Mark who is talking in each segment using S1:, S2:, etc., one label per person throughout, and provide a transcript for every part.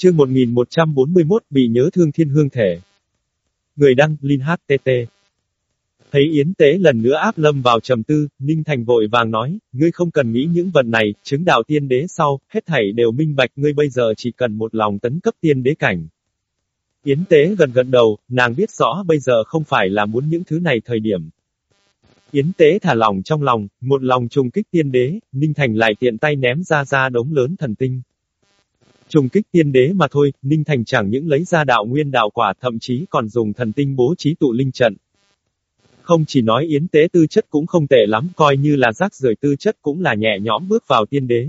S1: Chương 1141 bị nhớ thương thiên hương thể. Người đăng, Linh HTT. Thấy Yến Tế lần nữa áp lâm vào trầm tư, Ninh Thành vội vàng nói, ngươi không cần nghĩ những vật này, chứng đạo tiên đế sau, hết thảy đều minh bạch, ngươi bây giờ chỉ cần một lòng tấn cấp tiên đế cảnh. Yến Tế gần gần đầu, nàng biết rõ bây giờ không phải là muốn những thứ này thời điểm. Yến Tế thả lòng trong lòng, một lòng trùng kích tiên đế, Ninh Thành lại tiện tay ném ra ra đống lớn thần tinh. Trùng kích tiên đế mà thôi, Ninh Thành chẳng những lấy ra đạo nguyên đạo quả thậm chí còn dùng thần tinh bố trí tụ linh trận. Không chỉ nói yến tế tư chất cũng không tệ lắm, coi như là rác rưởi tư chất cũng là nhẹ nhõm bước vào tiên đế.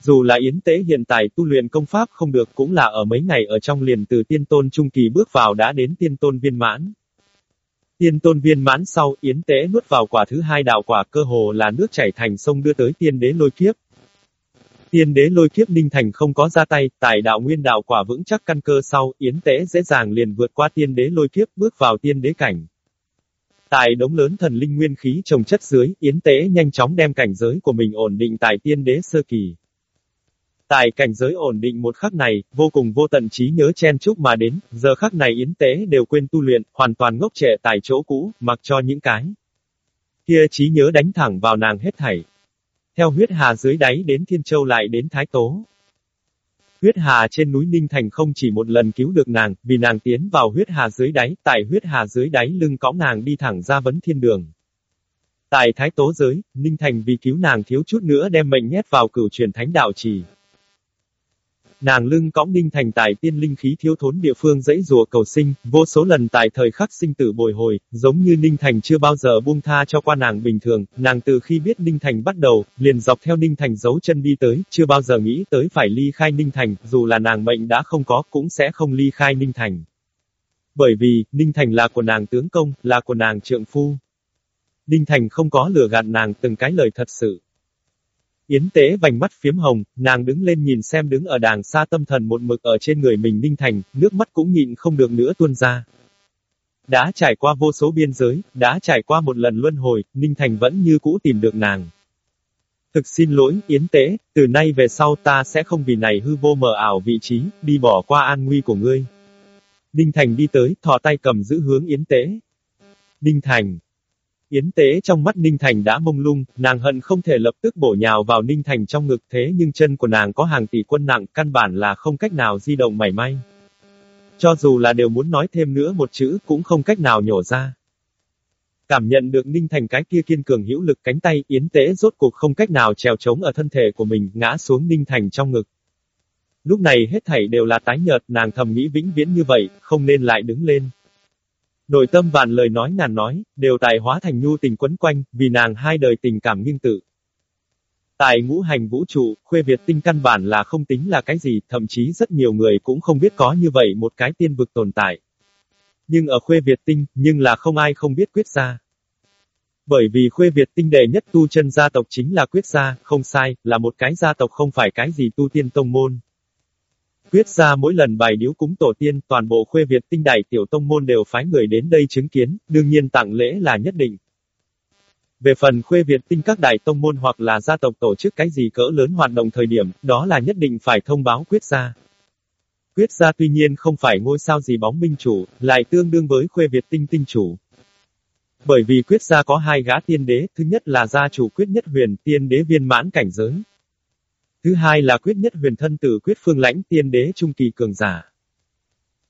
S1: Dù là yến tế hiện tại tu luyện công pháp không được cũng là ở mấy ngày ở trong liền từ tiên tôn trung kỳ bước vào đã đến tiên tôn viên mãn. Tiên tôn viên mãn sau, yến tế nuốt vào quả thứ hai đạo quả cơ hồ là nước chảy thành sông đưa tới tiên đế lôi kiếp. Tiên đế lôi kiếp ninh thành không có ra tay, tại đạo nguyên đạo quả vững chắc căn cơ sau, yến tế dễ dàng liền vượt qua tiên đế lôi kiếp bước vào tiên đế cảnh. Tại đống lớn thần linh nguyên khí trồng chất dưới, yến tế nhanh chóng đem cảnh giới của mình ổn định tại tiên đế sơ kỳ. Tại cảnh giới ổn định một khắc này, vô cùng vô tận trí nhớ chen chúc mà đến, giờ khắc này yến tế đều quên tu luyện, hoàn toàn ngốc trệ tại chỗ cũ, mặc cho những cái. Kia trí nhớ đánh thẳng vào nàng hết thảy, theo huyết hà dưới đáy đến Thiên Châu lại đến Thái Tố. Huyết hà trên núi Ninh Thành không chỉ một lần cứu được nàng, vì nàng tiến vào huyết hà dưới đáy, tại huyết hà dưới đáy lưng cõng nàng đi thẳng ra vấn thiên đường. Tại Thái Tố giới, Ninh Thành vì cứu nàng thiếu chút nữa đem mệnh nhét vào cửu truyền thánh đạo trì. Nàng lưng cõng ninh thành tại tiên linh khí thiếu thốn địa phương dãy rùa cầu sinh, vô số lần tại thời khắc sinh tử bồi hồi, giống như ninh thành chưa bao giờ buông tha cho qua nàng bình thường, nàng từ khi biết ninh thành bắt đầu, liền dọc theo ninh thành giấu chân đi tới, chưa bao giờ nghĩ tới phải ly khai ninh thành, dù là nàng mệnh đã không có, cũng sẽ không ly khai ninh thành. Bởi vì, ninh thành là của nàng tướng công, là của nàng trượng phu. Ninh thành không có lừa gạt nàng từng cái lời thật sự. Yến tế vành mắt phiếm hồng, nàng đứng lên nhìn xem đứng ở đàng xa tâm thần một mực ở trên người mình ninh thành, nước mắt cũng nhịn không được nữa tuôn ra. Đã trải qua vô số biên giới, đã trải qua một lần luân hồi, ninh thành vẫn như cũ tìm được nàng. Thực xin lỗi, Yến tế, từ nay về sau ta sẽ không vì này hư vô mờ ảo vị trí, đi bỏ qua an nguy của ngươi. Ninh Thành đi tới, thò tay cầm giữ hướng Yến tế. Ninh Thành, Yến tế trong mắt Ninh Thành đã mông lung, nàng hận không thể lập tức bổ nhào vào Ninh Thành trong ngực thế nhưng chân của nàng có hàng tỷ quân nặng, căn bản là không cách nào di động mảy may. Cho dù là đều muốn nói thêm nữa một chữ cũng không cách nào nhổ ra. Cảm nhận được Ninh Thành cái kia kiên cường hữu lực cánh tay, Yến tế rốt cuộc không cách nào trèo trống ở thân thể của mình, ngã xuống Ninh Thành trong ngực. Lúc này hết thảy đều là tái nhợt, nàng thầm nghĩ vĩnh viễn như vậy, không nên lại đứng lên. Nội tâm vạn lời nói ngàn nói, đều tài hóa thành nhu tình quấn quanh, vì nàng hai đời tình cảm nghiêng tự. Tại ngũ hành vũ trụ, khuê Việt tinh căn bản là không tính là cái gì, thậm chí rất nhiều người cũng không biết có như vậy một cái tiên vực tồn tại. Nhưng ở khuê Việt tinh, nhưng là không ai không biết quyết gia. Bởi vì khuê Việt tinh đệ nhất tu chân gia tộc chính là quyết gia, không sai, là một cái gia tộc không phải cái gì tu tiên tông môn. Quyết ra mỗi lần bài điếu cúng tổ tiên, toàn bộ khuê Việt tinh đại tiểu tông môn đều phái người đến đây chứng kiến, đương nhiên tặng lễ là nhất định. Về phần khuê Việt tinh các đại tông môn hoặc là gia tộc tổ chức cái gì cỡ lớn hoạt động thời điểm, đó là nhất định phải thông báo quyết gia. Quyết gia tuy nhiên không phải ngôi sao gì bóng minh chủ, lại tương đương với khuê Việt tinh tinh chủ. Bởi vì quyết gia có hai gã tiên đế, thứ nhất là gia chủ quyết nhất huyền tiên đế viên mãn cảnh giới. Thứ hai là quyết nhất huyền thân tử quyết phương lãnh tiên đế trung kỳ cường giả.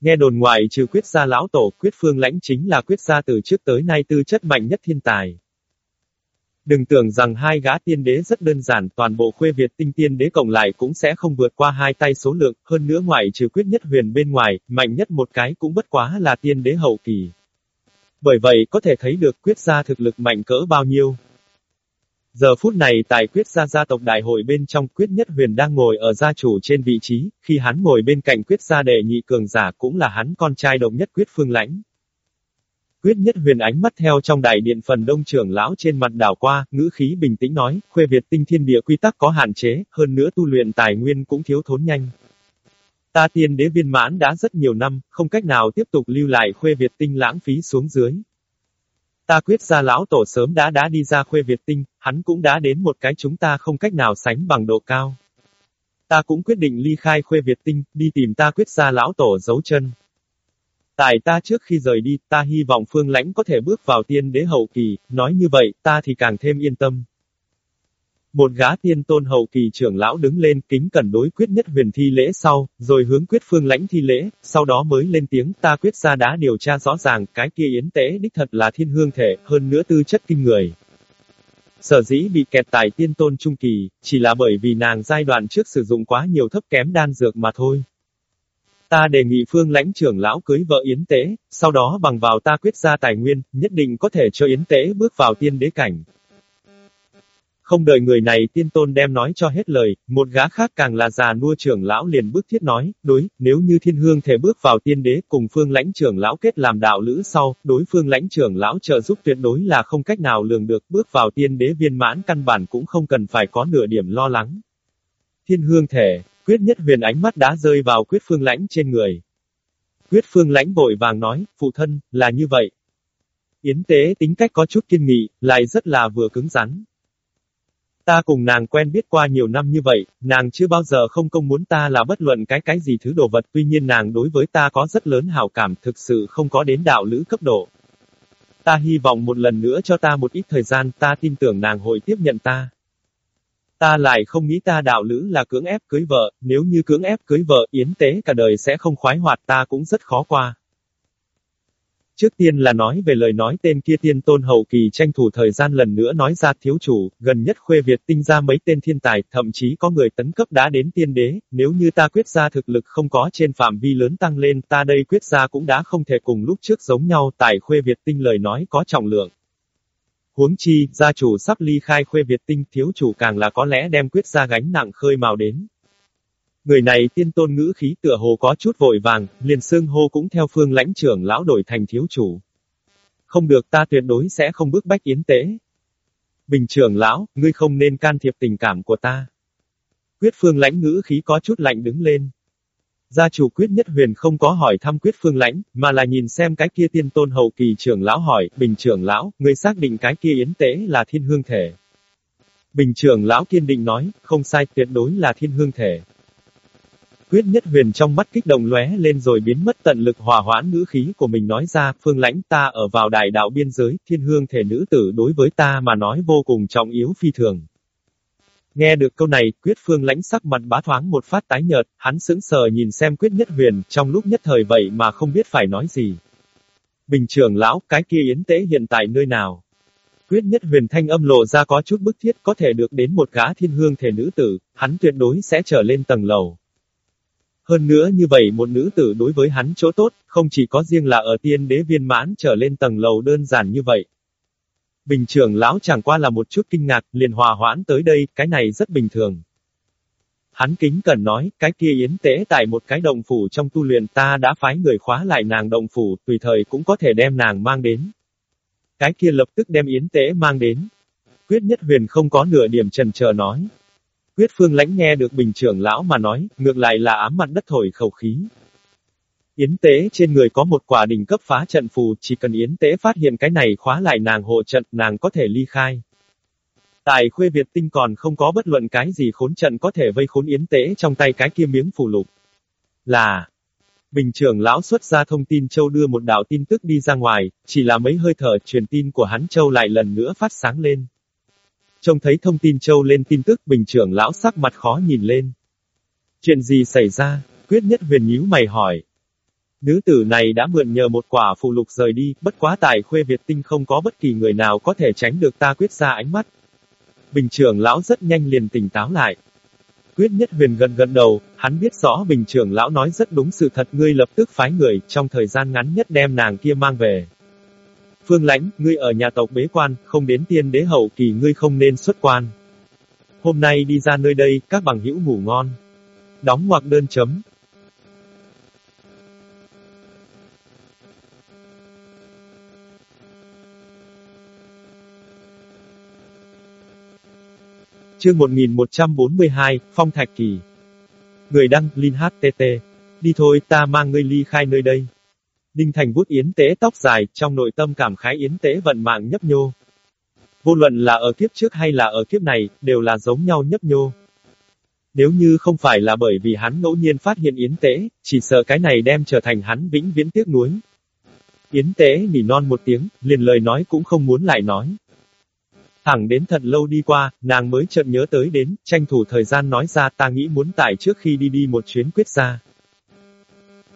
S1: Nghe đồn ngoại trừ quyết gia lão tổ, quyết phương lãnh chính là quyết gia từ trước tới nay tư chất mạnh nhất thiên tài. Đừng tưởng rằng hai gã tiên đế rất đơn giản, toàn bộ khuê Việt tinh tiên đế cộng lại cũng sẽ không vượt qua hai tay số lượng, hơn nữa ngoại trừ quyết nhất huyền bên ngoài, mạnh nhất một cái cũng bất quá là tiên đế hậu kỳ. Bởi vậy có thể thấy được quyết gia thực lực mạnh cỡ bao nhiêu. Giờ phút này tại quyết gia gia tộc đại hội bên trong quyết nhất huyền đang ngồi ở gia chủ trên vị trí, khi hắn ngồi bên cạnh quyết gia đệ nhị cường giả cũng là hắn con trai độc nhất quyết phương lãnh. Quyết nhất huyền ánh mắt theo trong đại điện phần đông trưởng lão trên mặt đảo qua, ngữ khí bình tĩnh nói, khuê Việt tinh thiên địa quy tắc có hạn chế, hơn nữa tu luyện tài nguyên cũng thiếu thốn nhanh. Ta tiên đế viên mãn đã rất nhiều năm, không cách nào tiếp tục lưu lại khuê Việt tinh lãng phí xuống dưới. Ta quyết ra lão tổ sớm đã đã đi ra khuê Việt tinh, hắn cũng đã đến một cái chúng ta không cách nào sánh bằng độ cao. Ta cũng quyết định ly khai khuê Việt tinh, đi tìm ta quyết gia lão tổ giấu chân. Tại ta trước khi rời đi, ta hy vọng phương lãnh có thể bước vào tiên đế hậu kỳ, nói như vậy, ta thì càng thêm yên tâm. Một gã tiên tôn hậu kỳ trưởng lão đứng lên kính cẩn đối quyết nhất huyền thi lễ sau, rồi hướng quyết phương lãnh thi lễ, sau đó mới lên tiếng ta quyết ra đã điều tra rõ ràng cái kia yến tế đích thật là thiên hương thể, hơn nữa tư chất kinh người. Sở dĩ bị kẹt tại tiên tôn trung kỳ, chỉ là bởi vì nàng giai đoạn trước sử dụng quá nhiều thấp kém đan dược mà thôi. Ta đề nghị phương lãnh trưởng lão cưới vợ Yến Tế, sau đó bằng vào ta quyết ra tài nguyên, nhất định có thể cho Yến Tế bước vào tiên đế cảnh. Không đợi người này tiên tôn đem nói cho hết lời, một gã khác càng là già nua trưởng lão liền bước thiết nói, đối, nếu như thiên hương thể bước vào tiên đế cùng phương lãnh trưởng lão kết làm đạo lữ sau, đối phương lãnh trưởng lão trợ giúp tuyệt đối là không cách nào lường được, bước vào tiên đế viên mãn căn bản cũng không cần phải có nửa điểm lo lắng. Thiên hương thể, quyết nhất huyền ánh mắt đã rơi vào quyết phương lãnh trên người. Quyết phương lãnh vội vàng nói, phụ thân, là như vậy. Yến tế tính cách có chút kiên nghị, lại rất là vừa cứng rắn. Ta cùng nàng quen biết qua nhiều năm như vậy, nàng chưa bao giờ không công muốn ta là bất luận cái cái gì thứ đồ vật, tuy nhiên nàng đối với ta có rất lớn hảo cảm, thực sự không có đến đạo lữ cấp độ. Ta hy vọng một lần nữa cho ta một ít thời gian, ta tin tưởng nàng hội tiếp nhận ta. Ta lại không nghĩ ta đạo lữ là cưỡng ép cưới vợ, nếu như cưỡng ép cưới vợ, yến tế cả đời sẽ không khoái hoạt ta cũng rất khó qua. Trước tiên là nói về lời nói tên kia tiên tôn hậu kỳ tranh thủ thời gian lần nữa nói ra thiếu chủ, gần nhất khuê Việt tinh ra mấy tên thiên tài, thậm chí có người tấn cấp đã đến tiên đế, nếu như ta quyết ra thực lực không có trên phạm vi lớn tăng lên, ta đây quyết ra cũng đã không thể cùng lúc trước giống nhau, tại khuê Việt tinh lời nói có trọng lượng. Huống chi, gia chủ sắp ly khai khuê Việt tinh, thiếu chủ càng là có lẽ đem quyết ra gánh nặng khơi mào đến. Người này tiên tôn ngữ khí tựa hồ có chút vội vàng, liền xương hô cũng theo phương lãnh trưởng lão đổi thành thiếu chủ. Không được ta tuyệt đối sẽ không bước bách yến tế. Bình trưởng lão, ngươi không nên can thiệp tình cảm của ta. Quyết phương lãnh ngữ khí có chút lạnh đứng lên. Gia chủ quyết nhất huyền không có hỏi thăm quyết phương lãnh, mà là nhìn xem cái kia tiên tôn hậu kỳ trưởng lão hỏi, bình trưởng lão, ngươi xác định cái kia yến tế là thiên hương thể. Bình trưởng lão kiên định nói, không sai, tuyệt đối là thiên hương thể. Quyết nhất huyền trong mắt kích động lóe lên rồi biến mất tận lực hòa hoãn ngữ khí của mình nói ra, phương lãnh ta ở vào đại đạo biên giới, thiên hương thể nữ tử đối với ta mà nói vô cùng trọng yếu phi thường. Nghe được câu này, quyết phương lãnh sắc mặt bá thoáng một phát tái nhợt, hắn sững sờ nhìn xem quyết nhất huyền, trong lúc nhất thời vậy mà không biết phải nói gì. Bình trưởng lão, cái kia yến tế hiện tại nơi nào? Quyết nhất huyền thanh âm lộ ra có chút bức thiết có thể được đến một gã thiên hương thể nữ tử, hắn tuyệt đối sẽ trở lên tầng lầu. Hơn nữa như vậy một nữ tử đối với hắn chỗ tốt, không chỉ có riêng là ở tiên đế viên mãn trở lên tầng lầu đơn giản như vậy. Bình trưởng lão chẳng qua là một chút kinh ngạc, liền hòa hoãn tới đây, cái này rất bình thường. Hắn kính cần nói, cái kia yến tế tại một cái động phủ trong tu luyện ta đã phái người khóa lại nàng động phủ, tùy thời cũng có thể đem nàng mang đến. Cái kia lập tức đem yến tế mang đến. Quyết nhất huyền không có nửa điểm trần chờ nói, Quyết phương lãnh nghe được bình trưởng lão mà nói, ngược lại là ám mặt đất thổi khẩu khí. Yến tế trên người có một quả đỉnh cấp phá trận phù, chỉ cần yến tế phát hiện cái này khóa lại nàng hộ trận, nàng có thể ly khai. Tại khuê Việt tinh còn không có bất luận cái gì khốn trận có thể vây khốn yến tế trong tay cái kia miếng phù lục. Là, Bình trưởng lão xuất ra thông tin châu đưa một đạo tin tức đi ra ngoài, chỉ là mấy hơi thở truyền tin của hắn châu lại lần nữa phát sáng lên. Trông thấy thông tin châu lên tin tức bình trưởng lão sắc mặt khó nhìn lên. Chuyện gì xảy ra? Quyết nhất huyền nhíu mày hỏi. Nữ tử này đã mượn nhờ một quả phù lục rời đi, bất quá tại khuê Việt tinh không có bất kỳ người nào có thể tránh được ta quyết ra ánh mắt. Bình trưởng lão rất nhanh liền tỉnh táo lại. Quyết nhất huyền gần gần đầu, hắn biết rõ bình trưởng lão nói rất đúng sự thật ngươi lập tức phái người, trong thời gian ngắn nhất đem nàng kia mang về. Phương Lãnh, ngươi ở nhà tộc bế quan, không đến tiên đế hậu kỳ ngươi không nên xuất quan. Hôm nay đi ra nơi đây, các bằng hữu ngủ ngon. Đóng ngoặc đơn chấm. Chương 1142, Phong Thạch Kỳ. Người đăng, Linh HTT. Đi thôi, ta mang ngươi ly khai nơi đây. Đinh Thành bút Yến Tế tóc dài, trong nội tâm cảm khái Yến Tế vận mạng nhấp nhô. Vô luận là ở kiếp trước hay là ở kiếp này, đều là giống nhau nhấp nhô. Nếu như không phải là bởi vì hắn ngẫu nhiên phát hiện yến tế, chỉ sợ cái này đem trở thành hắn vĩnh viễn tiếc nuối. Yến tế nỉ non một tiếng, liền lời nói cũng không muốn lại nói. Thẳng đến thật lâu đi qua, nàng mới chợt nhớ tới đến, tranh thủ thời gian nói ra ta nghĩ muốn tại trước khi đi đi một chuyến quyết ra.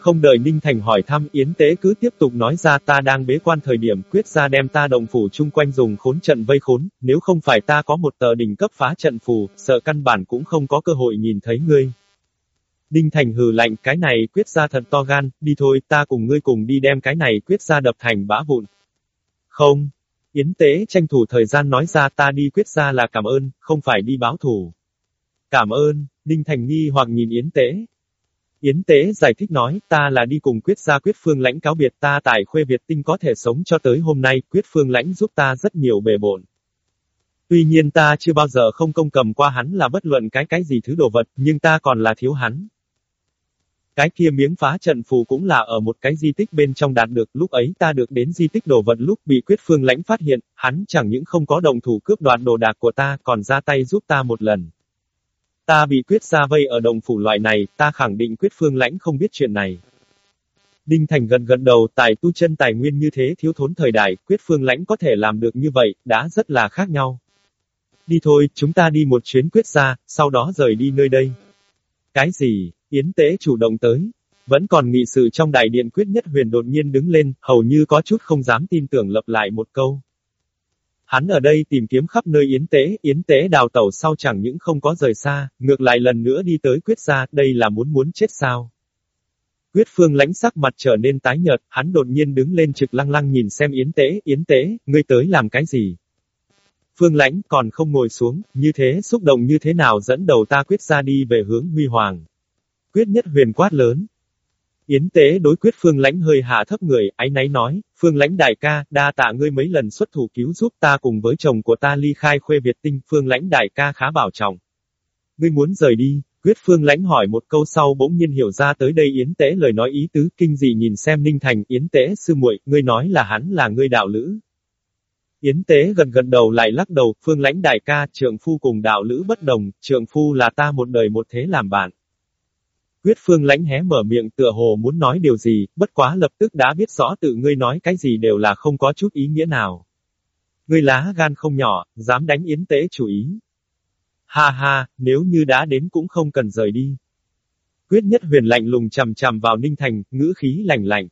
S1: Không đợi Ninh Thành hỏi thăm Yến Tế cứ tiếp tục nói ra ta đang bế quan thời điểm quyết ra đem ta đồng phủ chung quanh dùng khốn trận vây khốn, nếu không phải ta có một tờ đỉnh cấp phá trận phù, sợ căn bản cũng không có cơ hội nhìn thấy ngươi. Ninh Thành hừ lạnh cái này quyết ra thật to gan, đi thôi ta cùng ngươi cùng đi đem cái này quyết ra đập thành bã vụn. Không. Yến Tế tranh thủ thời gian nói ra ta đi quyết ra là cảm ơn, không phải đi báo thù. Cảm ơn, Ninh Thành nghi hoặc nhìn Yến Tế, Yến Tế giải thích nói, ta là đi cùng quyết gia quyết phương lãnh cáo biệt ta tại khuê Việt tinh có thể sống cho tới hôm nay, quyết phương lãnh giúp ta rất nhiều bề bộn. Tuy nhiên ta chưa bao giờ không công cầm qua hắn là bất luận cái cái gì thứ đồ vật, nhưng ta còn là thiếu hắn. Cái kia miếng phá trận phù cũng là ở một cái di tích bên trong đạt được, lúc ấy ta được đến di tích đồ vật lúc bị quyết phương lãnh phát hiện, hắn chẳng những không có đồng thủ cướp đoạt đồ đạc của ta còn ra tay giúp ta một lần. Ta bị quyết ra vây ở đồng phủ loại này, ta khẳng định quyết phương lãnh không biết chuyện này. Đinh Thành gần gần đầu, tài tu chân tài nguyên như thế thiếu thốn thời đại, quyết phương lãnh có thể làm được như vậy, đã rất là khác nhau. Đi thôi, chúng ta đi một chuyến quyết ra, sau đó rời đi nơi đây. Cái gì? Yến Tế chủ động tới. Vẫn còn nghị sự trong đại điện quyết nhất huyền đột nhiên đứng lên, hầu như có chút không dám tin tưởng lập lại một câu. Hắn ở đây tìm kiếm khắp nơi yến tế, yến tế đào tẩu sau chẳng những không có rời xa, ngược lại lần nữa đi tới quyết gia, đây là muốn muốn chết sao. Quyết phương lãnh sắc mặt trở nên tái nhợt, hắn đột nhiên đứng lên trực lăng lăng nhìn xem yến tế, yến tế, ngươi tới làm cái gì? Phương lãnh còn không ngồi xuống, như thế xúc động như thế nào dẫn đầu ta quyết ra đi về hướng huy hoàng. Quyết nhất huyền quát lớn, Yến tế đối quyết phương lãnh hơi hạ thấp người, ái náy nói, phương lãnh đại ca, đa tạ ngươi mấy lần xuất thủ cứu giúp ta cùng với chồng của ta ly khai khuê Việt tinh, phương lãnh đại ca khá bảo trọng. Ngươi muốn rời đi, quyết phương lãnh hỏi một câu sau bỗng nhiên hiểu ra tới đây Yến tế lời nói ý tứ kinh dị nhìn xem Ninh Thành, Yến tế sư muội, ngươi nói là hắn là ngươi đạo lữ. Yến tế gần gần đầu lại lắc đầu, phương lãnh đại ca, trượng phu cùng đạo lữ bất đồng, trượng phu là ta một đời một thế làm bạn. Quyết phương lãnh hé mở miệng tựa hồ muốn nói điều gì, bất quá lập tức đã biết rõ tự ngươi nói cái gì đều là không có chút ý nghĩa nào. Ngươi lá gan không nhỏ, dám đánh yến tế chủ ý. Ha ha, nếu như đã đến cũng không cần rời đi. Quyết nhất huyền lạnh lùng chầm chầm vào ninh thành, ngữ khí lạnh lạnh.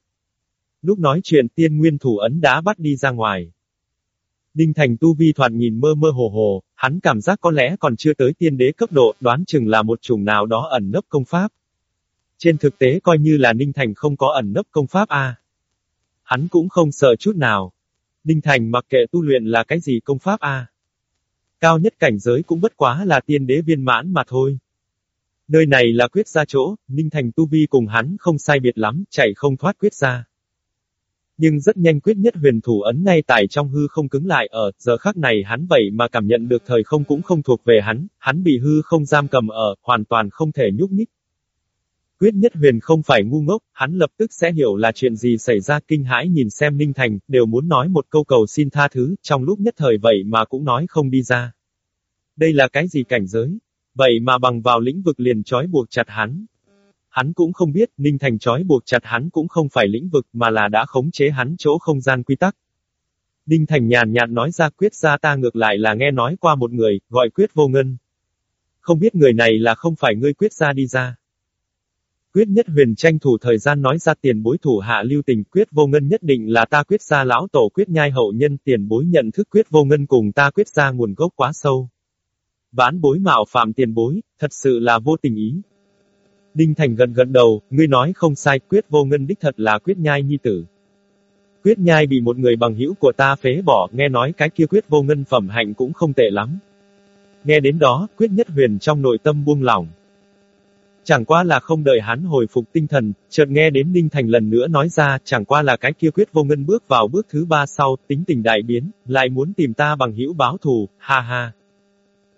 S1: Lúc nói chuyện tiên nguyên thủ ấn đã bắt đi ra ngoài. Ninh Thành tu vi thoạt nhìn mơ mơ hồ hồ, hắn cảm giác có lẽ còn chưa tới tiên đế cấp độ, đoán chừng là một chủng nào đó ẩn nấp công pháp. Trên thực tế coi như là Ninh Thành không có ẩn nấp công pháp a. Hắn cũng không sợ chút nào. Ninh Thành mặc kệ tu luyện là cái gì công pháp a. Cao nhất cảnh giới cũng bất quá là tiên đế viên mãn mà thôi. Nơi này là quyết gia chỗ, Ninh Thành tu vi cùng hắn không sai biệt lắm, chạy không thoát quyết gia. Nhưng rất nhanh quyết nhất huyền thủ ấn ngay tại trong hư không cứng lại ở, giờ khắc này hắn vậy mà cảm nhận được thời không cũng không thuộc về hắn, hắn bị hư không giam cầm ở, hoàn toàn không thể nhúc nhích. Quyết nhất huyền không phải ngu ngốc, hắn lập tức sẽ hiểu là chuyện gì xảy ra kinh hãi nhìn xem Ninh Thành, đều muốn nói một câu cầu xin tha thứ, trong lúc nhất thời vậy mà cũng nói không đi ra. Đây là cái gì cảnh giới? Vậy mà bằng vào lĩnh vực liền trói buộc chặt hắn. Hắn cũng không biết, Ninh Thành trói buộc chặt hắn cũng không phải lĩnh vực mà là đã khống chế hắn chỗ không gian quy tắc. Ninh Thành nhàn nhạt nói ra quyết ra ta ngược lại là nghe nói qua một người, gọi quyết vô ngân. Không biết người này là không phải ngươi quyết ra đi ra. Quyết nhất huyền tranh thủ thời gian nói ra tiền bối thủ hạ lưu tình quyết vô ngân nhất định là ta quyết ra lão tổ quyết nhai hậu nhân tiền bối nhận thức quyết vô ngân cùng ta quyết ra nguồn gốc quá sâu. Ván bối mạo phạm tiền bối, thật sự là vô tình ý. Đinh Thành gần gần đầu, ngươi nói không sai quyết vô ngân đích thật là quyết nhai nhi tử. Quyết nhai bị một người bằng hữu của ta phế bỏ, nghe nói cái kia quyết vô ngân phẩm hạnh cũng không tệ lắm. Nghe đến đó, quyết nhất huyền trong nội tâm buông lỏng. Chẳng qua là không đợi hắn hồi phục tinh thần, chợt nghe đến Ninh Thành lần nữa nói ra, chẳng qua là cái kia quyết vô ngân bước vào bước thứ ba sau, tính tình đại biến, lại muốn tìm ta bằng hữu báo thù, ha ha.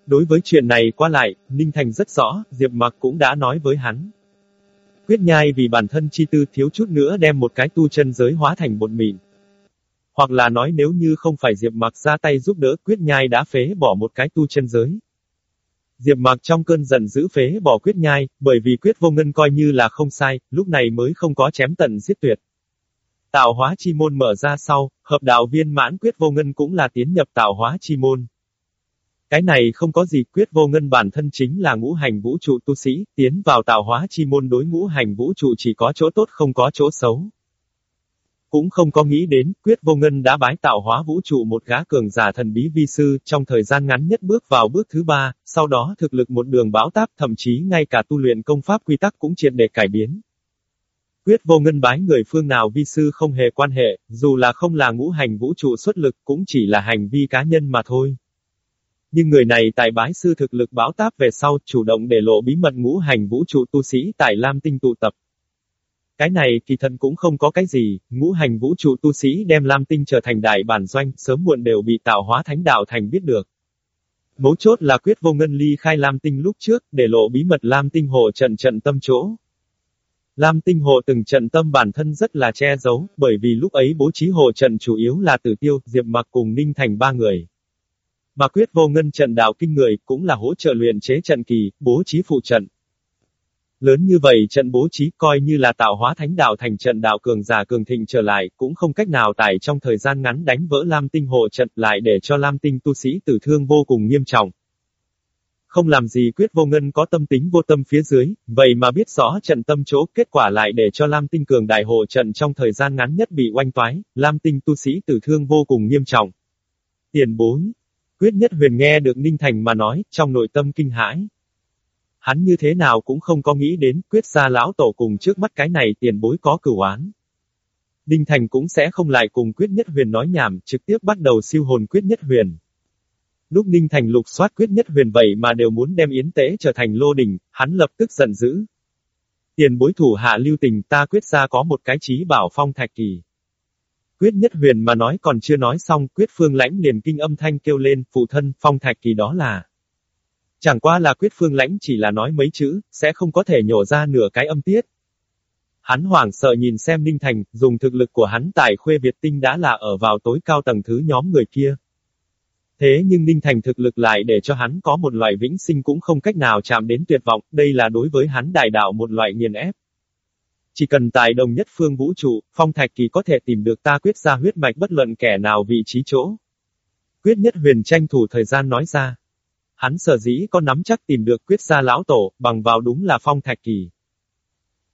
S1: Đối với chuyện này qua lại, Ninh Thành rất rõ, Diệp Mặc cũng đã nói với hắn. Quyết nhai vì bản thân chi tư thiếu chút nữa đem một cái tu chân giới hóa thành bột mịn. Hoặc là nói nếu như không phải Diệp Mặc ra tay giúp đỡ quyết nhai đã phế bỏ một cái tu chân giới. Diệp Mạc trong cơn giận dữ phế bỏ quyết nhai, bởi vì quyết vô ngân coi như là không sai, lúc này mới không có chém tận giết tuyệt. Tạo hóa chi môn mở ra sau, hợp đạo viên mãn quyết vô ngân cũng là tiến nhập tạo hóa chi môn. Cái này không có gì quyết vô ngân bản thân chính là ngũ hành vũ trụ tu sĩ, tiến vào tạo hóa chi môn đối ngũ hành vũ trụ chỉ có chỗ tốt không có chỗ xấu. Cũng không có nghĩ đến, quyết vô ngân đã bái tạo hóa vũ trụ một gã cường giả thần bí vi sư, trong thời gian ngắn nhất bước vào bước thứ ba, sau đó thực lực một đường báo táp thậm chí ngay cả tu luyện công pháp quy tắc cũng triệt để cải biến. Quyết vô ngân bái người phương nào vi sư không hề quan hệ, dù là không là ngũ hành vũ trụ xuất lực cũng chỉ là hành vi cá nhân mà thôi. Nhưng người này tại bái sư thực lực báo táp về sau, chủ động để lộ bí mật ngũ hành vũ trụ tu sĩ tại Lam Tinh tụ tập. Cái này kỳ thật cũng không có cái gì, ngũ hành vũ trụ tu sĩ đem Lam Tinh trở thành đại bản doanh, sớm muộn đều bị tạo hóa thánh đạo thành biết được. Mấu chốt là quyết vô ngân ly khai Lam Tinh lúc trước, để lộ bí mật Lam Tinh hộ trận trận tâm chỗ. Lam Tinh hộ từng trận tâm bản thân rất là che giấu, bởi vì lúc ấy bố trí hộ trận chủ yếu là Tử Tiêu, Diệp Mặc cùng Ninh Thành ba người. Mà quyết vô ngân trận đạo kinh người, cũng là hỗ trợ luyện chế trận kỳ, bố trí phụ trận. Lớn như vậy trận bố trí coi như là tạo hóa thánh đạo thành trận đạo cường giả cường thịnh trở lại, cũng không cách nào tải trong thời gian ngắn đánh vỡ Lam Tinh hộ trận lại để cho Lam Tinh tu sĩ tử thương vô cùng nghiêm trọng. Không làm gì quyết vô ngân có tâm tính vô tâm phía dưới, vậy mà biết rõ trận tâm chỗ, kết quả lại để cho Lam Tinh cường đại hộ trận trong thời gian ngắn nhất bị oanh toái, Lam Tinh tu sĩ tử thương vô cùng nghiêm trọng. Tiền bối. Quyết nhất huyền nghe được Ninh Thành mà nói, trong nội tâm kinh hãi. Hắn như thế nào cũng không có nghĩ đến, quyết gia lão tổ cùng trước mắt cái này tiền bối có cửu án. Ninh Thành cũng sẽ không lại cùng quyết nhất huyền nói nhảm, trực tiếp bắt đầu siêu hồn quyết nhất huyền. Lúc Ninh Thành lục soát quyết nhất huyền vậy mà đều muốn đem yến tế trở thành lô đình, hắn lập tức giận dữ. Tiền bối thủ hạ lưu tình ta quyết ra có một cái trí bảo phong thạch kỳ. Quyết nhất huyền mà nói còn chưa nói xong, quyết phương lãnh liền kinh âm thanh kêu lên, phụ thân, phong thạch kỳ đó là. Chẳng qua là quyết phương lãnh chỉ là nói mấy chữ, sẽ không có thể nhổ ra nửa cái âm tiết. Hắn hoảng sợ nhìn xem Ninh Thành, dùng thực lực của hắn tại khuê Việt tinh đã là ở vào tối cao tầng thứ nhóm người kia. Thế nhưng Ninh Thành thực lực lại để cho hắn có một loại vĩnh sinh cũng không cách nào chạm đến tuyệt vọng, đây là đối với hắn đại đạo một loại nghiền ép. Chỉ cần tài đồng nhất phương vũ trụ, phong thạch kỳ có thể tìm được ta quyết ra huyết mạch bất luận kẻ nào vị trí chỗ. Quyết nhất huyền tranh thủ thời gian nói ra. Hắn sở dĩ có nắm chắc tìm được quyết gia lão tổ, bằng vào đúng là phong thạch kỳ.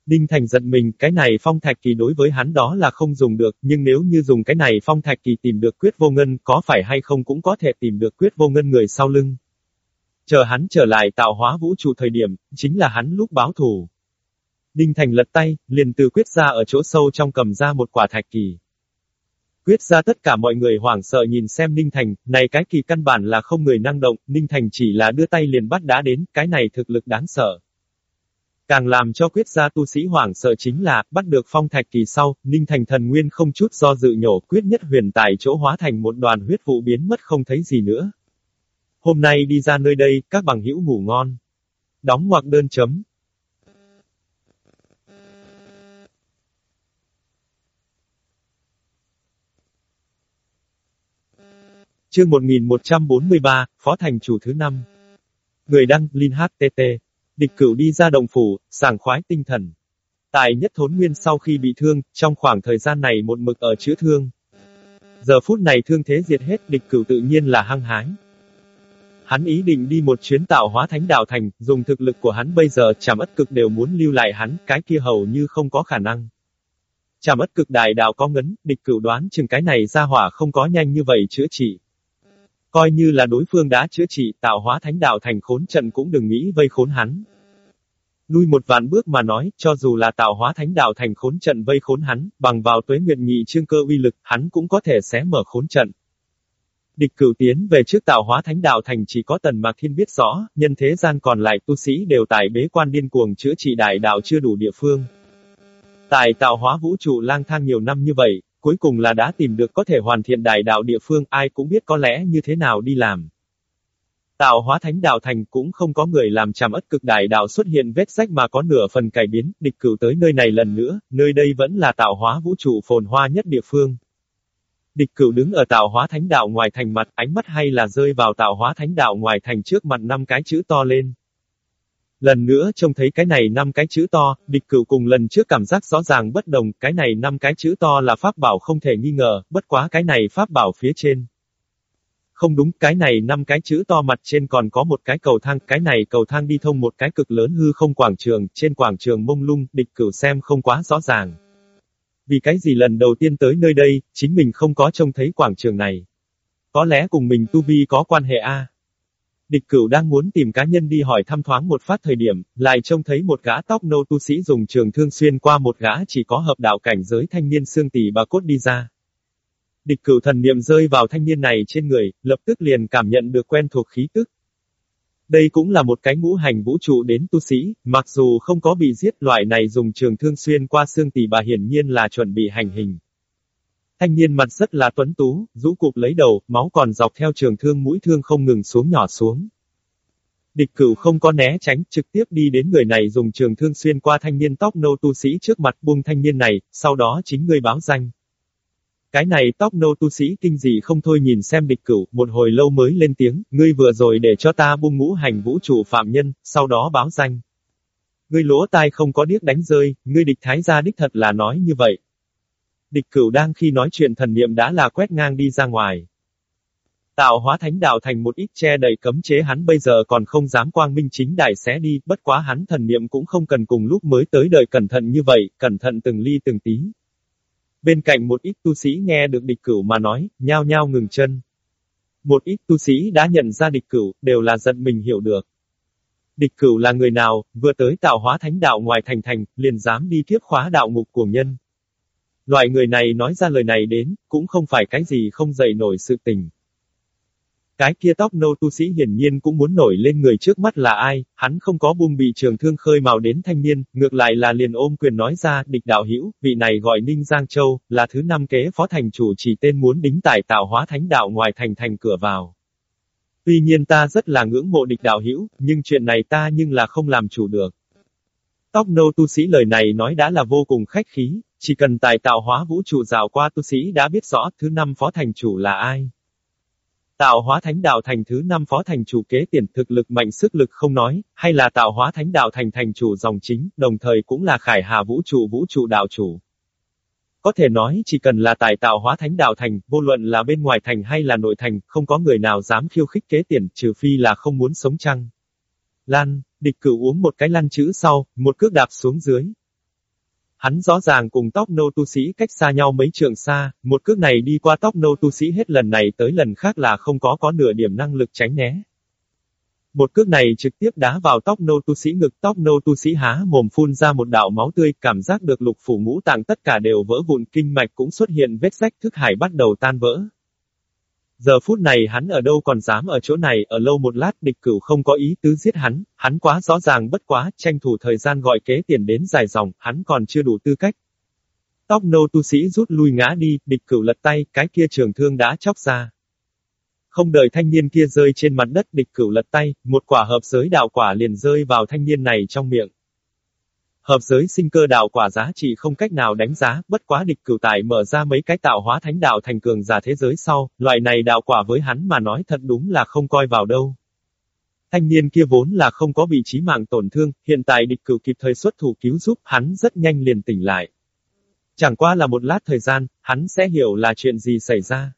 S1: Đinh Thành giận mình, cái này phong thạch kỳ đối với hắn đó là không dùng được, nhưng nếu như dùng cái này phong thạch kỳ tìm được quyết vô ngân, có phải hay không cũng có thể tìm được quyết vô ngân người sau lưng. Chờ hắn trở lại tạo hóa vũ trụ thời điểm, chính là hắn lúc báo thù. Đinh Thành lật tay, liền từ quyết ra ở chỗ sâu trong cầm ra một quả thạch kỳ. Quyết ra tất cả mọi người hoảng sợ nhìn xem Ninh Thành, này cái kỳ căn bản là không người năng động, Ninh Thành chỉ là đưa tay liền bắt đá đến, cái này thực lực đáng sợ. Càng làm cho quyết gia tu sĩ hoảng sợ chính là, bắt được phong thạch kỳ sau, Ninh Thành thần nguyên không chút do dự nhổ quyết nhất huyền tại chỗ hóa thành một đoàn huyết vụ biến mất không thấy gì nữa. Hôm nay đi ra nơi đây, các bằng hữu ngủ ngon. Đóng ngoặc đơn chấm. Chương 1143, Phó Thành Chủ thứ năm. Người đăng, Linh HTT. Địch cửu đi ra đồng phủ, sảng khoái tinh thần. Tại nhất thốn nguyên sau khi bị thương, trong khoảng thời gian này một mực ở chữa thương. Giờ phút này thương thế diệt hết, địch cửu tự nhiên là hăng hái. Hắn ý định đi một chuyến tạo hóa thánh đạo thành, dùng thực lực của hắn bây giờ chảm ất cực đều muốn lưu lại hắn, cái kia hầu như không có khả năng. Chảm ất cực đại đạo có ngấn, địch cửu đoán chừng cái này ra hỏa không có nhanh như vậy chữa trị. Coi như là đối phương đã chữa trị, tạo hóa thánh đạo thành khốn trận cũng đừng nghĩ vây khốn hắn. Lui một vạn bước mà nói, cho dù là tạo hóa thánh đạo thành khốn trận vây khốn hắn, bằng vào tuế nguyện nhị trương cơ uy lực, hắn cũng có thể xé mở khốn trận. Địch cửu tiến về trước tạo hóa thánh đạo thành chỉ có tần mạc thiên biết rõ, nhân thế gian còn lại tu sĩ đều tại bế quan điên cuồng chữa trị đại đạo chưa đủ địa phương. Tại tạo hóa vũ trụ lang thang nhiều năm như vậy, cuối cùng là đã tìm được có thể hoàn thiện đại đạo địa phương, ai cũng biết có lẽ như thế nào đi làm. Tạo hóa thánh đạo thành cũng không có người làm chàm ất cực đại đạo xuất hiện vết rách mà có nửa phần cải biến, địch cửu tới nơi này lần nữa, nơi đây vẫn là tạo hóa vũ trụ phồn hoa nhất địa phương. Địch cửu đứng ở tạo hóa thánh đạo ngoài thành mặt, ánh mắt hay là rơi vào tạo hóa thánh đạo ngoài thành trước mặt năm cái chữ to lên. Lần nữa trông thấy cái này năm cái chữ to, địch cửu cùng lần trước cảm giác rõ ràng bất đồng, cái này năm cái chữ to là pháp bảo không thể nghi ngờ, bất quá cái này pháp bảo phía trên. Không đúng, cái này năm cái chữ to mặt trên còn có một cái cầu thang, cái này cầu thang đi thông một cái cực lớn hư không quảng trường, trên quảng trường mông lung, địch cửu xem không quá rõ ràng. Vì cái gì lần đầu tiên tới nơi đây, chính mình không có trông thấy quảng trường này. Có lẽ cùng mình tu vi có quan hệ a. Địch cửu đang muốn tìm cá nhân đi hỏi thăm thoáng một phát thời điểm, lại trông thấy một gã tóc nâu tu sĩ dùng trường thương xuyên qua một gã chỉ có hợp đạo cảnh giới thanh niên xương tỷ bà cốt đi ra. Địch cửu thần niệm rơi vào thanh niên này trên người, lập tức liền cảm nhận được quen thuộc khí tức. Đây cũng là một cái ngũ hành vũ trụ đến tu sĩ, mặc dù không có bị giết loại này dùng trường thương xuyên qua xương tỷ bà hiển nhiên là chuẩn bị hành hình. Thanh niên mặt rất là tuấn tú, rũ cụp lấy đầu, máu còn dọc theo trường thương mũi thương không ngừng xuống nhỏ xuống. Địch cửu không có né tránh, trực tiếp đi đến người này dùng trường thương xuyên qua thanh niên tóc nâu tu sĩ trước mặt buông thanh niên này, sau đó chính người báo danh. Cái này tóc nâu tu sĩ kinh dị không thôi nhìn xem địch cửu, một hồi lâu mới lên tiếng, ngươi vừa rồi để cho ta buông ngũ hành vũ trụ phạm nhân, sau đó báo danh. Ngươi lỗ tai không có điếc đánh rơi, ngươi địch thái gia đích thật là nói như vậy. Địch cửu đang khi nói chuyện thần niệm đã là quét ngang đi ra ngoài. Tạo hóa thánh đạo thành một ít che đầy cấm chế hắn bây giờ còn không dám quang minh chính đại xé đi, bất quá hắn thần niệm cũng không cần cùng lúc mới tới đời cẩn thận như vậy, cẩn thận từng ly từng tí. Bên cạnh một ít tu sĩ nghe được địch cửu mà nói, nhao nhao ngừng chân. Một ít tu sĩ đã nhận ra địch cửu, đều là giận mình hiểu được. Địch cửu là người nào, vừa tới tạo hóa thánh đạo ngoài thành thành, liền dám đi tiếp khóa đạo ngục của nhân. Loại người này nói ra lời này đến, cũng không phải cái gì không dậy nổi sự tình. Cái kia tóc nâu tu sĩ hiển nhiên cũng muốn nổi lên người trước mắt là ai, hắn không có buông bị trường thương khơi màu đến thanh niên, ngược lại là liền ôm quyền nói ra, địch đạo hữu vị này gọi Ninh Giang Châu, là thứ năm kế phó thành chủ chỉ tên muốn đính tải tạo hóa thánh đạo ngoài thành thành cửa vào. Tuy nhiên ta rất là ngưỡng mộ địch đạo hữu nhưng chuyện này ta nhưng là không làm chủ được. Tóc nâu tu sĩ lời này nói đã là vô cùng khách khí, chỉ cần tài tạo hóa vũ trụ rào qua tu sĩ đã biết rõ thứ năm phó thành chủ là ai. Tạo hóa thánh đạo thành thứ năm phó thành chủ kế tiền thực lực mạnh sức lực không nói, hay là tạo hóa thánh đạo thành thành chủ dòng chính, đồng thời cũng là khải hà vũ trụ vũ trụ đạo chủ. Có thể nói chỉ cần là tài tạo hóa thánh đạo thành, vô luận là bên ngoài thành hay là nội thành, không có người nào dám khiêu khích kế tiền, trừ phi là không muốn sống chăng. Lan, địch cử uống một cái lăn chữ sau, một cước đạp xuống dưới. Hắn rõ ràng cùng tóc nô tu sĩ cách xa nhau mấy trường xa, một cước này đi qua tóc nô tu sĩ hết lần này tới lần khác là không có có nửa điểm năng lực tránh né. Một cước này trực tiếp đá vào tóc nô tu sĩ ngực tóc nô tu sĩ há mồm phun ra một đạo máu tươi, cảm giác được lục phủ ngũ tạng tất cả đều vỡ vụn kinh mạch cũng xuất hiện vết rách thức hải bắt đầu tan vỡ. Giờ phút này hắn ở đâu còn dám ở chỗ này, ở lâu một lát địch cửu không có ý tứ giết hắn, hắn quá rõ ràng bất quá, tranh thủ thời gian gọi kế tiền đến dài dòng, hắn còn chưa đủ tư cách. Tóc nô tu sĩ rút lui ngã đi, địch cửu lật tay, cái kia trường thương đã chóc ra. Không đợi thanh niên kia rơi trên mặt đất địch cửu lật tay, một quả hợp giới đạo quả liền rơi vào thanh niên này trong miệng. Hợp giới sinh cơ đạo quả giá trị không cách nào đánh giá, bất quá địch cửu tài mở ra mấy cái tạo hóa thánh đạo thành cường giả thế giới sau, loại này đạo quả với hắn mà nói thật đúng là không coi vào đâu. Thanh niên kia vốn là không có vị trí mạng tổn thương, hiện tại địch cửu kịp thời xuất thủ cứu giúp, hắn rất nhanh liền tỉnh lại. Chẳng qua là một lát thời gian, hắn sẽ hiểu là chuyện gì xảy ra.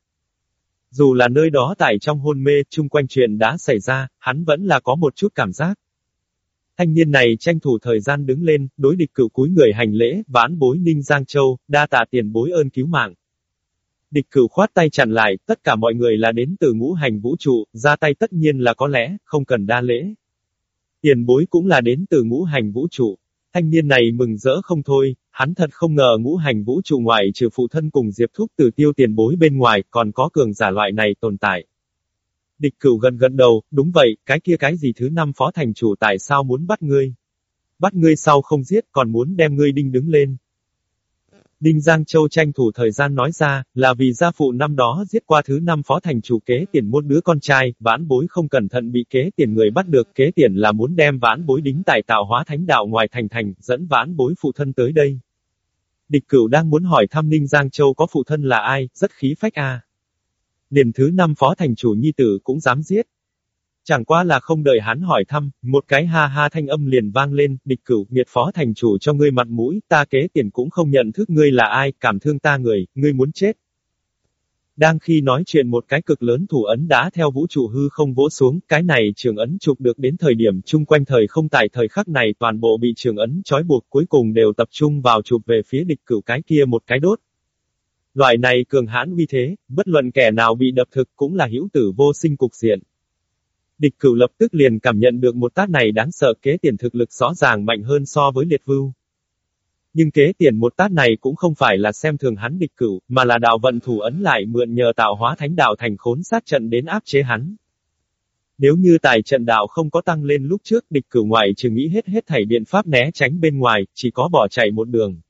S1: Dù là nơi đó tại trong hôn mê, chung quanh chuyện đã xảy ra, hắn vẫn là có một chút cảm giác. Thanh niên này tranh thủ thời gian đứng lên, đối địch cửu cúi người hành lễ, vãn bối Ninh Giang Châu, đa tạ tiền bối ơn cứu mạng. Địch cửu khoát tay chặn lại, tất cả mọi người là đến từ ngũ hành vũ trụ, ra tay tất nhiên là có lẽ, không cần đa lễ. Tiền bối cũng là đến từ ngũ hành vũ trụ. Thanh niên này mừng rỡ không thôi, hắn thật không ngờ ngũ hành vũ trụ ngoại trừ phụ thân cùng Diệp Thúc từ tiêu tiền bối bên ngoài, còn có cường giả loại này tồn tại. Địch cửu gần gần đầu, đúng vậy, cái kia cái gì thứ năm phó thành chủ tại sao muốn bắt ngươi? Bắt ngươi sau không giết, còn muốn đem ngươi đinh đứng lên. Đinh Giang Châu tranh thủ thời gian nói ra, là vì gia phụ năm đó giết qua thứ năm phó thành chủ kế tiền một đứa con trai, vãn bối không cẩn thận bị kế tiền người bắt được, kế tiền là muốn đem vãn bối đính tại tạo hóa thánh đạo ngoài thành thành, dẫn vãn bối phụ thân tới đây. Địch cửu đang muốn hỏi thăm Ninh Giang Châu có phụ thân là ai, rất khí phách a. À. Liền thứ năm phó thành chủ nhi tử cũng dám giết. Chẳng qua là không đợi hắn hỏi thăm, một cái ha ha thanh âm liền vang lên, địch cửu, miệt phó thành chủ cho ngươi mặt mũi, ta kế tiền cũng không nhận thức ngươi là ai, cảm thương ta người, ngươi muốn chết. Đang khi nói chuyện một cái cực lớn thủ ấn đã theo vũ trụ hư không vỗ xuống, cái này trường ấn chụp được đến thời điểm chung quanh thời không tại thời khắc này toàn bộ bị trường ấn trói buộc cuối cùng đều tập trung vào chụp về phía địch cửu cái kia một cái đốt. Loại này cường hãn uy thế, bất luận kẻ nào bị đập thực cũng là hữu tử vô sinh cục diện. Địch cửu lập tức liền cảm nhận được một tát này đáng sợ kế tiền thực lực rõ ràng mạnh hơn so với liệt vưu. Nhưng kế tiền một tát này cũng không phải là xem thường hắn địch cửu, mà là đạo vận thủ ấn lại mượn nhờ tạo hóa thánh đạo thành khốn sát trận đến áp chế hắn. Nếu như tài trận đạo không có tăng lên lúc trước địch cửu ngoại trừ nghĩ hết hết thảy biện pháp né tránh bên ngoài, chỉ có bỏ chạy một đường.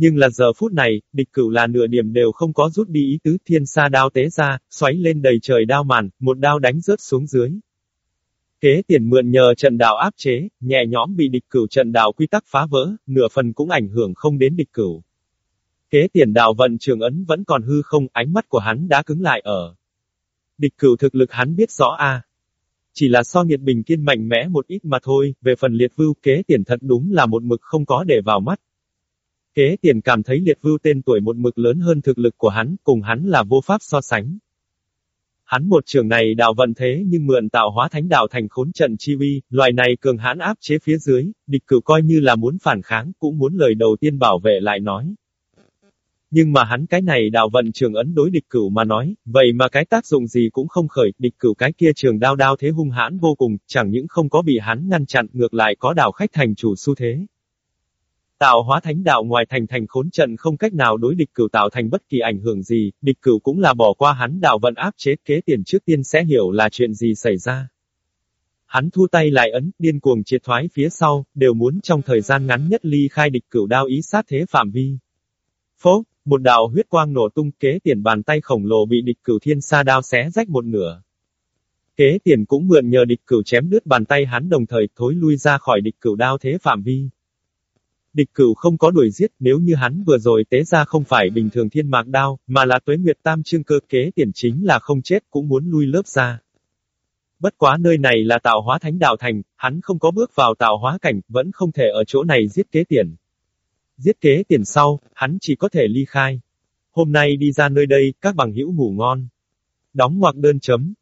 S1: Nhưng là giờ phút này, địch cửu là nửa điểm đều không có rút đi ý tứ thiên sa đao tế ra, xoáy lên đầy trời đao màn, một đao đánh rớt xuống dưới. Kế tiền mượn nhờ trận đạo áp chế, nhẹ nhõm bị địch cửu trận đạo quy tắc phá vỡ, nửa phần cũng ảnh hưởng không đến địch cửu. Kế tiền đạo vận trường ấn vẫn còn hư không, ánh mắt của hắn đã cứng lại ở. Địch cửu thực lực hắn biết rõ a, Chỉ là so nghiệt bình kiên mạnh mẽ một ít mà thôi, về phần liệt vưu kế tiền thật đúng là một mực không có để vào mắt. Kế tiền cảm thấy liệt vưu tên tuổi một mực lớn hơn thực lực của hắn, cùng hắn là vô pháp so sánh. Hắn một trường này đạo vận thế nhưng mượn tạo hóa thánh đạo thành khốn trận chi uy, loài này cường hãn áp chế phía dưới, địch cử coi như là muốn phản kháng, cũng muốn lời đầu tiên bảo vệ lại nói. Nhưng mà hắn cái này đạo vận trường ấn đối địch cửu mà nói, vậy mà cái tác dụng gì cũng không khởi, địch cửu cái kia trường đao đao thế hung hãn vô cùng, chẳng những không có bị hắn ngăn chặn, ngược lại có đảo khách thành chủ xu thế. Tạo hóa thánh đạo ngoài thành thành khốn trận không cách nào đối địch cửu tạo thành bất kỳ ảnh hưởng gì, địch cửu cũng là bỏ qua hắn đạo vận áp chế kế tiền trước tiên sẽ hiểu là chuyện gì xảy ra. Hắn thu tay lại ấn, điên cuồng triệt thoái phía sau, đều muốn trong thời gian ngắn nhất ly khai địch cửu đao ý sát thế phạm vi. Phố, một đạo huyết quang nổ tung kế tiền bàn tay khổng lồ bị địch cửu thiên sa đao xé rách một nửa. Kế tiền cũng mượn nhờ địch cửu chém đứt bàn tay hắn đồng thời thối lui ra khỏi địch cửu đao thế phạm vi. Địch cửu không có đuổi giết, nếu như hắn vừa rồi tế ra không phải bình thường thiên mạc đao, mà là tuế nguyệt tam chương cơ kế tiền chính là không chết cũng muốn lui lớp ra. Bất quá nơi này là tạo hóa thánh đạo thành, hắn không có bước vào tạo hóa cảnh, vẫn không thể ở chỗ này giết kế tiền. Giết kế tiền sau, hắn chỉ có thể ly khai. Hôm nay đi ra nơi đây, các bằng hữu ngủ ngon. Đóng ngoặc đơn chấm.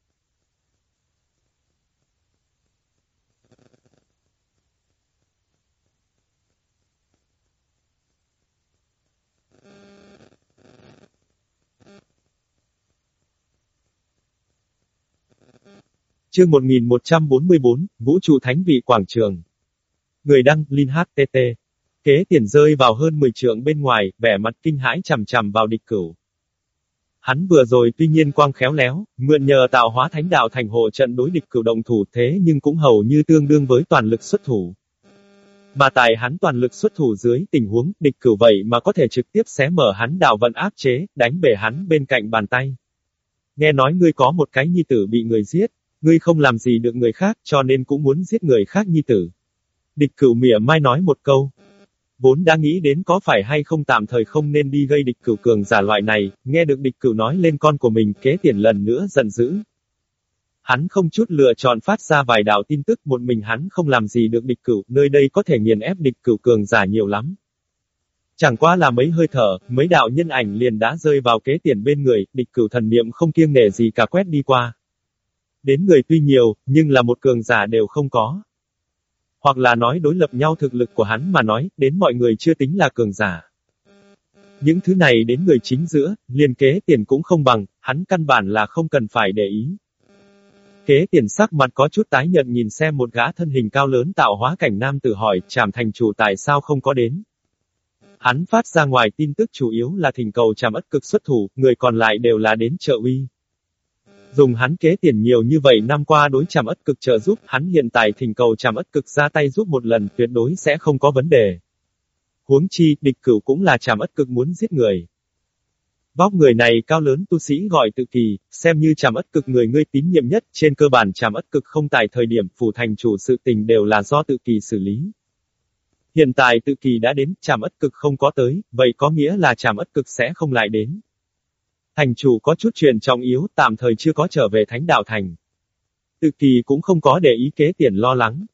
S1: Chương 1144, Vũ trụ thánh vị quảng trường. Người đăng, Linh HTT. Kế tiền rơi vào hơn 10 trượng bên ngoài, vẻ mặt kinh hãi chằm chằm vào địch cửu. Hắn vừa rồi tuy nhiên quang khéo léo, mượn nhờ tạo hóa thánh đạo thành hộ trận đối địch cửu động thủ thế nhưng cũng hầu như tương đương với toàn lực xuất thủ. Mà tại hắn toàn lực xuất thủ dưới tình huống địch cửu vậy mà có thể trực tiếp xé mở hắn đạo vận áp chế, đánh bể hắn bên cạnh bàn tay. Nghe nói ngươi có một cái nhi tử bị người giết, Ngươi không làm gì được người khác, cho nên cũng muốn giết người khác nhi tử. Địch cửu mỉa mai nói một câu. Vốn đã nghĩ đến có phải hay không tạm thời không nên đi gây địch cửu cường giả loại này, nghe được địch cửu nói lên con của mình kế tiền lần nữa giận dữ. Hắn không chút lựa chọn phát ra vài đạo tin tức một mình hắn không làm gì được địch cửu, nơi đây có thể nghiền ép địch cửu cường giả nhiều lắm. Chẳng qua là mấy hơi thở, mấy đạo nhân ảnh liền đã rơi vào kế tiền bên người, địch cửu thần niệm không kiêng nể gì cả quét đi qua. Đến người tuy nhiều, nhưng là một cường giả đều không có. Hoặc là nói đối lập nhau thực lực của hắn mà nói, đến mọi người chưa tính là cường giả. Những thứ này đến người chính giữa, liền kế tiền cũng không bằng, hắn căn bản là không cần phải để ý. Kế tiền sắc mặt có chút tái nhận nhìn xem một gã thân hình cao lớn tạo hóa cảnh nam tự hỏi, chảm thành chủ tại sao không có đến. Hắn phát ra ngoài tin tức chủ yếu là thỉnh cầu chảm ất cực xuất thủ, người còn lại đều là đến trợ uy. Dùng hắn kế tiền nhiều như vậy năm qua đối chàm ất cực trợ giúp, hắn hiện tại thỉnh cầu chàm ất cực ra tay giúp một lần tuyệt đối sẽ không có vấn đề. Huống chi, địch cửu cũng là chàm ất cực muốn giết người. Vóc người này cao lớn tu sĩ gọi tự kỳ, xem như chàm ất cực người ngươi tín nhiệm nhất, trên cơ bản chàm ất cực không tại thời điểm phủ thành chủ sự tình đều là do tự kỳ xử lý. Hiện tại tự kỳ đã đến, chàm ất cực không có tới, vậy có nghĩa là chàm ất cực sẽ không lại đến. Thành chủ có chút chuyện trọng yếu, tạm thời chưa có trở về thánh đạo thành. Tự kỳ cũng không có để ý kế tiền lo lắng.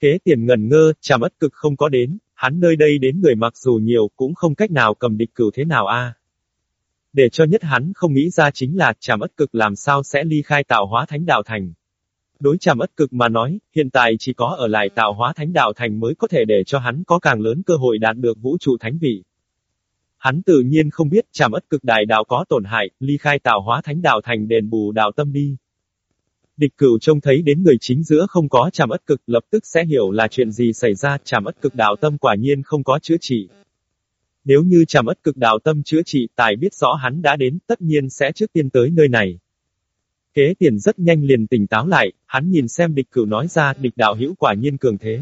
S1: Kế tiền ngần ngơ, trảm ất cực không có đến, hắn nơi đây đến người mặc dù nhiều cũng không cách nào cầm địch cửu thế nào a. Để cho nhất hắn không nghĩ ra chính là trảm ất cực làm sao sẽ ly khai tạo hóa thánh đạo thành. Đối trảm ất cực mà nói, hiện tại chỉ có ở lại tạo hóa thánh đạo thành mới có thể để cho hắn có càng lớn cơ hội đạt được vũ trụ thánh vị. Hắn tự nhiên không biết chàm ất cực đại đạo có tổn hại, ly khai tạo hóa thánh đạo thành đền bù đạo tâm đi. Địch cửu trông thấy đến người chính giữa không có chàm ất cực lập tức sẽ hiểu là chuyện gì xảy ra chàm ất cực đạo tâm quả nhiên không có chữa trị. Nếu như chàm ất cực đạo tâm chữa trị tài biết rõ hắn đã đến tất nhiên sẽ trước tiên tới nơi này. Kế tiền rất nhanh liền tỉnh táo lại, hắn nhìn xem địch cửu nói ra địch đạo hữu quả nhiên cường thế.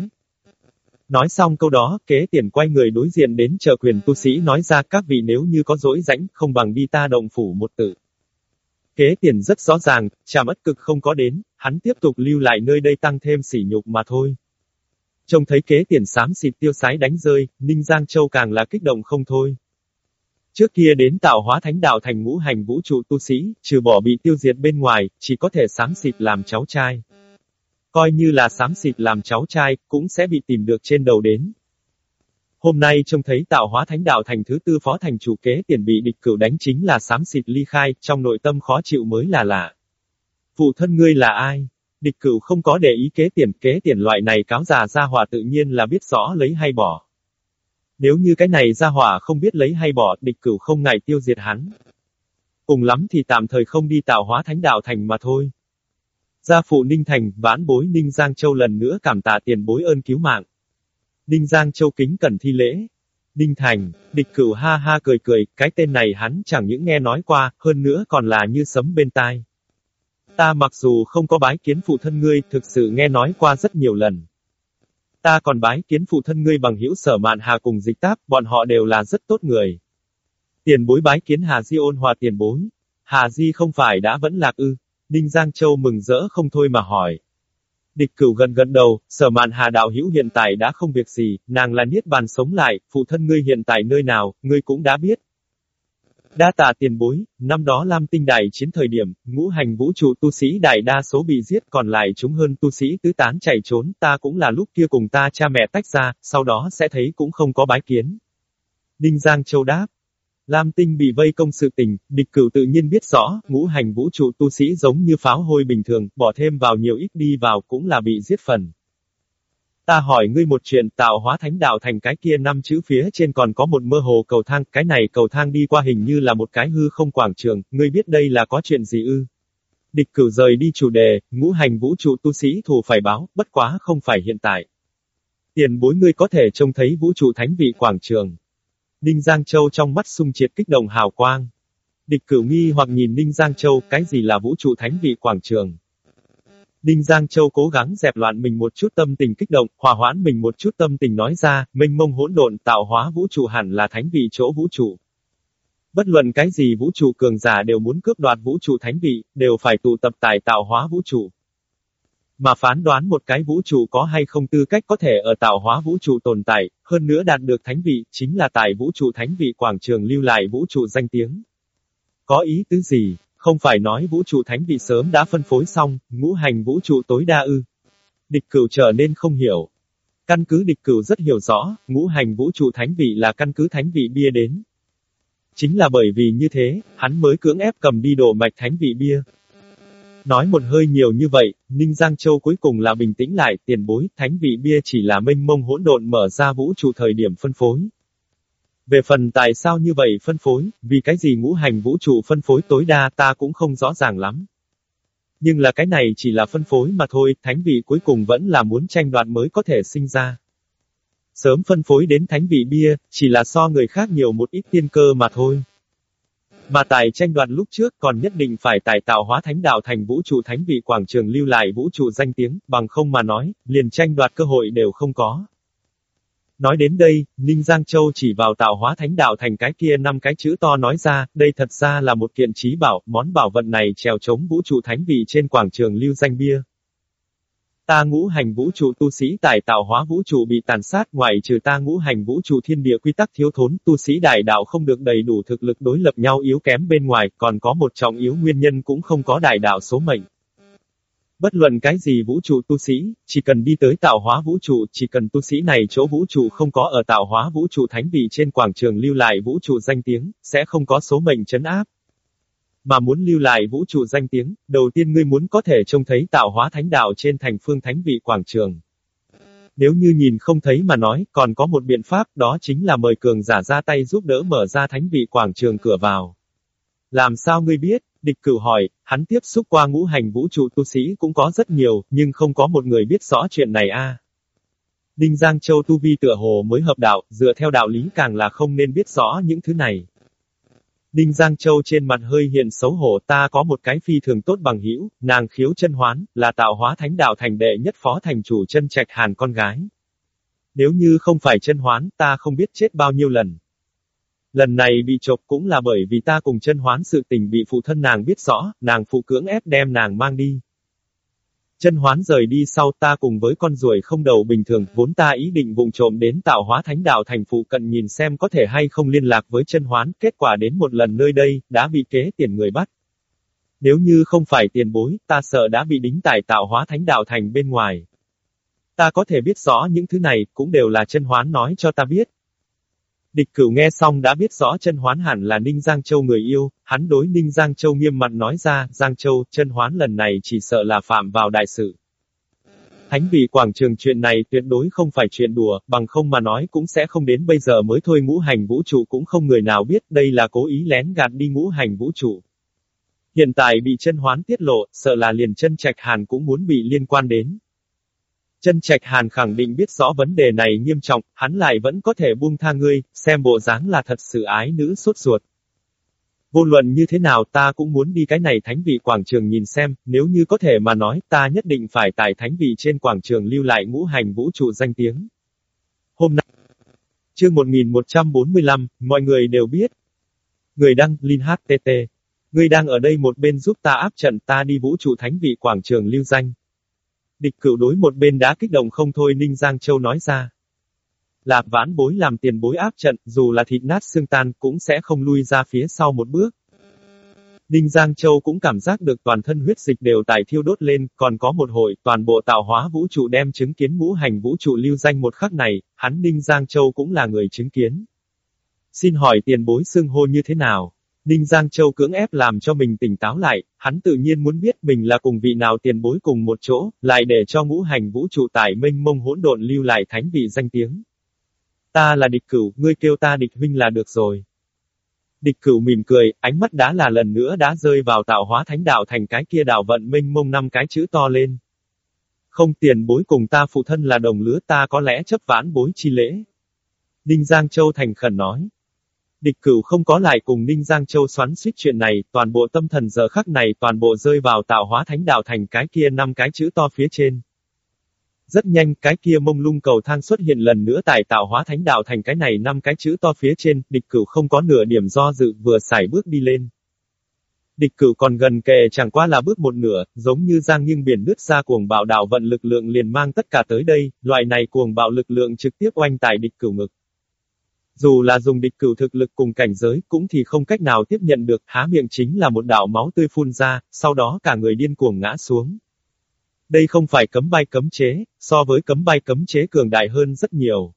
S1: Nói xong câu đó, kế tiền quay người đối diện đến chờ quyền tu sĩ nói ra các vị nếu như có dỗi rãnh, không bằng đi ta động phủ một tự. Kế tiền rất rõ ràng, trà mất cực không có đến, hắn tiếp tục lưu lại nơi đây tăng thêm sỉ nhục mà thôi. Trông thấy kế tiền xám xịt tiêu sái đánh rơi, Ninh Giang Châu càng là kích động không thôi. Trước kia đến tạo hóa thánh đạo thành ngũ hành vũ trụ tu sĩ, trừ bỏ bị tiêu diệt bên ngoài, chỉ có thể xám xịt làm cháu trai. Coi như là xám xịt làm cháu trai, cũng sẽ bị tìm được trên đầu đến. Hôm nay trông thấy tạo hóa thánh đạo thành thứ tư phó thành chủ kế tiền bị địch cửu đánh chính là xám xịt ly khai, trong nội tâm khó chịu mới là lạ. Phụ thân ngươi là ai? Địch cửu không có để ý kế tiền, kế tiền loại này cáo già ra hòa tự nhiên là biết rõ lấy hay bỏ. Nếu như cái này ra hỏa không biết lấy hay bỏ, địch cửu không ngại tiêu diệt hắn. Cùng lắm thì tạm thời không đi tạo hóa thánh đạo thành mà thôi. Gia phụ Ninh Thành, vãn bối Ninh Giang Châu lần nữa cảm tạ tiền bối ơn cứu mạng. Ninh Giang Châu kính cẩn thi lễ. Ninh Thành, địch cửu ha ha cười cười, cái tên này hắn chẳng những nghe nói qua, hơn nữa còn là như sấm bên tai. Ta mặc dù không có bái kiến phụ thân ngươi, thực sự nghe nói qua rất nhiều lần. Ta còn bái kiến phụ thân ngươi bằng hữu sở mạn hà cùng dịch táp, bọn họ đều là rất tốt người. Tiền bối bái kiến Hà Di ôn hòa tiền bối. Hà Di không phải đã vẫn lạc ư. Ninh Giang Châu mừng rỡ không thôi mà hỏi. Địch cửu gần gần đầu, sở mạn hà đạo hữu hiện tại đã không việc gì, nàng là niết bàn sống lại, phụ thân ngươi hiện tại nơi nào, ngươi cũng đã biết. Đa tạ tiền bối, năm đó Lam Tinh Đại chiến thời điểm, ngũ hành vũ trụ tu sĩ đại đa số bị giết còn lại chúng hơn tu sĩ tứ tán chạy trốn, ta cũng là lúc kia cùng ta cha mẹ tách ra, sau đó sẽ thấy cũng không có bái kiến. Đinh Giang Châu đáp. Lam Tinh bị vây công sự tình, địch cửu tự nhiên biết rõ, ngũ hành vũ trụ tu sĩ giống như pháo hôi bình thường, bỏ thêm vào nhiều ít đi vào cũng là bị giết phần. Ta hỏi ngươi một chuyện, tạo hóa thánh đạo thành cái kia năm chữ phía trên còn có một mơ hồ cầu thang, cái này cầu thang đi qua hình như là một cái hư không quảng trường, ngươi biết đây là có chuyện gì ư? Địch cửu rời đi chủ đề, ngũ hành vũ trụ tu sĩ thù phải báo, bất quá không phải hiện tại. Tiền bối ngươi có thể trông thấy vũ trụ thánh vị quảng trường. Ninh Giang Châu trong mắt sung triệt kích động hào quang. Địch cửu nghi hoặc nhìn Ninh Giang Châu, cái gì là vũ trụ thánh vị quảng trường? Ninh Giang Châu cố gắng dẹp loạn mình một chút tâm tình kích động, hòa hoãn mình một chút tâm tình nói ra, mình mông hỗn độn tạo hóa vũ trụ hẳn là thánh vị chỗ vũ trụ. Bất luận cái gì vũ trụ cường giả đều muốn cướp đoạt vũ trụ thánh vị, đều phải tụ tập tài tạo hóa vũ trụ. Mà phán đoán một cái vũ trụ có hay không tư cách có thể ở tạo hóa vũ trụ tồn tại, hơn nữa đạt được thánh vị, chính là tại vũ trụ thánh vị quảng trường lưu lại vũ trụ danh tiếng. Có ý tứ gì? Không phải nói vũ trụ thánh vị sớm đã phân phối xong, ngũ hành vũ trụ tối đa ư. Địch cửu trở nên không hiểu. Căn cứ địch cửu rất hiểu rõ, ngũ hành vũ trụ thánh vị là căn cứ thánh vị bia đến. Chính là bởi vì như thế, hắn mới cưỡng ép cầm đi đồ mạch thánh vị bia. Nói một hơi nhiều như vậy, Ninh Giang Châu cuối cùng là bình tĩnh lại, tiền bối, thánh vị bia chỉ là mênh mông hỗn độn mở ra vũ trụ thời điểm phân phối. Về phần tại sao như vậy phân phối, vì cái gì ngũ hành vũ trụ phân phối tối đa ta cũng không rõ ràng lắm. Nhưng là cái này chỉ là phân phối mà thôi, thánh vị cuối cùng vẫn là muốn tranh đoạt mới có thể sinh ra. Sớm phân phối đến thánh vị bia, chỉ là so người khác nhiều một ít tiên cơ mà thôi. Mà tài tranh đoạt lúc trước còn nhất định phải tài tạo hóa thánh đạo thành vũ trụ thánh vị quảng trường lưu lại vũ trụ danh tiếng, bằng không mà nói, liền tranh đoạt cơ hội đều không có. Nói đến đây, Ninh Giang Châu chỉ vào tạo hóa thánh đạo thành cái kia năm cái chữ to nói ra, đây thật ra là một kiện trí bảo, món bảo vật này trèo chống vũ trụ thánh vị trên quảng trường lưu danh bia. Ta ngũ hành vũ trụ tu sĩ tài tạo hóa vũ trụ bị tàn sát ngoại trừ ta ngũ hành vũ trụ thiên địa quy tắc thiếu thốn, tu sĩ đại đạo không được đầy đủ thực lực đối lập nhau yếu kém bên ngoài, còn có một trọng yếu nguyên nhân cũng không có đại đạo số mệnh. Bất luận cái gì vũ trụ tu sĩ, chỉ cần đi tới tạo hóa vũ trụ, chỉ cần tu sĩ này chỗ vũ trụ không có ở tạo hóa vũ trụ thánh vị trên quảng trường lưu lại vũ trụ danh tiếng, sẽ không có số mệnh chấn áp. Mà muốn lưu lại vũ trụ danh tiếng, đầu tiên ngươi muốn có thể trông thấy tạo hóa thánh đạo trên thành phương thánh vị quảng trường. Nếu như nhìn không thấy mà nói, còn có một biện pháp, đó chính là mời cường giả ra tay giúp đỡ mở ra thánh vị quảng trường cửa vào. Làm sao ngươi biết? Địch cửu hỏi, hắn tiếp xúc qua ngũ hành vũ trụ tu sĩ cũng có rất nhiều, nhưng không có một người biết rõ chuyện này a. Đinh Giang Châu tu vi tựa hồ mới hợp đạo, dựa theo đạo lý càng là không nên biết rõ những thứ này. Đinh Giang Châu trên mặt hơi hiện xấu hổ ta có một cái phi thường tốt bằng hữu, nàng khiếu chân hoán, là tạo hóa thánh đạo thành đệ nhất phó thành chủ chân trạch hàn con gái. Nếu như không phải chân hoán, ta không biết chết bao nhiêu lần. Lần này bị chộp cũng là bởi vì ta cùng chân hoán sự tình bị phụ thân nàng biết rõ, nàng phụ cưỡng ép đem nàng mang đi. Chân hoán rời đi sau ta cùng với con ruồi không đầu bình thường, vốn ta ý định vùng trộm đến tạo hóa thánh đạo thành phụ cận nhìn xem có thể hay không liên lạc với chân hoán, kết quả đến một lần nơi đây, đã bị kế tiền người bắt. Nếu như không phải tiền bối, ta sợ đã bị đính tại tạo hóa thánh đạo thành bên ngoài. Ta có thể biết rõ những thứ này, cũng đều là chân hoán nói cho ta biết, Địch cửu nghe xong đã biết rõ chân hoán hẳn là Ninh Giang Châu người yêu, hắn đối Ninh Giang Châu nghiêm mặt nói ra, Giang Châu, chân hoán lần này chỉ sợ là phạm vào đại sự. Thánh vị quảng trường chuyện này tuyệt đối không phải chuyện đùa, bằng không mà nói cũng sẽ không đến bây giờ mới thôi ngũ hành vũ trụ cũng không người nào biết đây là cố ý lén gạt đi ngũ hành vũ trụ. Hiện tại bị chân hoán tiết lộ, sợ là liền chân trạch hàn cũng muốn bị liên quan đến. Chân Trạch Hàn khẳng định biết rõ vấn đề này nghiêm trọng, hắn lại vẫn có thể buông tha ngươi, xem bộ dáng là thật sự ái nữ sốt ruột. Vô luận như thế nào ta cũng muốn đi cái này thánh vị quảng trường nhìn xem, nếu như có thể mà nói ta nhất định phải tại thánh vị trên quảng trường lưu lại ngũ hành vũ trụ danh tiếng. Hôm nay, chương 1145, mọi người đều biết. Người đăng, Linh HTT. Người đang ở đây một bên giúp ta áp trận ta đi vũ trụ thánh vị quảng trường lưu danh. Địch cựu đối một bên đã kích động không thôi Ninh Giang Châu nói ra. Là vãn bối làm tiền bối áp trận, dù là thịt nát xương tan cũng sẽ không lui ra phía sau một bước. Ninh Giang Châu cũng cảm giác được toàn thân huyết dịch đều tải thiêu đốt lên, còn có một hồi, toàn bộ tạo hóa vũ trụ đem chứng kiến ngũ hành vũ trụ lưu danh một khắc này, hắn Ninh Giang Châu cũng là người chứng kiến. Xin hỏi tiền bối xưng hô như thế nào? Ninh Giang Châu cưỡng ép làm cho mình tỉnh táo lại, hắn tự nhiên muốn biết mình là cùng vị nào tiền bối cùng một chỗ, lại để cho ngũ hành vũ trụ tải minh mông hỗn độn lưu lại thánh vị danh tiếng. Ta là địch cửu, ngươi kêu ta địch huynh là được rồi. Địch cửu mỉm cười, ánh mắt đã là lần nữa đã rơi vào tạo hóa thánh đạo thành cái kia đạo vận minh mông năm cái chữ to lên. Không tiền bối cùng ta phụ thân là đồng lứa ta có lẽ chấp vãn bối chi lễ. Ninh Giang Châu thành khẩn nói. Địch cửu không có lại cùng Ninh Giang Châu xoắn suýt chuyện này, toàn bộ tâm thần giờ khắc này toàn bộ rơi vào tạo hóa thánh đạo thành cái kia năm cái chữ to phía trên. Rất nhanh, cái kia mông lung cầu thang xuất hiện lần nữa tại tạo hóa thánh đạo thành cái này năm cái chữ to phía trên, địch cửu không có nửa điểm do dự vừa xài bước đi lên. Địch cửu còn gần kề chẳng qua là bước một nửa, giống như giang nghiêng biển nước ra cuồng bạo đạo vận lực lượng liền mang tất cả tới đây, loại này cuồng bạo lực lượng trực tiếp oanh tại địch cửu ngực. Dù là dùng địch cửu thực lực cùng cảnh giới, cũng thì không cách nào tiếp nhận được, há miệng chính là một đạo máu tươi phun ra, sau đó cả người điên cuồng ngã xuống. Đây không phải cấm bay cấm chế, so với cấm bay cấm chế cường đại hơn rất nhiều.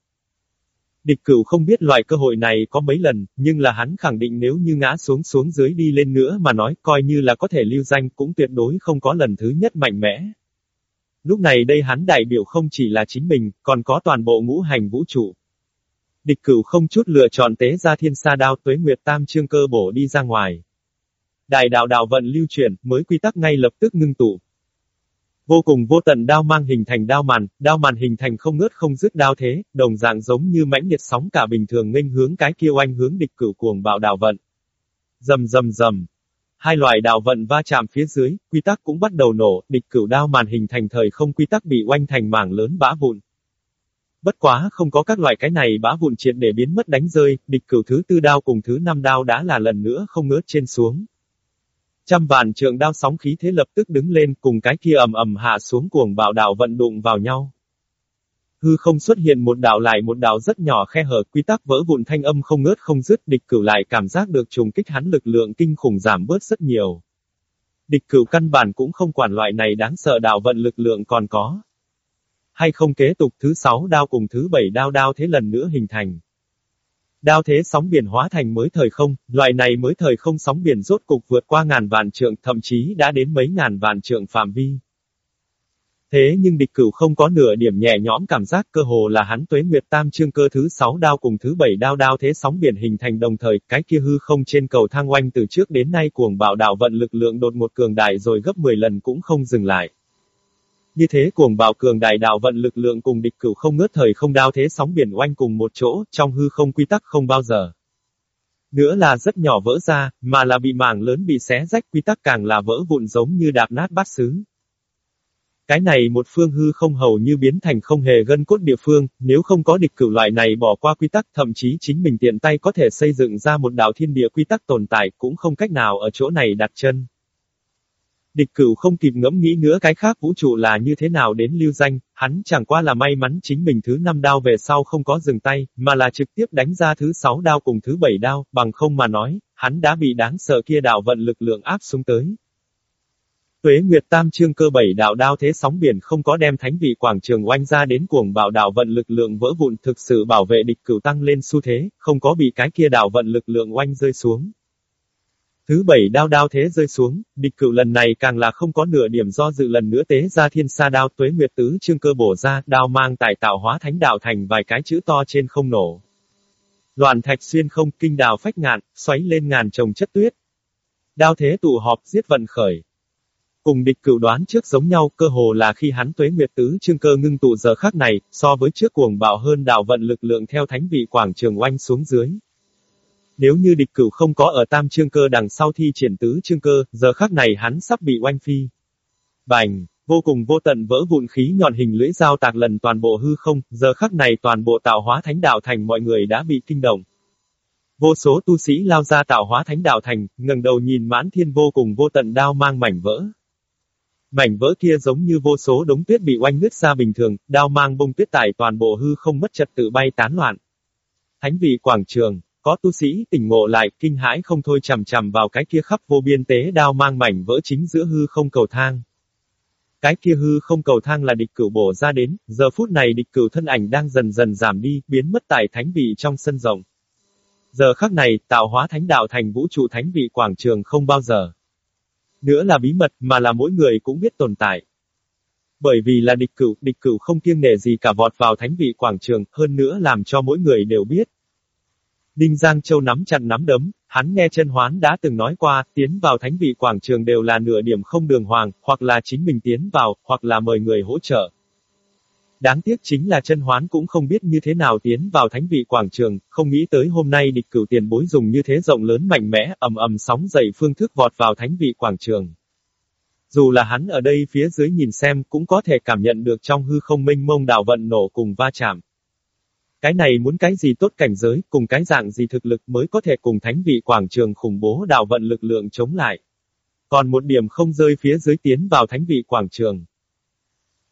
S1: Địch cửu không biết loại cơ hội này có mấy lần, nhưng là hắn khẳng định nếu như ngã xuống xuống dưới đi lên nữa mà nói coi như là có thể lưu danh cũng tuyệt đối không có lần thứ nhất mạnh mẽ. Lúc này đây hắn đại biểu không chỉ là chính mình, còn có toàn bộ ngũ hành vũ trụ. Địch cửu không chút lựa chọn tế ra thiên sa đao tuế nguyệt tam trương cơ bổ đi ra ngoài. Đại đạo đạo vận lưu chuyển, mới quy tắc ngay lập tức ngưng tụ. Vô cùng vô tận đao mang hình thành đao màn, đao màn hình thành không ngớt không dứt đao thế, đồng dạng giống như mãnh liệt sóng cả bình thường nghênh hướng cái kia oanh hướng địch cửu cuồng bạo đạo vận. Dầm dầm dầm. Hai loại đạo vận va chạm phía dưới, quy tắc cũng bắt đầu nổ, địch cửu đao màn hình thành thời không quy tắc bị oanh thành mảng lớn bã vụn. Bất quá không có các loại cái này bá vụn triệt để biến mất đánh rơi, địch cửu thứ tư đao cùng thứ năm đao đã là lần nữa không ngớt trên xuống. Trăm vạn trượng đao sóng khí thế lập tức đứng lên cùng cái kia ầm ầm hạ xuống cuồng bạo đạo vận đụng vào nhau. Hư không xuất hiện một đạo lại một đạo rất nhỏ khe hở quy tắc vỡ vụn thanh âm không ngớt không dứt địch cửu lại cảm giác được trùng kích hắn lực lượng kinh khủng giảm bớt rất nhiều. Địch cửu căn bản cũng không quản loại này đáng sợ đạo vận lực lượng còn có. Hay không kế tục thứ sáu đao cùng thứ bảy đao đao thế lần nữa hình thành. Đao thế sóng biển hóa thành mới thời không, loại này mới thời không sóng biển rốt cục vượt qua ngàn vạn trượng thậm chí đã đến mấy ngàn vạn trượng phạm vi. Thế nhưng địch cửu không có nửa điểm nhẹ nhõm cảm giác cơ hồ là hắn tuế nguyệt tam chương cơ thứ sáu đao cùng thứ bảy đao đao thế sóng biển hình thành đồng thời, cái kia hư không trên cầu thang oanh từ trước đến nay cuồng bạo đạo vận lực lượng đột một cường đại rồi gấp 10 lần cũng không dừng lại. Như thế cuồng bạo cường đại đạo vận lực lượng cùng địch cửu không ngớt thời không đao thế sóng biển oanh cùng một chỗ, trong hư không quy tắc không bao giờ. Nữa là rất nhỏ vỡ ra, mà là bị mảng lớn bị xé rách quy tắc càng là vỡ vụn giống như đạp nát bát xứ. Cái này một phương hư không hầu như biến thành không hề gân cốt địa phương, nếu không có địch cửu loại này bỏ qua quy tắc thậm chí chính mình tiện tay có thể xây dựng ra một đạo thiên địa quy tắc tồn tại cũng không cách nào ở chỗ này đặt chân. Địch cửu không kịp ngẫm nghĩ nữa cái khác vũ trụ là như thế nào đến lưu danh, hắn chẳng qua là may mắn chính mình thứ năm đao về sau không có dừng tay, mà là trực tiếp đánh ra thứ sáu đao cùng thứ bảy đao, bằng không mà nói, hắn đã bị đáng sợ kia đạo vận lực lượng áp xuống tới. Tuế Nguyệt Tam chương cơ bảy đạo đao thế sóng biển không có đem thánh vị quảng trường oanh ra đến cuồng bạo đạo vận lực lượng vỡ vụn thực sự bảo vệ địch cửu tăng lên xu thế, không có bị cái kia đạo vận lực lượng oanh rơi xuống. Thứ bảy đao đao thế rơi xuống, địch cửu lần này càng là không có nửa điểm do dự lần nữa tế ra thiên sa đao tuế nguyệt tứ trương cơ bổ ra, đao mang tài tạo hóa thánh đạo thành vài cái chữ to trên không nổ. Loạn thạch xuyên không, kinh đào phách ngạn, xoáy lên ngàn trồng chất tuyết. Đao thế tụ họp giết vận khởi. Cùng địch cửu đoán trước giống nhau, cơ hồ là khi hắn tuế nguyệt tứ trương cơ ngưng tụ giờ khắc này, so với trước cuồng bạo hơn đạo vận lực lượng theo thánh vị quảng trường oanh xuống dưới. Nếu như địch cửu không có ở tam chương cơ đằng sau thi triển tứ chương cơ, giờ khắc này hắn sắp bị oanh phi. Bành, vô cùng vô tận vỡ vụn khí nhọn hình lưỡi dao tạc lần toàn bộ hư không, giờ khắc này toàn bộ tạo hóa thánh đạo thành mọi người đã bị kinh động. Vô số tu sĩ lao ra tạo hóa thánh đạo thành, ngẩng đầu nhìn mãn thiên vô cùng vô tận đao mang mảnh vỡ. Mảnh vỡ kia giống như vô số đống tuyết bị oanh nứt ra bình thường, đao mang bông tuyết tải toàn bộ hư không mất trật tự bay tán loạn. Thánh vị quảng trường, có tu sĩ tỉnh ngộ lại, kinh hãi không thôi chầm chầm vào cái kia khắp vô biên tế đao mang mảnh vỡ chính giữa hư không cầu thang. Cái kia hư không cầu thang là địch cửu bổ ra đến, giờ phút này địch cửu thân ảnh đang dần dần giảm đi, biến mất tại thánh vị trong sân rộng. Giờ khắc này, tạo hóa thánh đạo thành vũ trụ thánh vị quảng trường không bao giờ. Nữa là bí mật, mà là mỗi người cũng biết tồn tại. Bởi vì là địch cửu, địch cửu không kiêng nể gì cả vọt vào thánh vị quảng trường, hơn nữa làm cho mỗi người đều biết. Đinh Giang Châu nắm chặt nắm đấm, hắn nghe chân hoán đã từng nói qua, tiến vào thánh vị quảng trường đều là nửa điểm không đường hoàng, hoặc là chính mình tiến vào, hoặc là mời người hỗ trợ. Đáng tiếc chính là chân hoán cũng không biết như thế nào tiến vào thánh vị quảng trường, không nghĩ tới hôm nay địch cửu tiền bối dùng như thế rộng lớn mạnh mẽ, ầm ầm sóng dậy phương thức vọt vào thánh vị quảng trường. Dù là hắn ở đây phía dưới nhìn xem cũng có thể cảm nhận được trong hư không minh mông đạo vận nổ cùng va chạm. Cái này muốn cái gì tốt cảnh giới, cùng cái dạng gì thực lực mới có thể cùng thánh vị quảng trường khủng bố đạo vận lực lượng chống lại. Còn một điểm không rơi phía dưới tiến vào thánh vị quảng trường.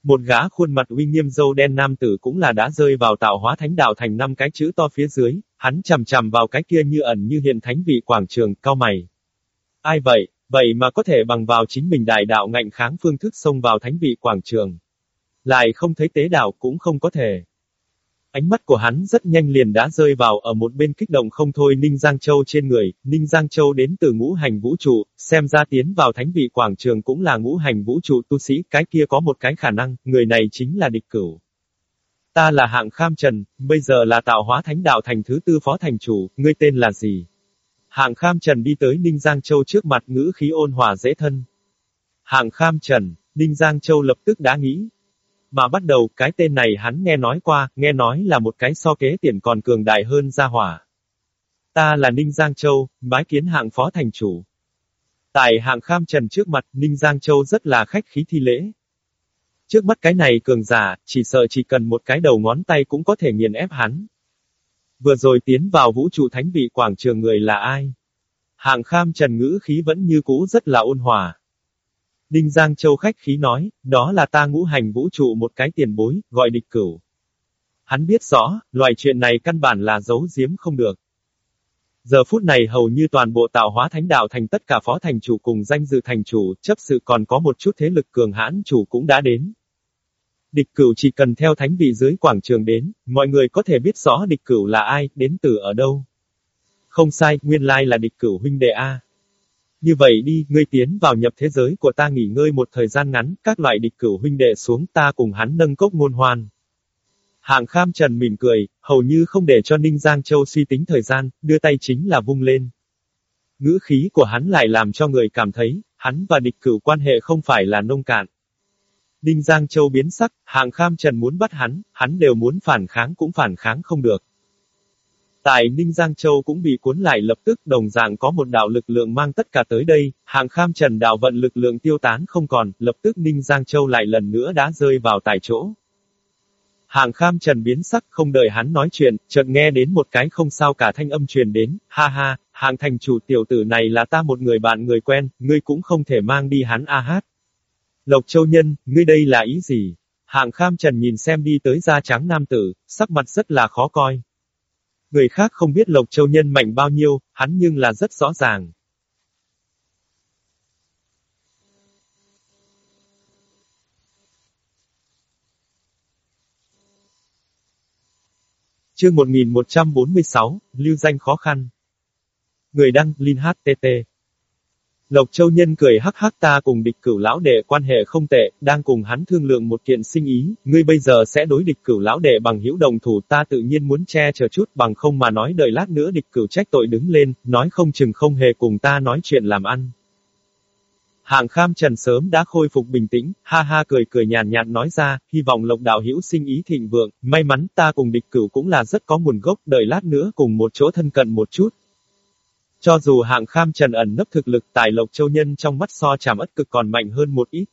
S1: Một gã khuôn mặt uy nghiêm dâu đen nam tử cũng là đã rơi vào tạo hóa thánh đạo thành năm cái chữ to phía dưới, hắn chầm chầm vào cái kia như ẩn như hiện thánh vị quảng trường, cao mày. Ai vậy, vậy mà có thể bằng vào chính mình đại đạo ngạnh kháng phương thức xông vào thánh vị quảng trường. Lại không thấy tế đạo cũng không có thể. Ánh mắt của hắn rất nhanh liền đã rơi vào ở một bên kích động không thôi Ninh Giang Châu trên người, Ninh Giang Châu đến từ ngũ hành vũ trụ, xem ra tiến vào thánh vị quảng trường cũng là ngũ hành vũ trụ tu sĩ, cái kia có một cái khả năng, người này chính là địch cửu. Ta là hạng kham trần, bây giờ là tạo hóa thánh đạo thành thứ tư phó thành chủ, ngươi tên là gì? Hạng kham trần đi tới Ninh Giang Châu trước mặt ngữ khí ôn hòa dễ thân. Hạng kham trần, Ninh Giang Châu lập tức đã nghĩ, mà bắt đầu, cái tên này hắn nghe nói qua, nghe nói là một cái so kế tiền còn cường đại hơn gia hỏa. Ta là Ninh Giang Châu, bái kiến hạng phó thành chủ. Tại hạng kham trần trước mặt, Ninh Giang Châu rất là khách khí thi lễ. Trước mắt cái này cường giả, chỉ sợ chỉ cần một cái đầu ngón tay cũng có thể nghiền ép hắn. Vừa rồi tiến vào vũ trụ thánh vị quảng trường người là ai? Hạng kham trần ngữ khí vẫn như cũ rất là ôn hòa. Đinh Giang Châu khách khí nói, đó là ta ngũ hành vũ trụ một cái tiền bối, gọi địch cửu. Hắn biết rõ, loại chuyện này căn bản là giấu giếm không được. Giờ phút này hầu như toàn bộ tạo hóa thánh đạo thành tất cả phó thành chủ cùng danh dự thành chủ, chấp sự còn có một chút thế lực cường hãn chủ cũng đã đến. Địch cửu chỉ cần theo thánh vị dưới quảng trường đến, mọi người có thể biết rõ địch cửu là ai, đến từ ở đâu. Không sai, nguyên lai là địch cửu huynh đệ A. Như vậy đi, ngươi tiến vào nhập thế giới của ta nghỉ ngơi một thời gian ngắn, các loại địch cửu huynh đệ xuống ta cùng hắn nâng cốc ngôn hoan. Hạng kham trần mỉm cười, hầu như không để cho Ninh Giang Châu suy tính thời gian, đưa tay chính là vung lên. Ngữ khí của hắn lại làm cho người cảm thấy, hắn và địch cửu quan hệ không phải là nông cạn. Ninh Giang Châu biến sắc, hạng kham trần muốn bắt hắn, hắn đều muốn phản kháng cũng phản kháng không được. Tại Ninh Giang Châu cũng bị cuốn lại lập tức đồng dạng có một đạo lực lượng mang tất cả tới đây, hạng kham trần đạo vận lực lượng tiêu tán không còn, lập tức Ninh Giang Châu lại lần nữa đã rơi vào tại chỗ. Hạng kham trần biến sắc không đợi hắn nói chuyện, chợt nghe đến một cái không sao cả thanh âm truyền đến, ha ha, hạng thành chủ tiểu tử này là ta một người bạn người quen, ngươi cũng không thể mang đi hắn a hát. Lộc Châu Nhân, ngươi đây là ý gì? Hạng kham trần nhìn xem đi tới da trắng nam tử, sắc mặt rất là khó coi. Người khác không biết Lộc Châu Nhân mạnh bao nhiêu, hắn nhưng là rất rõ ràng. Chương 1146, lưu danh khó khăn. Người đăng, Linh HTT. Lộc Châu Nhân cười hắc hắc ta cùng địch cửu lão đệ quan hệ không tệ, đang cùng hắn thương lượng một kiện sinh ý, ngươi bây giờ sẽ đối địch cửu lão đệ bằng hữu đồng thủ ta tự nhiên muốn che chờ chút bằng không mà nói đợi lát nữa địch cửu trách tội đứng lên, nói không chừng không hề cùng ta nói chuyện làm ăn. Hạng kham trần sớm đã khôi phục bình tĩnh, ha ha cười cười nhàn nhạt nói ra, hy vọng lộc đạo hữu sinh ý thịnh vượng, may mắn ta cùng địch cửu cũng là rất có nguồn gốc, đợi lát nữa cùng một chỗ thân cận một chút. Cho dù hạng kham trần ẩn nấp thực lực tài lộc châu nhân trong mắt so chàm ất cực còn mạnh hơn một ít.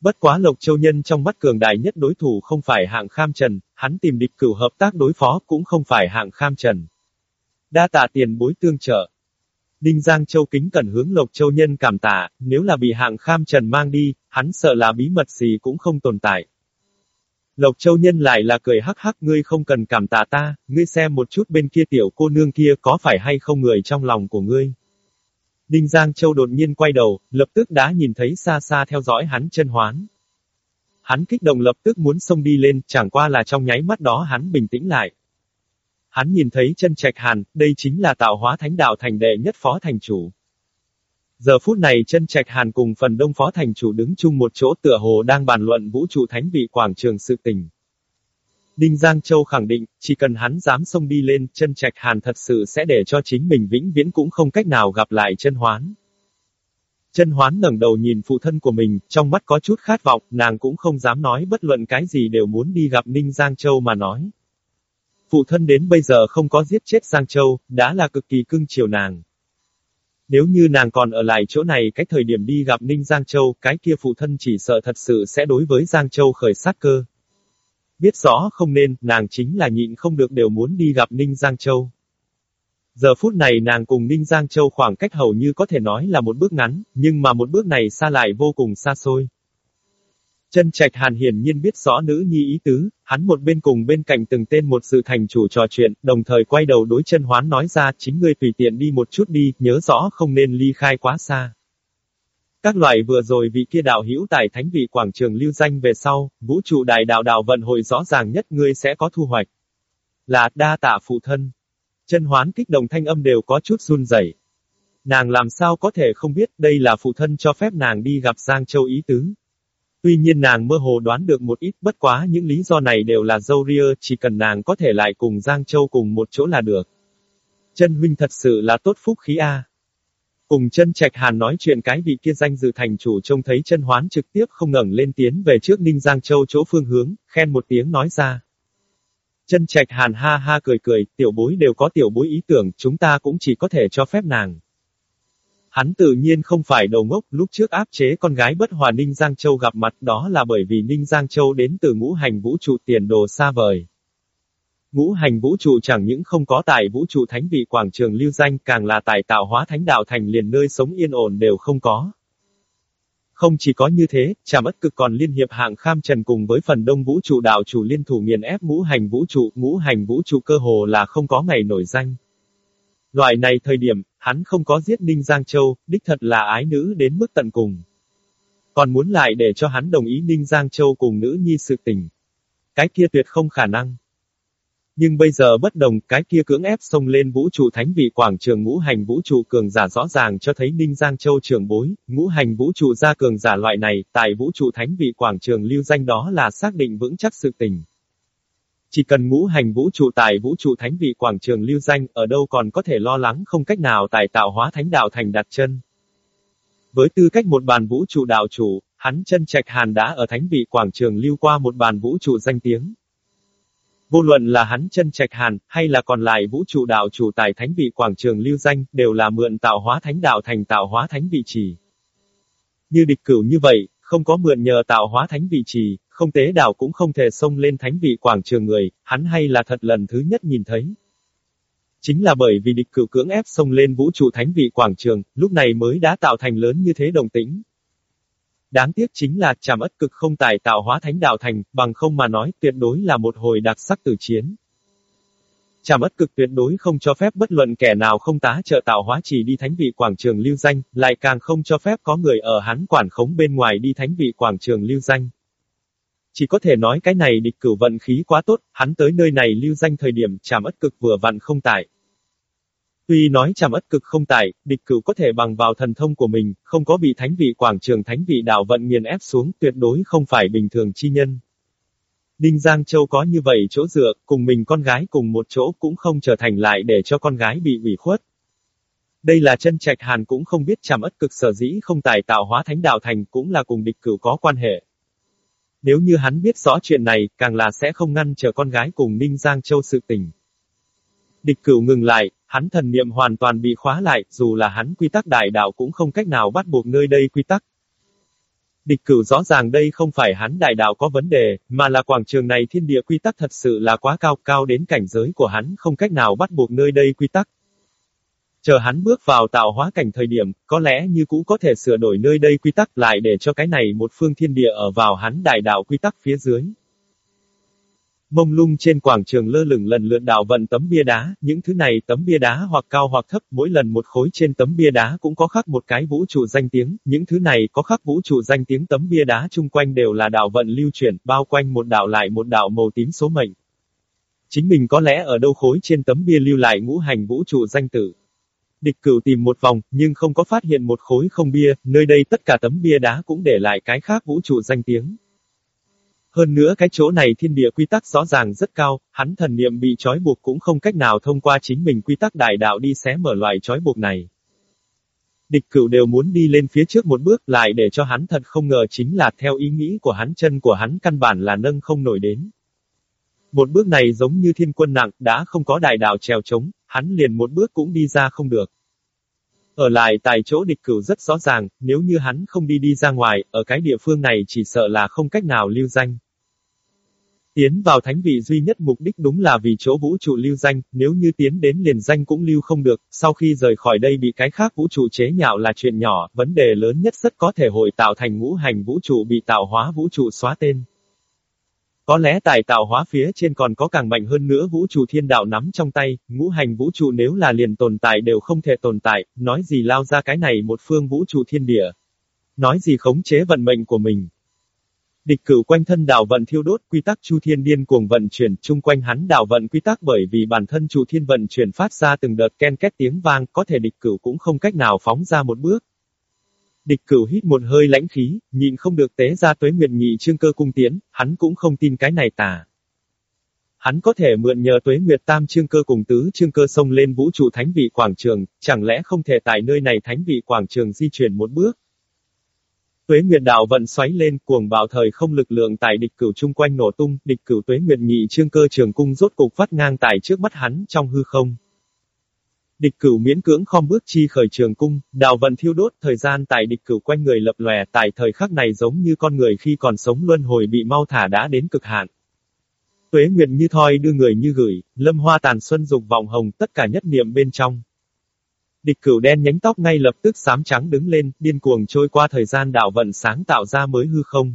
S1: Bất quá lộc châu nhân trong mắt cường đại nhất đối thủ không phải hạng kham trần, hắn tìm địch cửu hợp tác đối phó cũng không phải hạng kham trần. Đa tạ tiền bối tương trợ. Đinh Giang Châu kính cẩn hướng Lộc Châu Nhân cảm tạ, nếu là bị hạng kham trần mang đi, hắn sợ là bí mật gì cũng không tồn tại. Lộc Châu Nhân lại là cười hắc hắc ngươi không cần cảm tạ ta, ngươi xem một chút bên kia tiểu cô nương kia có phải hay không người trong lòng của ngươi. Đinh Giang Châu đột nhiên quay đầu, lập tức đã nhìn thấy xa xa theo dõi hắn chân hoán. Hắn kích động lập tức muốn xông đi lên, chẳng qua là trong nháy mắt đó hắn bình tĩnh lại. Hắn nhìn thấy chân trạch hàn, đây chính là tạo hóa thánh đạo thành đệ nhất phó thành chủ. Giờ phút này chân trạch hàn cùng phần đông phó thành chủ đứng chung một chỗ tựa hồ đang bàn luận vũ trụ thánh vị quảng trường sự tình. Đinh Giang Châu khẳng định, chỉ cần hắn dám xông đi lên, chân trạch hàn thật sự sẽ để cho chính mình vĩnh viễn cũng không cách nào gặp lại chân hoán. Chân hoán ngẩng đầu nhìn phụ thân của mình, trong mắt có chút khát vọng, nàng cũng không dám nói bất luận cái gì đều muốn đi gặp Ninh Giang Châu mà nói. Phụ thân đến bây giờ không có giết chết Giang Châu, đã là cực kỳ cưng chiều nàng. Nếu như nàng còn ở lại chỗ này cái thời điểm đi gặp Ninh Giang Châu, cái kia phụ thân chỉ sợ thật sự sẽ đối với Giang Châu khởi sát cơ. Biết rõ không nên, nàng chính là nhịn không được đều muốn đi gặp Ninh Giang Châu. Giờ phút này nàng cùng Ninh Giang Châu khoảng cách hầu như có thể nói là một bước ngắn, nhưng mà một bước này xa lại vô cùng xa xôi. Chân trạch hàn hiển nhiên biết rõ nữ nhi ý tứ, hắn một bên cùng bên cạnh từng tên một sự thành chủ trò chuyện, đồng thời quay đầu đối chân hoán nói ra chính ngươi tùy tiện đi một chút đi, nhớ rõ không nên ly khai quá xa. Các loại vừa rồi vị kia đạo hữu tại thánh vị quảng trường lưu danh về sau, vũ trụ đại đạo đạo vận hội rõ ràng nhất ngươi sẽ có thu hoạch. Là đa tạ phụ thân. Chân hoán kích động thanh âm đều có chút run rẩy. Nàng làm sao có thể không biết đây là phụ thân cho phép nàng đi gặp Giang Châu ý tứ. Tuy nhiên nàng mơ hồ đoán được một ít bất quá những lý do này đều là dâu ria, chỉ cần nàng có thể lại cùng Giang Châu cùng một chỗ là được. Chân huynh thật sự là tốt phúc khí A. Cùng chân trạch hàn nói chuyện cái vị kia danh dự thành chủ trông thấy chân hoán trực tiếp không ngẩng lên tiến về trước Ninh Giang Châu chỗ phương hướng, khen một tiếng nói ra. Chân trạch hàn ha ha cười cười, tiểu bối đều có tiểu bối ý tưởng, chúng ta cũng chỉ có thể cho phép nàng. Hắn tự nhiên không phải đầu ngốc, lúc trước áp chế con gái bất hòa Ninh Giang Châu gặp mặt đó là bởi vì Ninh Giang Châu đến từ ngũ hành vũ trụ tiền đồ xa vời. ngũ hành vũ trụ chẳng những không có tại vũ trụ thánh vị quảng trường lưu danh càng là tại tạo hóa thánh đạo thành liền nơi sống yên ổn đều không có. Không chỉ có như thế, trà mất cực còn liên hiệp hạng kham trần cùng với phần đông vũ trụ đạo chủ liên thủ nghiền ép ngũ hành vũ trụ, ngũ hành vũ trụ cơ hồ là không có ngày nổi danh. Loại này thời điểm, hắn không có giết Ninh Giang Châu, đích thật là ái nữ đến mức tận cùng. Còn muốn lại để cho hắn đồng ý Ninh Giang Châu cùng nữ nhi sự tình. Cái kia tuyệt không khả năng. Nhưng bây giờ bất đồng, cái kia cưỡng ép xông lên vũ trụ thánh vị quảng trường ngũ hành vũ trụ cường giả rõ ràng cho thấy Ninh Giang Châu trường bối, ngũ hành vũ trụ gia cường giả loại này, tại vũ trụ thánh vị quảng trường lưu danh đó là xác định vững chắc sự tình. Chỉ cần ngũ hành vũ trụ tại vũ trụ thánh vị quảng trường lưu danh, ở đâu còn có thể lo lắng không cách nào tài tạo hóa thánh đạo thành đặt chân. Với tư cách một bàn vũ trụ đạo chủ, hắn chân trạch hàn đã ở thánh vị quảng trường lưu qua một bàn vũ trụ danh tiếng. Vô luận là hắn chân trạch hàn, hay là còn lại vũ trụ đạo chủ tại thánh vị quảng trường lưu danh, đều là mượn tạo hóa thánh đạo thành tạo hóa thánh vị trì. Như địch cửu như vậy, không có mượn nhờ tạo hóa thánh vị trì, không tế đạo cũng không thể xông lên thánh vị quảng trường người, hắn hay là thật lần thứ nhất nhìn thấy. Chính là bởi vì địch cửu cưỡng ép xông lên vũ trụ thánh vị quảng trường, lúc này mới đã tạo thành lớn như thế đồng tĩnh. Đáng tiếc chính là chàm ất cực không tài tạo hóa thánh đạo thành, bằng không mà nói tuyệt đối là một hồi đặc sắc tử chiến. Chàm ất cực tuyệt đối không cho phép bất luận kẻ nào không tá trợ tạo hóa chỉ đi thánh vị quảng trường lưu danh, lại càng không cho phép có người ở hắn quản khống bên ngoài đi thánh vị quảng trường lưu danh. Chỉ có thể nói cái này địch cửu vận khí quá tốt, hắn tới nơi này lưu danh thời điểm chạm ất cực vừa vặn không tại. Tuy nói chạm ất cực không tại, địch cửu có thể bằng vào thần thông của mình, không có bị thánh vị quảng trường thánh vị đạo vận nghiền ép xuống, tuyệt đối không phải bình thường chi nhân. Đinh Giang Châu có như vậy chỗ dựa, cùng mình con gái cùng một chỗ cũng không trở thành lại để cho con gái bị ủy khuất. Đây là chân trạch hàn cũng không biết chạm ất cực sở dĩ không tài tạo hóa thánh đạo thành cũng là cùng địch cửu có quan hệ. Nếu như hắn biết rõ chuyện này, càng là sẽ không ngăn trở con gái cùng Ninh Giang Châu sự tình. Địch cửu ngừng lại, hắn thần niệm hoàn toàn bị khóa lại, dù là hắn quy tắc đại đạo cũng không cách nào bắt buộc nơi đây quy tắc. Địch cửu rõ ràng đây không phải hắn đại đạo có vấn đề, mà là quảng trường này thiên địa quy tắc thật sự là quá cao, cao đến cảnh giới của hắn không cách nào bắt buộc nơi đây quy tắc. Chờ hắn bước vào tạo hóa cảnh thời điểm, có lẽ như cũ có thể sửa đổi nơi đây quy tắc lại để cho cái này một phương thiên địa ở vào hắn đại đạo quy tắc phía dưới. Mông lung trên quảng trường lơ lửng lần lượt đảo vận tấm bia đá, những thứ này tấm bia đá hoặc cao hoặc thấp, mỗi lần một khối trên tấm bia đá cũng có khắc một cái vũ trụ danh tiếng, những thứ này có khắc vũ trụ danh tiếng tấm bia đá chung quanh đều là đảo vận lưu chuyển, bao quanh một đảo lại một đảo màu tím số mệnh. Chính mình có lẽ ở đâu khối trên tấm bia lưu lại ngũ hành vũ trụ danh tử. Địch cửu tìm một vòng, nhưng không có phát hiện một khối không bia, nơi đây tất cả tấm bia đá cũng để lại cái khác vũ trụ danh tiếng. Hơn nữa cái chỗ này thiên địa quy tắc rõ ràng rất cao, hắn thần niệm bị trói buộc cũng không cách nào thông qua chính mình quy tắc đại đạo đi xé mở loại trói buộc này. Địch cửu đều muốn đi lên phía trước một bước lại để cho hắn thật không ngờ chính là theo ý nghĩ của hắn chân của hắn căn bản là nâng không nổi đến. Một bước này giống như thiên quân nặng, đã không có đại đạo trèo trống, hắn liền một bước cũng đi ra không được. Ở lại tại chỗ địch cửu rất rõ ràng, nếu như hắn không đi đi ra ngoài, ở cái địa phương này chỉ sợ là không cách nào lưu danh. Tiến vào thánh vị duy nhất mục đích đúng là vì chỗ vũ trụ lưu danh, nếu như tiến đến liền danh cũng lưu không được, sau khi rời khỏi đây bị cái khác vũ trụ chế nhạo là chuyện nhỏ, vấn đề lớn nhất rất có thể hội tạo thành ngũ hành vũ trụ bị tạo hóa vũ trụ xóa tên. Có lẽ tại tạo hóa phía trên còn có càng mạnh hơn nữa vũ trụ thiên đạo nắm trong tay, ngũ hành vũ trụ nếu là liền tồn tại đều không thể tồn tại, nói gì lao ra cái này một phương vũ trụ thiên địa. Nói gì khống chế vận mệnh của mình. Địch cửu quanh thân đạo vận thiêu đốt, quy tắc chu thiên điên cuồng vận chuyển, chung quanh hắn đạo vận quy tắc bởi vì bản thân chu thiên vận chuyển phát ra từng đợt ken két tiếng vang, có thể địch cửu cũng không cách nào phóng ra một bước. Địch cửu hít một hơi lãnh khí, nhịn không được tế ra tuế nguyệt nhị trương cơ cung tiến, hắn cũng không tin cái này tà. Hắn có thể mượn nhờ tuế nguyệt tam trương cơ cùng tứ trương cơ sông lên vũ trụ thánh vị quảng trường, chẳng lẽ không thể tại nơi này thánh vị quảng trường di chuyển một bước? Tuế Nguyệt đạo vận xoáy lên, cuồng bạo thời không lực lượng tại địch cửu chung quanh nổ tung, địch cửu Tuế Nguyệt nhị trương cơ trường cung rốt cục phát ngang tại trước mắt hắn trong hư không. Địch cửu miễn cưỡng khom bước chi khởi trường cung, đào vận thiêu đốt, thời gian tại địch cửu quanh người lập lòe, tại thời khắc này giống như con người khi còn sống luân hồi bị mau thả đã đến cực hạn. Tuế Nguyệt như thoi đưa người như gửi, lâm hoa tàn xuân dục vọng hồng tất cả nhất niệm bên trong. Địch cửu đen nhánh tóc ngay lập tức xám trắng đứng lên, điên cuồng trôi qua thời gian đạo vận sáng tạo ra mới hư không.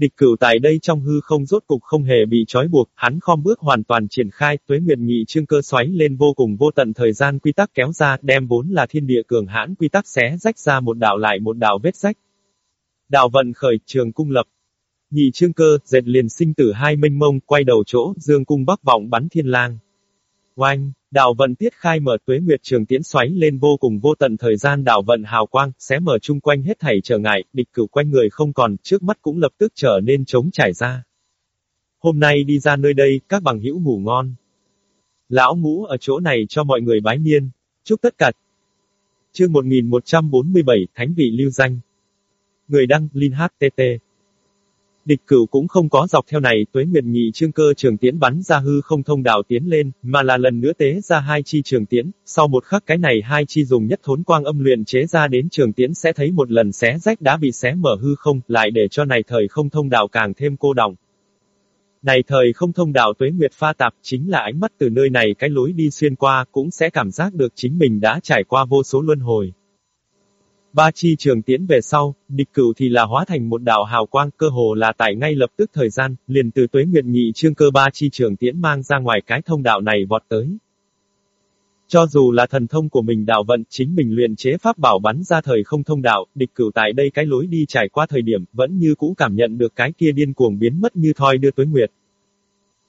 S1: Địch cửu tại đây trong hư không rốt cục không hề bị trói buộc, hắn khom bước hoàn toàn triển khai, tuế nguyệt nhị trương cơ xoáy lên vô cùng vô tận thời gian quy tắc kéo ra, đem vốn là thiên địa cường hãn quy tắc xé rách ra một đạo lại một đạo vết rách. Đảo vận khởi, trường cung lập. Nhị trương cơ, dệt liền sinh tử hai minh mông, quay đầu chỗ, dương cung bắc vọng bắn thiên lang. Oanh, đạo vận tiết khai mở tuế nguyệt trường tiễn xoáy lên vô cùng vô tận thời gian đạo vận hào quang, xé mở chung quanh hết thảy trở ngại, địch cửu quanh người không còn, trước mắt cũng lập tức trở nên trống trải ra. Hôm nay đi ra nơi đây, các bằng hữu ngủ ngon. Lão ngũ ở chỗ này cho mọi người bái niên. Chúc tất cả. Chương 1147, Thánh vị lưu danh. Người đăng, Linh HTT. Địch cửu cũng không có dọc theo này, tuế nguyệt nhị trương cơ trường tiễn bắn ra hư không thông đạo tiến lên, mà là lần nữa tế ra hai chi trường tiễn, sau một khắc cái này hai chi dùng nhất thốn quang âm luyện chế ra đến trường tiễn sẽ thấy một lần xé rách đã bị xé mở hư không, lại để cho này thời không thông đạo càng thêm cô động. Này thời không thông đạo tuế nguyệt pha tạp chính là ánh mắt từ nơi này cái lối đi xuyên qua cũng sẽ cảm giác được chính mình đã trải qua vô số luân hồi. Ba chi trường tiến về sau, địch cửu thì là hóa thành một đạo hào quang cơ hồ là tại ngay lập tức thời gian, liền từ tuế nguyệt nhị trương cơ ba chi trường tiến mang ra ngoài cái thông đạo này vọt tới. Cho dù là thần thông của mình đạo vận, chính mình luyện chế pháp bảo bắn ra thời không thông đạo, địch cửu tại đây cái lối đi trải qua thời điểm, vẫn như cũ cảm nhận được cái kia điên cuồng biến mất như thoi đưa tuế nguyệt.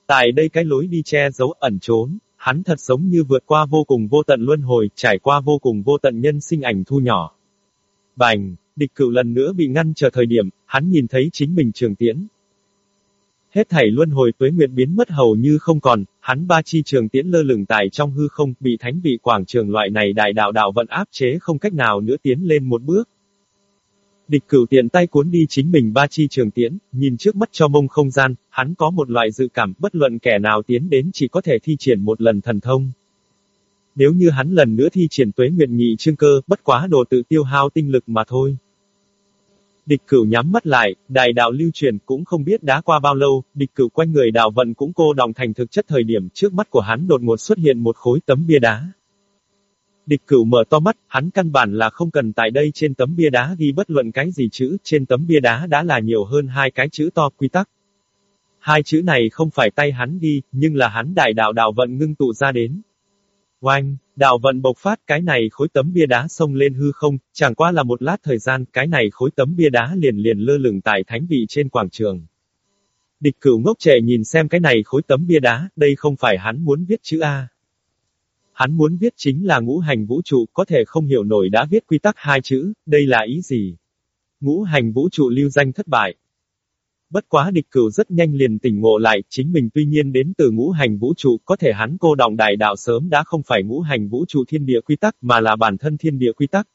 S1: Tại đây cái lối đi che giấu ẩn trốn, hắn thật giống như vượt qua vô cùng vô tận luân hồi, trải qua vô cùng vô tận nhân sinh ảnh thu nhỏ. Bành, địch cửu lần nữa bị ngăn chờ thời điểm, hắn nhìn thấy chính mình trường tiễn. Hết thảy luân hồi tuế nguyệt biến mất hầu như không còn, hắn ba chi trường tiễn lơ lửng tại trong hư không, bị thánh vị quảng trường loại này đại đạo đạo vận áp chế không cách nào nữa tiến lên một bước. Địch cửu tiện tay cuốn đi chính mình ba chi trường tiễn, nhìn trước mắt cho mông không gian, hắn có một loại dự cảm bất luận kẻ nào tiến đến chỉ có thể thi triển một lần thần thông. Nếu như hắn lần nữa thi triển tuế nguyện nhị chương cơ, bất quá đồ tự tiêu hao tinh lực mà thôi. Địch cửu nhắm mắt lại, đại đạo lưu truyền cũng không biết đã qua bao lâu, địch cửu quanh người đạo vận cũng cô đồng thành thực chất thời điểm trước mắt của hắn đột ngột xuất hiện một khối tấm bia đá. Địch cửu mở to mắt, hắn căn bản là không cần tại đây trên tấm bia đá ghi bất luận cái gì chữ, trên tấm bia đá đã là nhiều hơn hai cái chữ to quy tắc. Hai chữ này không phải tay hắn ghi, nhưng là hắn đại đạo đạo vận ngưng tụ ra đến. Oanh, đạo vận bộc phát cái này khối tấm bia đá xông lên hư không, chẳng qua là một lát thời gian, cái này khối tấm bia đá liền liền lơ lửng tại thánh vị trên quảng trường. Địch cửu ngốc trẻ nhìn xem cái này khối tấm bia đá, đây không phải hắn muốn viết chữ A. Hắn muốn viết chính là ngũ hành vũ trụ, có thể không hiểu nổi đã viết quy tắc hai chữ, đây là ý gì? Ngũ hành vũ trụ lưu danh thất bại, Bất quá địch cửu rất nhanh liền tỉnh ngộ lại, chính mình tuy nhiên đến từ ngũ hành vũ trụ, có thể hắn cô động đại đạo sớm đã không phải ngũ hành vũ trụ thiên địa quy tắc, mà là bản thân thiên địa quy tắc.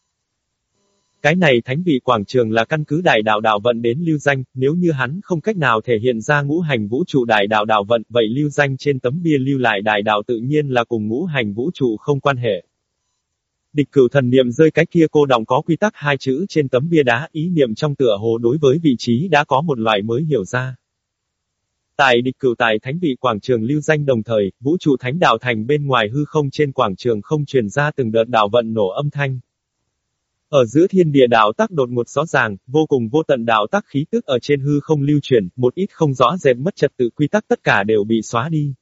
S1: Cái này thánh vị quảng trường là căn cứ đại đạo đạo vận đến lưu danh, nếu như hắn không cách nào thể hiện ra ngũ hành vũ trụ đại đạo đạo vận, vậy lưu danh trên tấm bia lưu lại đại đạo tự nhiên là cùng ngũ hành vũ trụ không quan hệ. Địch cửu thần niệm rơi cái kia cô động có quy tắc hai chữ trên tấm bia đá, ý niệm trong tựa hồ đối với vị trí đã có một loại mới hiểu ra. Tại địch cửu tại thánh vị quảng trường lưu danh đồng thời, vũ trụ thánh đạo thành bên ngoài hư không trên quảng trường không truyền ra từng đợt đạo vận nổ âm thanh. Ở giữa thiên địa đạo tắc đột ngột rõ ràng, vô cùng vô tận đạo tắc khí tức ở trên hư không lưu truyền, một ít không rõ rệt mất trật tự quy tắc tất cả đều bị xóa đi.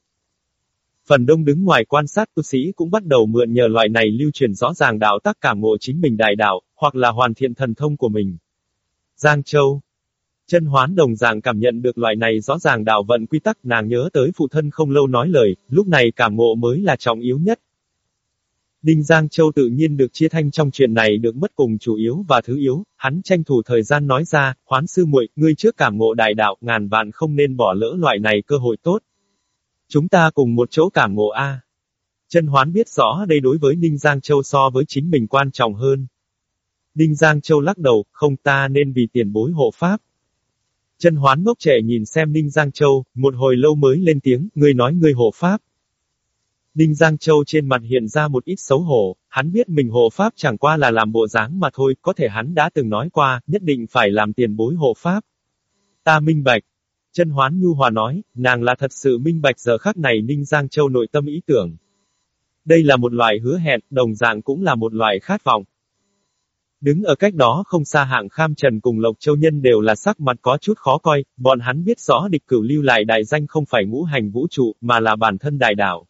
S1: Phần đông đứng ngoài quan sát tu sĩ cũng bắt đầu mượn nhờ loại này lưu truyền rõ ràng đạo tác cảm ngộ chính mình đại đạo, hoặc là hoàn thiện thần thông của mình. Giang Châu Chân hoán đồng dạng cảm nhận được loại này rõ ràng đạo vận quy tắc nàng nhớ tới phụ thân không lâu nói lời, lúc này cảm ngộ mới là trọng yếu nhất. Đinh Giang Châu tự nhiên được chia thanh trong chuyện này được mất cùng chủ yếu và thứ yếu, hắn tranh thủ thời gian nói ra, hoán sư muội, ngươi trước cảm ngộ đại đạo, ngàn vạn không nên bỏ lỡ loại này cơ hội tốt. Chúng ta cùng một chỗ cảm ngộ A. Chân hoán biết rõ đây đối với Ninh Giang Châu so với chính mình quan trọng hơn. Ninh Giang Châu lắc đầu, không ta nên vì tiền bối hộ pháp. Chân hoán ngốc trẻ nhìn xem Ninh Giang Châu, một hồi lâu mới lên tiếng, người nói người hộ pháp. Ninh Giang Châu trên mặt hiện ra một ít xấu hổ, hắn biết mình hộ pháp chẳng qua là làm bộ dáng mà thôi, có thể hắn đã từng nói qua, nhất định phải làm tiền bối hộ pháp. Ta minh bạch, Chân hoán nhu hòa nói, nàng là thật sự minh bạch giờ khắc này Ninh Giang Châu nội tâm ý tưởng. Đây là một loại hứa hẹn, đồng dạng cũng là một loại khát vọng. Đứng ở cách đó không xa hạng kham trần cùng Lộc Châu Nhân đều là sắc mặt có chút khó coi, bọn hắn biết rõ địch cửu lưu lại đại danh không phải ngũ hành vũ trụ, mà là bản thân đại đạo.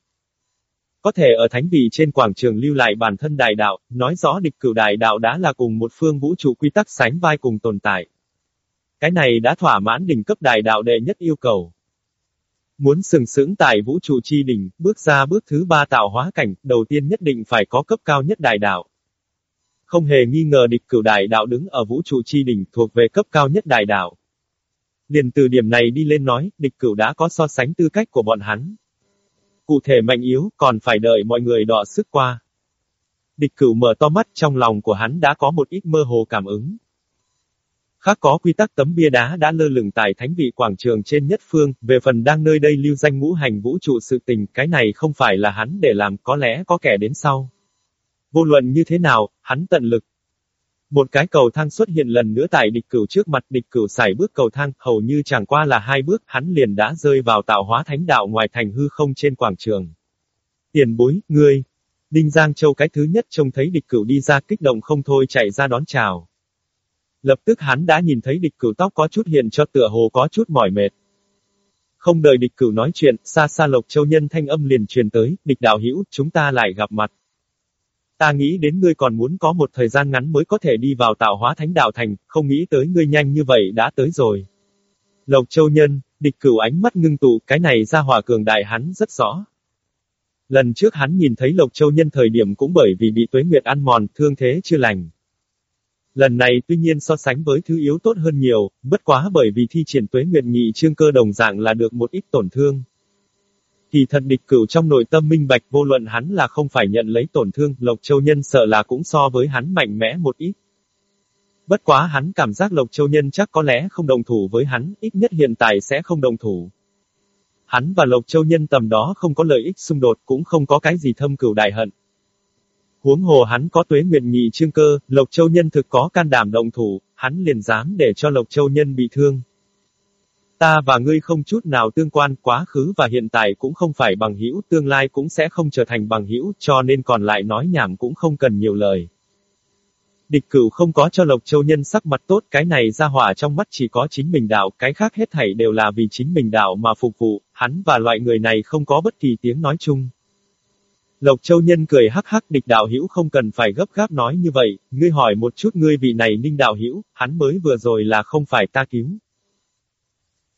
S1: Có thể ở thánh vị trên quảng trường lưu lại bản thân đại đạo, nói rõ địch cửu đại đạo đã là cùng một phương vũ trụ quy tắc sánh vai cùng tồn tại. Cái này đã thỏa mãn đỉnh cấp đại đạo đệ nhất yêu cầu. Muốn sừng sững tại vũ trụ chi đỉnh, bước ra bước thứ ba tạo hóa cảnh, đầu tiên nhất định phải có cấp cao nhất đại đạo. Không hề nghi ngờ địch cửu đại đạo đứng ở vũ trụ chi đỉnh thuộc về cấp cao nhất đại đạo. Liền từ điểm này đi lên nói, địch cửu đã có so sánh tư cách của bọn hắn. Cụ thể mạnh yếu, còn phải đợi mọi người đọ sức qua. Địch cửu mở to mắt trong lòng của hắn đã có một ít mơ hồ cảm ứng. Khác có quy tắc tấm bia đá đã lơ lửng tại thánh vị quảng trường trên nhất phương, về phần đang nơi đây lưu danh ngũ hành vũ trụ sự tình, cái này không phải là hắn để làm, có lẽ có kẻ đến sau. Vô luận như thế nào, hắn tận lực. Một cái cầu thang xuất hiện lần nữa tại địch cửu trước mặt địch cửu xài bước cầu thang, hầu như chẳng qua là hai bước, hắn liền đã rơi vào tạo hóa thánh đạo ngoài thành hư không trên quảng trường. Tiền bối, ngươi. Đinh Giang Châu cái thứ nhất trông thấy địch cửu đi ra kích động không thôi chạy ra đón chào. Lập tức hắn đã nhìn thấy địch cửu tóc có chút hiện cho tựa hồ có chút mỏi mệt. Không đợi địch cửu nói chuyện, xa xa Lộc Châu Nhân thanh âm liền truyền tới, địch đạo hữu chúng ta lại gặp mặt. Ta nghĩ đến ngươi còn muốn có một thời gian ngắn mới có thể đi vào tạo hóa thánh đạo thành, không nghĩ tới ngươi nhanh như vậy đã tới rồi. Lộc Châu Nhân, địch cửu ánh mắt ngưng tụ, cái này ra hỏa cường đại hắn rất rõ. Lần trước hắn nhìn thấy Lộc Châu Nhân thời điểm cũng bởi vì bị tuế nguyệt ăn mòn, thương thế chưa lành. Lần này tuy nhiên so sánh với thứ yếu tốt hơn nhiều, bất quá bởi vì thi triển tuế nguyệt nhị trương cơ đồng dạng là được một ít tổn thương. Thì thật địch cửu trong nội tâm minh bạch vô luận hắn là không phải nhận lấy tổn thương, Lộc Châu Nhân sợ là cũng so với hắn mạnh mẽ một ít. Bất quá hắn cảm giác Lộc Châu Nhân chắc có lẽ không đồng thủ với hắn, ít nhất hiện tại sẽ không đồng thủ. Hắn và Lộc Châu Nhân tầm đó không có lợi ích xung đột cũng không có cái gì thâm cửu đại hận. Huống hồ hắn có tuế nguyện nhị trương cơ, Lộc Châu Nhân thực có can đảm động thủ, hắn liền dám để cho Lộc Châu Nhân bị thương. Ta và ngươi không chút nào tương quan, quá khứ và hiện tại cũng không phải bằng hữu, tương lai cũng sẽ không trở thành bằng hữu, cho nên còn lại nói nhảm cũng không cần nhiều lời. Địch cửu không có cho Lộc Châu Nhân sắc mặt tốt, cái này ra hỏa trong mắt chỉ có chính mình đạo, cái khác hết thảy đều là vì chính mình đạo mà phục vụ, hắn và loại người này không có bất kỳ tiếng nói chung. Lộc Châu Nhân cười hắc hắc địch đạo hữu không cần phải gấp gáp nói như vậy, ngươi hỏi một chút ngươi vị này ninh đạo hữu, hắn mới vừa rồi là không phải ta cứu.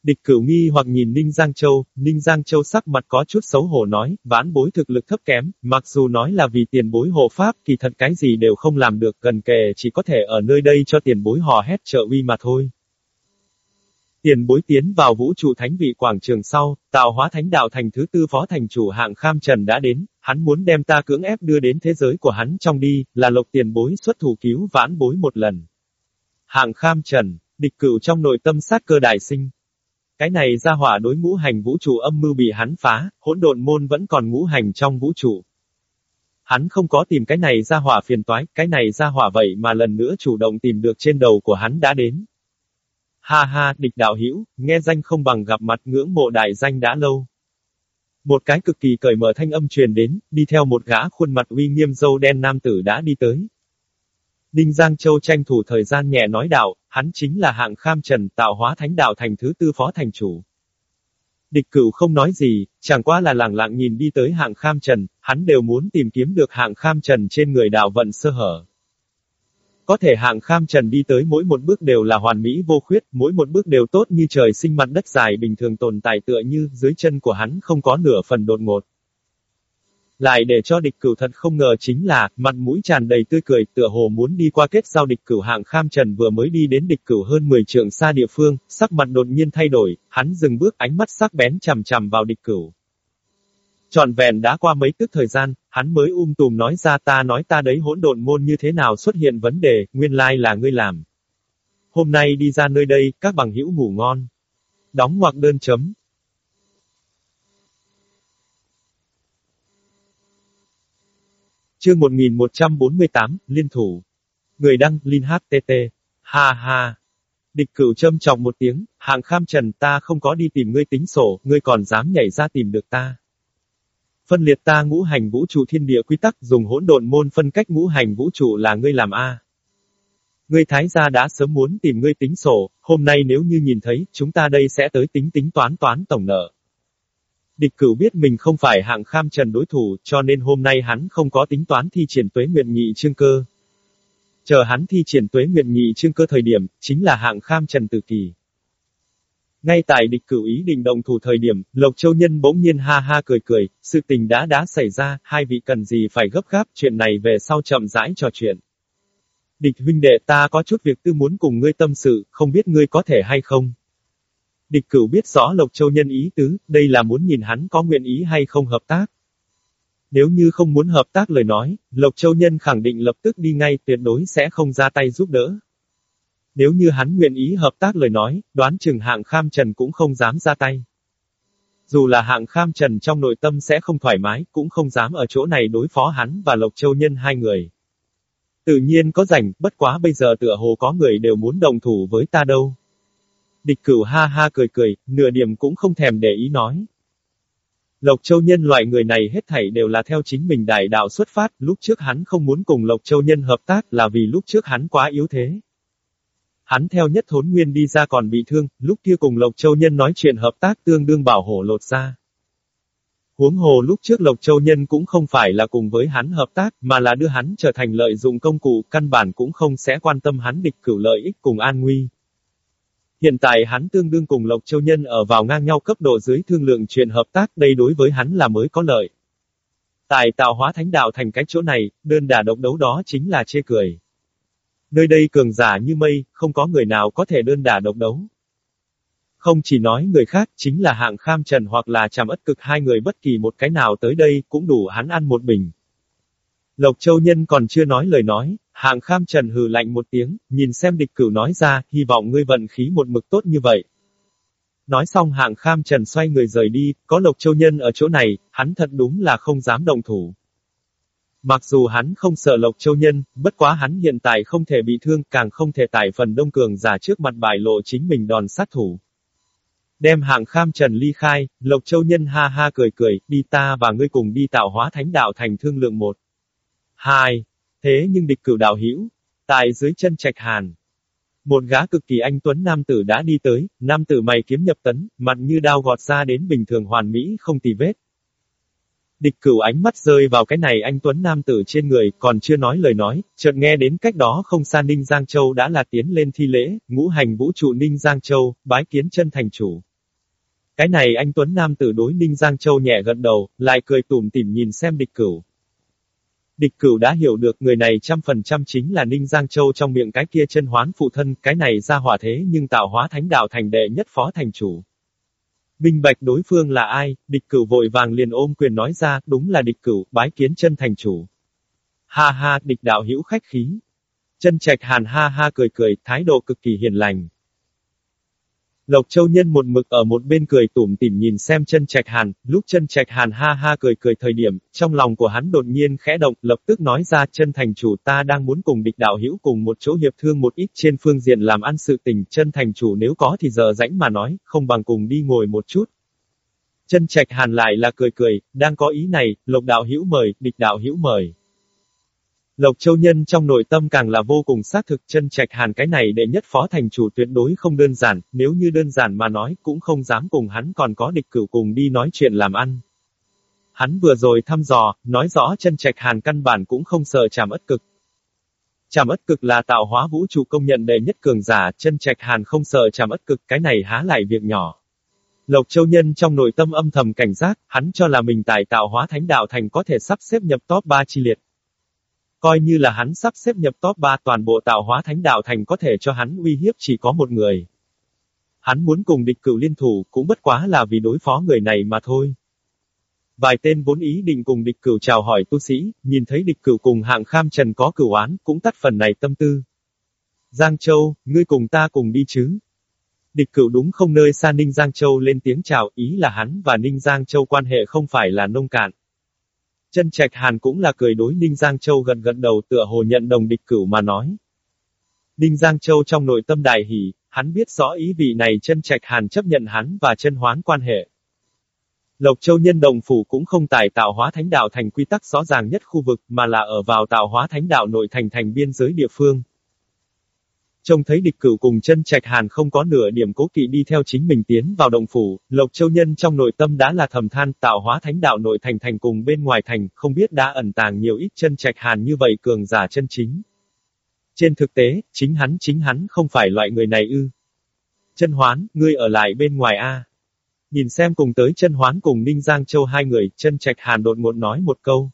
S1: Địch cửu nghi hoặc nhìn Ninh Giang Châu, Ninh Giang Châu sắc mặt có chút xấu hổ nói, ván bối thực lực thấp kém, mặc dù nói là vì tiền bối hộ pháp, kỳ thật cái gì đều không làm được, gần kề chỉ có thể ở nơi đây cho tiền bối hò hét trợ uy mà thôi. Tiền bối tiến vào vũ trụ thánh vị quảng trường sau, tạo hóa thánh đạo thành thứ tư phó thành chủ hạng kham trần đã đến, hắn muốn đem ta cưỡng ép đưa đến thế giới của hắn trong đi, là lộc tiền bối xuất thủ cứu vãn bối một lần. Hạng kham trần, địch cửu trong nội tâm sát cơ đại sinh. Cái này ra hỏa đối ngũ hành vũ trụ âm mưu bị hắn phá, hỗn độn môn vẫn còn ngũ hành trong vũ trụ. Hắn không có tìm cái này ra hỏa phiền toái, cái này ra hỏa vậy mà lần nữa chủ động tìm được trên đầu của hắn đã đến. Ha ha, địch đạo hữu nghe danh không bằng gặp mặt ngưỡng mộ đại danh đã lâu. Một cái cực kỳ cởi mở thanh âm truyền đến, đi theo một gã khuôn mặt uy nghiêm dâu đen nam tử đã đi tới. Đinh Giang Châu tranh thủ thời gian nhẹ nói đạo, hắn chính là hạng kham trần tạo hóa thánh đạo thành thứ tư phó thành chủ. Địch cửu không nói gì, chẳng qua là lặng lặng nhìn đi tới hạng kham trần, hắn đều muốn tìm kiếm được hạng kham trần trên người đạo vận sơ hở. Có thể hạng kham trần đi tới mỗi một bước đều là hoàn mỹ vô khuyết, mỗi một bước đều tốt như trời sinh mặt đất dài bình thường tồn tại tựa như dưới chân của hắn không có nửa phần đột ngột. Lại để cho địch cửu thật không ngờ chính là, mặt mũi tràn đầy tươi cười, tựa hồ muốn đi qua kết giao địch cửu hạng kham trần vừa mới đi đến địch cửu hơn 10 trượng xa địa phương, sắc mặt đột nhiên thay đổi, hắn dừng bước ánh mắt sắc bén chằm chằm vào địch cửu. Trọn vẹn đã qua mấy tức thời gian, hắn mới um tùm nói ra ta nói ta đấy hỗn độn môn như thế nào xuất hiện vấn đề, nguyên lai là ngươi làm. Hôm nay đi ra nơi đây, các bằng hữu ngủ ngon. Đóng ngoặc đơn chấm. Chương 1148, Liên thủ. Người đăng, Linh HTT. Ha ha. Địch cửu châm trọng một tiếng, hàng kham trần ta không có đi tìm ngươi tính sổ, ngươi còn dám nhảy ra tìm được ta. Phân liệt ta ngũ hành vũ trụ thiên địa quy tắc dùng hỗn độn môn phân cách ngũ hành vũ trụ là ngươi làm A. Ngươi thái gia đã sớm muốn tìm ngươi tính sổ, hôm nay nếu như nhìn thấy, chúng ta đây sẽ tới tính tính toán toán tổng nợ. Địch cửu biết mình không phải hạng kham trần đối thủ, cho nên hôm nay hắn không có tính toán thi triển tuế nguyện nghị trương cơ. Chờ hắn thi triển tuế nguyện nghị trương cơ thời điểm, chính là hạng kham trần tử kỳ. Ngay tại địch cửu ý định đồng thủ thời điểm, Lộc Châu Nhân bỗng nhiên ha ha cười cười, sự tình đã đã xảy ra, hai vị cần gì phải gấp gáp, chuyện này về sau chậm rãi trò chuyện. Địch huynh đệ ta có chút việc tư muốn cùng ngươi tâm sự, không biết ngươi có thể hay không. Địch cửu biết rõ Lộc Châu Nhân ý tứ, đây là muốn nhìn hắn có nguyện ý hay không hợp tác. Nếu như không muốn hợp tác lời nói, Lộc Châu Nhân khẳng định lập tức đi ngay tuyệt đối sẽ không ra tay giúp đỡ. Nếu như hắn nguyện ý hợp tác lời nói, đoán chừng hạng kham trần cũng không dám ra tay. Dù là hạng kham trần trong nội tâm sẽ không thoải mái, cũng không dám ở chỗ này đối phó hắn và Lộc Châu Nhân hai người. Tự nhiên có rảnh, bất quá bây giờ tựa hồ có người đều muốn đồng thủ với ta đâu. Địch cửu ha ha cười cười, nửa điểm cũng không thèm để ý nói. Lộc Châu Nhân loại người này hết thảy đều là theo chính mình đại đạo xuất phát, lúc trước hắn không muốn cùng Lộc Châu Nhân hợp tác là vì lúc trước hắn quá yếu thế. Hắn theo nhất thốn nguyên đi ra còn bị thương, lúc kia cùng Lộc Châu Nhân nói chuyện hợp tác tương đương bảo hổ lột ra. Huống hồ lúc trước Lộc Châu Nhân cũng không phải là cùng với hắn hợp tác, mà là đưa hắn trở thành lợi dụng công cụ, căn bản cũng không sẽ quan tâm hắn địch cửu lợi ích cùng an nguy. Hiện tại hắn tương đương cùng Lộc Châu Nhân ở vào ngang nhau cấp độ dưới thương lượng chuyện hợp tác đây đối với hắn là mới có lợi. tài tạo hóa thánh đạo thành cái chỗ này, đơn đà độc đấu đó chính là chê cười. Nơi đây cường giả như mây, không có người nào có thể đơn đả độc đấu. Không chỉ nói người khác, chính là hạng kham trần hoặc là chàm ất cực hai người bất kỳ một cái nào tới đây, cũng đủ hắn ăn một bình. Lộc Châu Nhân còn chưa nói lời nói, hạng kham trần hừ lạnh một tiếng, nhìn xem địch cửu nói ra, hy vọng ngươi vận khí một mực tốt như vậy. Nói xong hạng kham trần xoay người rời đi, có Lộc Châu Nhân ở chỗ này, hắn thật đúng là không dám đồng thủ. Mặc dù hắn không sợ Lộc Châu Nhân, bất quá hắn hiện tại không thể bị thương, càng không thể tải phần đông cường giả trước mặt bài lộ chính mình đòn sát thủ. Đem hạng kham trần ly khai, Lộc Châu Nhân ha ha cười cười, đi ta và ngươi cùng đi tạo hóa thánh đạo thành thương lượng một. Hai. Thế nhưng địch cửu đạo hữu tại dưới chân trạch hàn. Một gã cực kỳ anh tuấn nam tử đã đi tới, nam tử mày kiếm nhập tấn, mặt như đao gọt ra đến bình thường hoàn mỹ không tì vết. Địch cửu ánh mắt rơi vào cái này anh tuấn nam tử trên người, còn chưa nói lời nói, chợt nghe đến cách đó không xa Ninh Giang Châu đã là tiến lên thi lễ, ngũ hành vũ trụ Ninh Giang Châu, bái kiến chân thành chủ. Cái này anh tuấn nam tử đối Ninh Giang Châu nhẹ gật đầu, lại cười tủm tỉm nhìn xem địch cửu. Địch cửu đã hiểu được người này trăm phần trăm chính là Ninh Giang Châu trong miệng cái kia chân hoán phụ thân, cái này ra hỏa thế nhưng tạo hóa thánh đạo thành đệ nhất phó thành chủ. Minh bạch đối phương là ai, địch cửu vội vàng liền ôm quyền nói ra, đúng là địch cửu, bái kiến chân thành chủ. Ha ha, địch đạo hữu khách khí. Chân trạch hàn ha ha cười cười, thái độ cực kỳ hiền lành. Lộc Châu Nhân một mực ở một bên cười tủm tỉm nhìn xem chân trạch hàn, lúc chân trạch hàn ha ha cười cười thời điểm, trong lòng của hắn đột nhiên khẽ động, lập tức nói ra chân thành chủ ta đang muốn cùng địch đạo hữu cùng một chỗ hiệp thương một ít trên phương diện làm ăn sự tình, chân thành chủ nếu có thì giờ rãnh mà nói, không bằng cùng đi ngồi một chút. Chân trạch hàn lại là cười cười, đang có ý này, lộc đạo hữu mời, địch đạo hữu mời. Lộc Châu Nhân trong nội tâm càng là vô cùng xác thực chân trạch hàn cái này để nhất phó thành chủ tuyệt đối không đơn giản, nếu như đơn giản mà nói cũng không dám cùng hắn còn có địch cửu cùng đi nói chuyện làm ăn. Hắn vừa rồi thăm dò, nói rõ chân trạch hàn căn bản cũng không sợ chàm ất cực. Chàm ất cực là tạo hóa vũ trụ công nhận đệ nhất cường giả, chân trạch hàn không sợ chàm ất cực, cái này há lại việc nhỏ. Lộc Châu Nhân trong nội tâm âm thầm cảnh giác, hắn cho là mình tại tạo hóa thánh đạo thành có thể sắp xếp nhập top 3 chi liệt. Coi như là hắn sắp xếp nhập top 3 toàn bộ tạo hóa thánh đạo thành có thể cho hắn uy hiếp chỉ có một người. Hắn muốn cùng địch cửu liên thủ cũng bất quá là vì đối phó người này mà thôi. Vài tên vốn ý định cùng địch cửu chào hỏi tu sĩ, nhìn thấy địch cửu cùng hạng kham trần có cửu án, cũng tắt phần này tâm tư. Giang Châu, ngươi cùng ta cùng đi chứ? Địch cửu đúng không nơi xa Ninh Giang Châu lên tiếng chào, ý là hắn và Ninh Giang Châu quan hệ không phải là nông cạn. Chân trạch hàn cũng là cười đối Ninh Giang Châu gần gần đầu tựa hồ nhận đồng địch cửu mà nói. Ninh Giang Châu trong nội tâm đại hỉ, hắn biết rõ ý vị này chân trạch hàn chấp nhận hắn và chân hoán quan hệ. Lộc Châu Nhân Đồng Phủ cũng không tải tạo hóa thánh đạo thành quy tắc rõ ràng nhất khu vực mà là ở vào tạo hóa thánh đạo nội thành thành biên giới địa phương. Trông thấy địch cửu cùng chân trạch hàn không có nửa điểm cố kỵ đi theo chính mình tiến vào đồng phủ, Lộc Châu Nhân trong nội tâm đã là thầm than tạo hóa thánh đạo nội thành thành cùng bên ngoài thành, không biết đã ẩn tàng nhiều ít chân trạch hàn như vậy cường giả chân chính. Trên thực tế, chính hắn chính hắn không phải loại người này ư. Chân hoán, ngươi ở lại bên ngoài a. Nhìn xem cùng tới chân hoán cùng Ninh Giang Châu hai người, chân trạch hàn đột ngột nói một câu.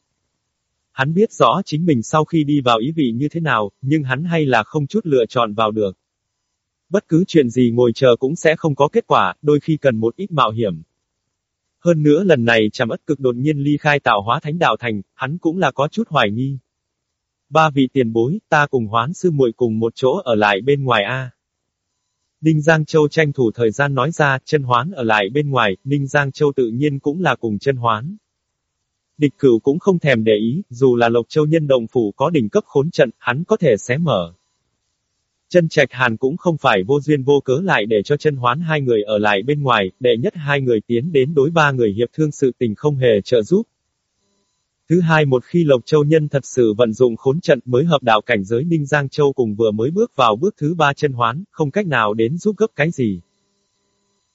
S1: Hắn biết rõ chính mình sau khi đi vào ý vị như thế nào, nhưng hắn hay là không chút lựa chọn vào được. Bất cứ chuyện gì ngồi chờ cũng sẽ không có kết quả, đôi khi cần một ít mạo hiểm. Hơn nữa lần này chàm ất cực đột nhiên ly khai tạo hóa thánh đạo thành, hắn cũng là có chút hoài nghi. Ba vị tiền bối, ta cùng hoán sư muội cùng một chỗ ở lại bên ngoài A. Ninh Giang Châu tranh thủ thời gian nói ra, chân hoán ở lại bên ngoài, Ninh Giang Châu tự nhiên cũng là cùng chân hoán. Địch cửu cũng không thèm để ý, dù là Lộc Châu nhân động phủ có đỉnh cấp khốn trận, hắn có thể xé mở. Chân trạch hàn cũng không phải vô duyên vô cớ lại để cho chân hoán hai người ở lại bên ngoài, để nhất hai người tiến đến đối ba người hiệp thương sự tình không hề trợ giúp. Thứ hai một khi Lộc Châu Nhân thật sự vận dụng khốn trận mới hợp đạo cảnh giới Ninh Giang Châu cùng vừa mới bước vào bước thứ ba chân hoán, không cách nào đến giúp gấp cái gì.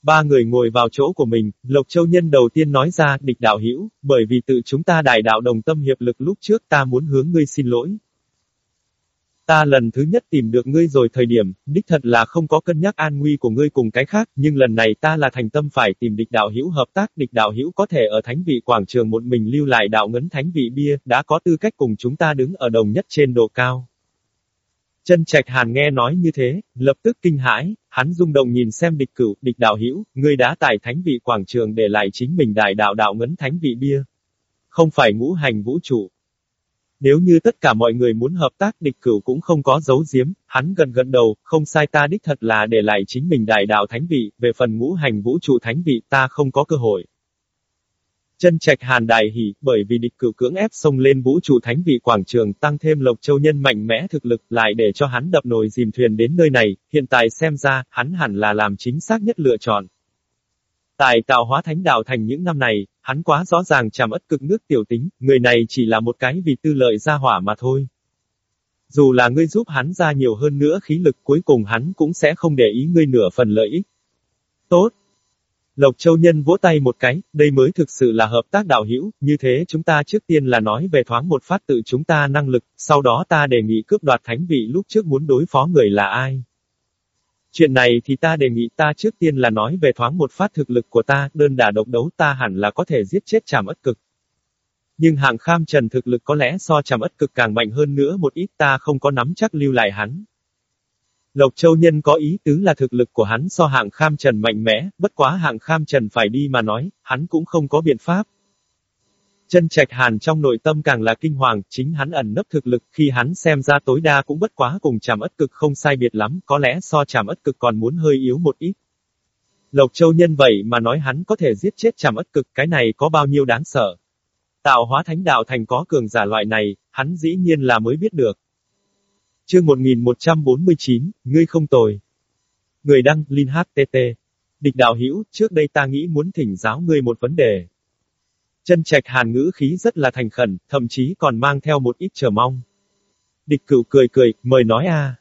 S1: Ba người ngồi vào chỗ của mình, Lộc Châu Nhân đầu tiên nói ra, địch đạo hữu bởi vì tự chúng ta đại đạo đồng tâm hiệp lực lúc trước ta muốn hướng ngươi xin lỗi. Ta lần thứ nhất tìm được ngươi rồi thời điểm, đích thật là không có cân nhắc an nguy của ngươi cùng cái khác, nhưng lần này ta là thành tâm phải tìm địch đạo hữu hợp tác, địch đạo hữu có thể ở thánh vị quảng trường một mình lưu lại đạo ngấn thánh vị bia, đã có tư cách cùng chúng ta đứng ở đồng nhất trên độ cao. Chân trạch hàn nghe nói như thế, lập tức kinh hãi, hắn rung động nhìn xem địch cửu, địch đạo hữu người đã tài thánh vị quảng trường để lại chính mình đại đạo đạo ngấn thánh vị bia. Không phải ngũ hành vũ trụ, nếu như tất cả mọi người muốn hợp tác địch cửu cũng không có dấu giếm, hắn gần gần đầu, không sai ta đích thật là để lại chính mình đại đạo thánh vị, về phần ngũ hành vũ trụ thánh vị ta không có cơ hội. Chân trạch hàn đại hỉ, bởi vì địch cử cưỡng ép xông lên vũ trụ thánh vị quảng trường tăng thêm lộc châu nhân mạnh mẽ thực lực lại để cho hắn đập nồi dìm thuyền đến nơi này, hiện tại xem ra, hắn hẳn là làm chính xác nhất lựa chọn. Tại tạo hóa thánh đạo thành những năm này, hắn quá rõ ràng chàm ất cực nước tiểu tính, người này chỉ là một cái vì tư lợi ra hỏa mà thôi. Dù là ngươi giúp hắn ra nhiều hơn nữa khí lực cuối cùng hắn cũng sẽ không để ý ngươi nửa phần lợi ích. Tốt. Lộc Châu Nhân vỗ tay một cái, đây mới thực sự là hợp tác đạo hữu, như thế chúng ta trước tiên là nói về thoáng một phát tự chúng ta năng lực, sau đó ta đề nghị cướp đoạt thánh vị lúc trước muốn đối phó người là ai. Chuyện này thì ta đề nghị ta trước tiên là nói về thoáng một phát thực lực của ta, đơn đả độc đấu ta hẳn là có thể giết chết chàm ất cực. Nhưng hạng kham trần thực lực có lẽ so chàm ất cực càng mạnh hơn nữa một ít ta không có nắm chắc lưu lại hắn. Lộc Châu Nhân có ý tứ là thực lực của hắn so hạng kham trần mạnh mẽ, bất quá hạng kham trần phải đi mà nói, hắn cũng không có biện pháp. Chân trạch hàn trong nội tâm càng là kinh hoàng, chính hắn ẩn nấp thực lực, khi hắn xem ra tối đa cũng bất quá cùng chàm ất cực không sai biệt lắm, có lẽ so chàm ất cực còn muốn hơi yếu một ít. Lộc Châu nhân vậy mà nói hắn có thể giết chết chàm ất cực, cái này có bao nhiêu đáng sợ. Tạo hóa thánh đạo thành có cường giả loại này, hắn dĩ nhiên là mới biết được. Chương 1149, ngươi không tồi. Người đăng, Linh HTT. Địch đạo hữu trước đây ta nghĩ muốn thỉnh giáo ngươi một vấn đề. Chân trạch hàn ngữ khí rất là thành khẩn, thậm chí còn mang theo một ít chờ mong. Địch cửu cười cười, mời nói a.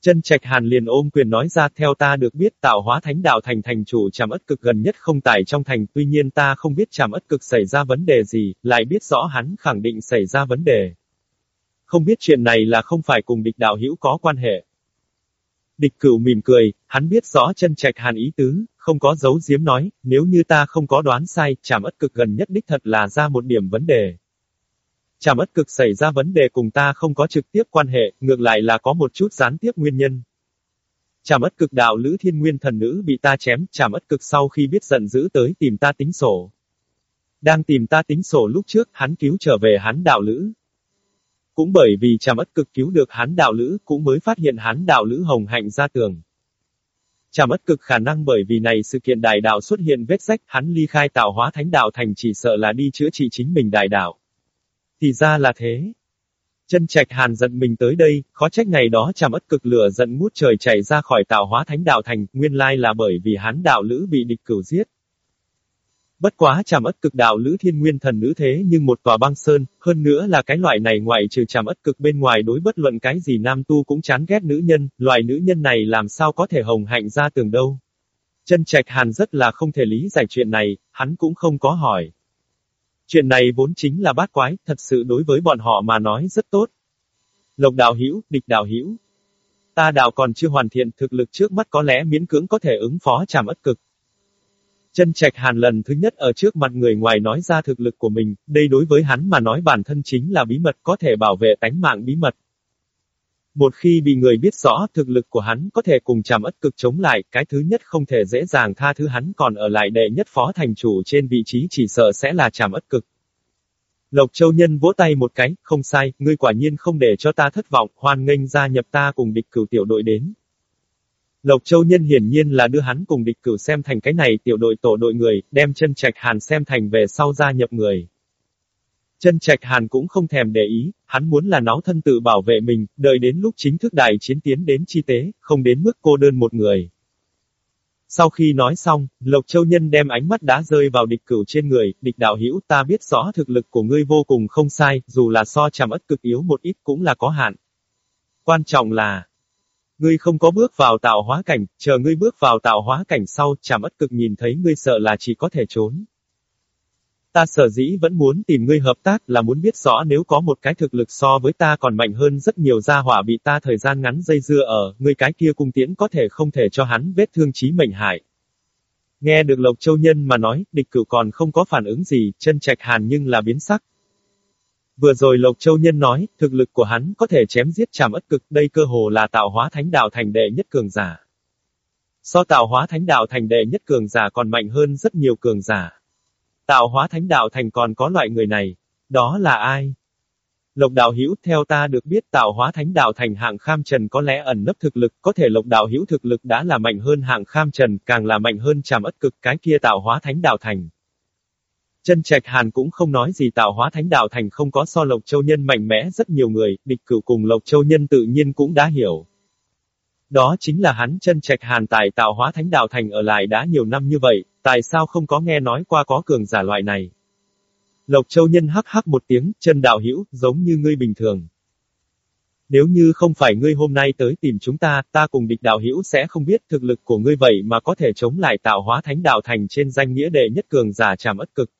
S1: Chân trạch hàn liền ôm quyền nói ra theo ta được biết tạo hóa thánh đạo thành thành chủ tràm ất cực gần nhất không tải trong thành tuy nhiên ta không biết tràm ất cực xảy ra vấn đề gì, lại biết rõ hắn khẳng định xảy ra vấn đề. Không biết chuyện này là không phải cùng địch đạo hữu có quan hệ. Địch cửu mỉm cười, hắn biết rõ chân trạch hàn ý tứ, không có dấu diếm nói, nếu như ta không có đoán sai, chảm ất cực gần nhất đích thật là ra một điểm vấn đề. Chảm ất cực xảy ra vấn đề cùng ta không có trực tiếp quan hệ, ngược lại là có một chút gián tiếp nguyên nhân. Chảm ất cực đạo lữ thiên nguyên thần nữ bị ta chém, chảm ất cực sau khi biết giận dữ tới tìm ta tính sổ. Đang tìm ta tính sổ lúc trước, hắn cứu trở về hắn đạo lữ. Cũng bởi vì tràm ất cực cứu được hắn đạo lữ, cũng mới phát hiện hắn đạo lữ hồng hạnh ra tường. tràm ất cực khả năng bởi vì này sự kiện đại đạo xuất hiện vết rách, hắn ly khai tạo hóa thánh đạo thành chỉ sợ là đi chữa trị chính mình đại đạo. Thì ra là thế. Chân trạch hàn giận mình tới đây, khó trách ngày đó chàm ất cực lửa giận ngút trời chạy ra khỏi tạo hóa thánh đạo thành, nguyên lai là bởi vì hắn đạo lữ bị địch cửu giết. Bất quá chàm ất cực đạo lữ thiên nguyên thần nữ thế nhưng một tòa băng sơn, hơn nữa là cái loại này ngoại trừ chàm ất cực bên ngoài đối bất luận cái gì nam tu cũng chán ghét nữ nhân, loại nữ nhân này làm sao có thể hồng hạnh ra tường đâu. Chân trạch hàn rất là không thể lý giải chuyện này, hắn cũng không có hỏi. Chuyện này vốn chính là bát quái, thật sự đối với bọn họ mà nói rất tốt. Lộc đạo hữu, địch đạo hữu. Ta đạo còn chưa hoàn thiện, thực lực trước mắt có lẽ miễn cưỡng có thể ứng phó chàm ất cực. Chân trạch hàn lần thứ nhất ở trước mặt người ngoài nói ra thực lực của mình, đây đối với hắn mà nói bản thân chính là bí mật có thể bảo vệ tánh mạng bí mật. Một khi bị người biết rõ thực lực của hắn có thể cùng chàm ất cực chống lại, cái thứ nhất không thể dễ dàng tha thứ hắn còn ở lại đệ nhất phó thành chủ trên vị trí chỉ sợ sẽ là chàm ất cực. Lộc Châu Nhân vỗ tay một cái, không sai, ngươi quả nhiên không để cho ta thất vọng, hoan nghênh gia nhập ta cùng địch cửu tiểu đội đến. Lộc Châu Nhân hiển nhiên là đưa hắn cùng địch cửu xem thành cái này tiểu đội tổ đội người, đem chân trạch hàn xem thành về sau gia nhập người. Chân trạch hàn cũng không thèm để ý, hắn muốn là nó thân tự bảo vệ mình, đợi đến lúc chính thức đại chiến tiến đến chi tế, không đến mức cô đơn một người. Sau khi nói xong, Lộc Châu Nhân đem ánh mắt đá rơi vào địch cửu trên người, địch đạo hữu ta biết rõ thực lực của ngươi vô cùng không sai, dù là so chàm ất cực yếu một ít cũng là có hạn. Quan trọng là, ngươi không có bước vào tạo hóa cảnh, chờ ngươi bước vào tạo hóa cảnh sau, chàm ất cực nhìn thấy ngươi sợ là chỉ có thể trốn. Ta sở dĩ vẫn muốn tìm ngươi hợp tác là muốn biết rõ nếu có một cái thực lực so với ta còn mạnh hơn rất nhiều gia hỏa bị ta thời gian ngắn dây dưa ở, ngươi cái kia cung tiễn có thể không thể cho hắn vết thương chí mệnh hại. Nghe được Lộc Châu Nhân mà nói, địch cửu còn không có phản ứng gì, chân trạch hàn nhưng là biến sắc. Vừa rồi Lộc Châu Nhân nói, thực lực của hắn có thể chém giết chàm ất cực, đây cơ hồ là tạo hóa thánh đạo thành đệ nhất cường giả. So tạo hóa thánh đạo thành đệ nhất cường giả còn mạnh hơn rất nhiều cường giả. Tạo hóa thánh đạo thành còn có loại người này. Đó là ai? Lộc đạo hữu theo ta được biết tạo hóa thánh đạo thành hạng kham trần có lẽ ẩn nấp thực lực, có thể lộc đạo hữu thực lực đã là mạnh hơn hạng kham trần, càng là mạnh hơn tràm ất cực cái kia tạo hóa thánh đạo thành. Chân trạch hàn cũng không nói gì tạo hóa thánh đạo thành không có so lộc châu nhân mạnh mẽ rất nhiều người, địch cửu cùng lộc châu nhân tự nhiên cũng đã hiểu. Đó chính là hắn chân trạch hàn tài tạo hóa thánh đạo thành ở lại đã nhiều năm như vậy, tại sao không có nghe nói qua có cường giả loại này. Lộc Châu Nhân hắc hắc một tiếng, chân đạo hữu giống như ngươi bình thường. Nếu như không phải ngươi hôm nay tới tìm chúng ta, ta cùng địch đạo hữu sẽ không biết thực lực của ngươi vậy mà có thể chống lại tạo hóa thánh đạo thành trên danh nghĩa đệ nhất cường giả tràm ất cực.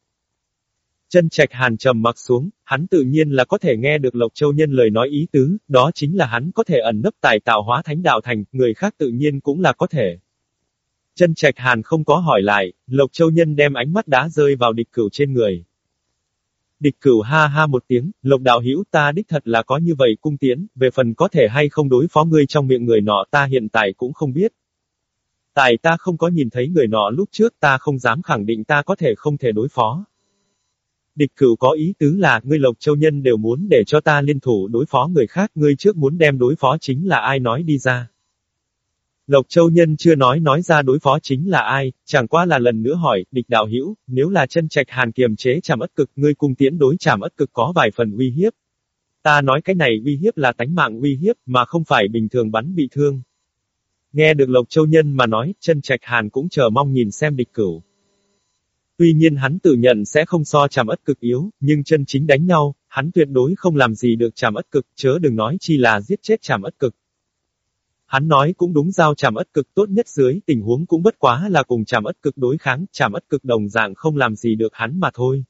S1: Chân trạch hàn trầm mặc xuống, hắn tự nhiên là có thể nghe được Lộc Châu Nhân lời nói ý tứ, đó chính là hắn có thể ẩn nấp tài tạo hóa thánh đạo thành, người khác tự nhiên cũng là có thể. Chân trạch hàn không có hỏi lại, Lộc Châu Nhân đem ánh mắt đá rơi vào địch cửu trên người. Địch cửu ha ha một tiếng, Lộc đạo hữu ta đích thật là có như vậy cung tiến, về phần có thể hay không đối phó ngươi trong miệng người nọ ta hiện tại cũng không biết. Tại ta không có nhìn thấy người nọ lúc trước ta không dám khẳng định ta có thể không thể đối phó. Địch cửu có ý tứ là, ngươi Lộc Châu Nhân đều muốn để cho ta liên thủ đối phó người khác, ngươi trước muốn đem đối phó chính là ai nói đi ra. Lộc Châu Nhân chưa nói nói ra đối phó chính là ai, chẳng qua là lần nữa hỏi, địch đạo hữu nếu là chân trạch hàn kiềm chế chảm ất cực, ngươi cung tiến đối chảm ất cực có vài phần uy hiếp. Ta nói cái này uy hiếp là tánh mạng uy hiếp, mà không phải bình thường bắn bị thương. Nghe được Lộc Châu Nhân mà nói, chân trạch hàn cũng chờ mong nhìn xem địch cửu. Tuy nhiên hắn tự nhận sẽ không so chàm ất cực yếu, nhưng chân chính đánh nhau, hắn tuyệt đối không làm gì được chàm ất cực, chớ đừng nói chi là giết chết chàm ất cực. Hắn nói cũng đúng giao chàm ất cực tốt nhất dưới tình huống cũng bất quá là cùng chàm ất cực đối kháng, chàm ất cực đồng dạng không làm gì được hắn mà thôi.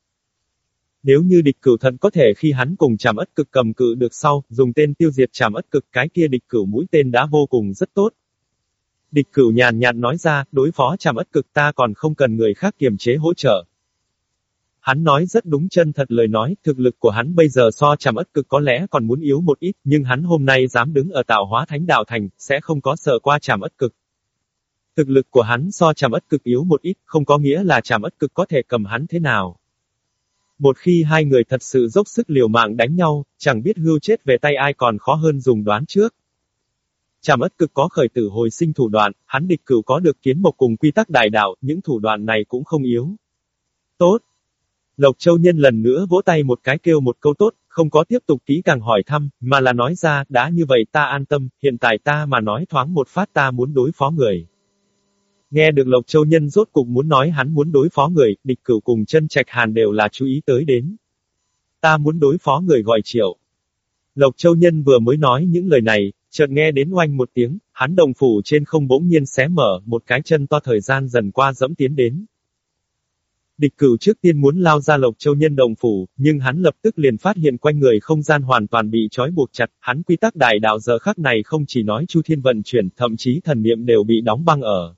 S1: Nếu như địch cửu thần có thể khi hắn cùng chàm ất cực cầm cự được sau, dùng tên tiêu diệt chàm ất cực cái kia địch cửu mũi tên đã vô cùng rất tốt. Địch cửu nhàn nhạt nói ra, đối phó chàm ất cực ta còn không cần người khác kiềm chế hỗ trợ, Hắn nói rất đúng chân thật lời nói, thực lực của hắn bây giờ so chàm ất cực có lẽ còn muốn yếu một ít, nhưng hắn hôm nay dám đứng ở tạo hóa thánh đạo thành, sẽ không có sợ qua chàm ất cực. Thực lực của hắn so chàm ất cực yếu một ít, không có nghĩa là chàm ất cực có thể cầm hắn thế nào. Một khi hai người thật sự dốc sức liều mạng đánh nhau, chẳng biết hưu chết về tay ai còn khó hơn dùng đoán trước. Trảm ất cực có khởi tử hồi sinh thủ đoạn, hắn địch cửu có được kiến mộc cùng quy tắc đại đạo, những thủ đoạn này cũng không yếu. Tốt, Lộc Châu Nhân lần nữa vỗ tay một cái kêu một câu tốt, không có tiếp tục kỹ càng hỏi thăm, mà là nói ra, đã như vậy ta an tâm, hiện tại ta mà nói thoáng một phát ta muốn đối phó người. Nghe được Lộc Châu Nhân rốt cục muốn nói hắn muốn đối phó người, địch cửu cùng chân trạch hàn đều là chú ý tới đến. Ta muốn đối phó người gọi triệu. Lộc Châu Nhân vừa mới nói những lời này, chợt nghe đến oanh một tiếng, hắn đồng phủ trên không bỗng nhiên xé mở, một cái chân to thời gian dần qua dẫm tiến đến. Địch cửu trước tiên muốn lao ra Lộc Châu Nhân đồng phủ, nhưng hắn lập tức liền phát hiện quanh người không gian hoàn toàn bị trói buộc chặt, hắn quy tắc đại đạo giờ khắc này không chỉ nói Chu Thiên vận chuyển, thậm chí thần niệm đều bị đóng băng ở.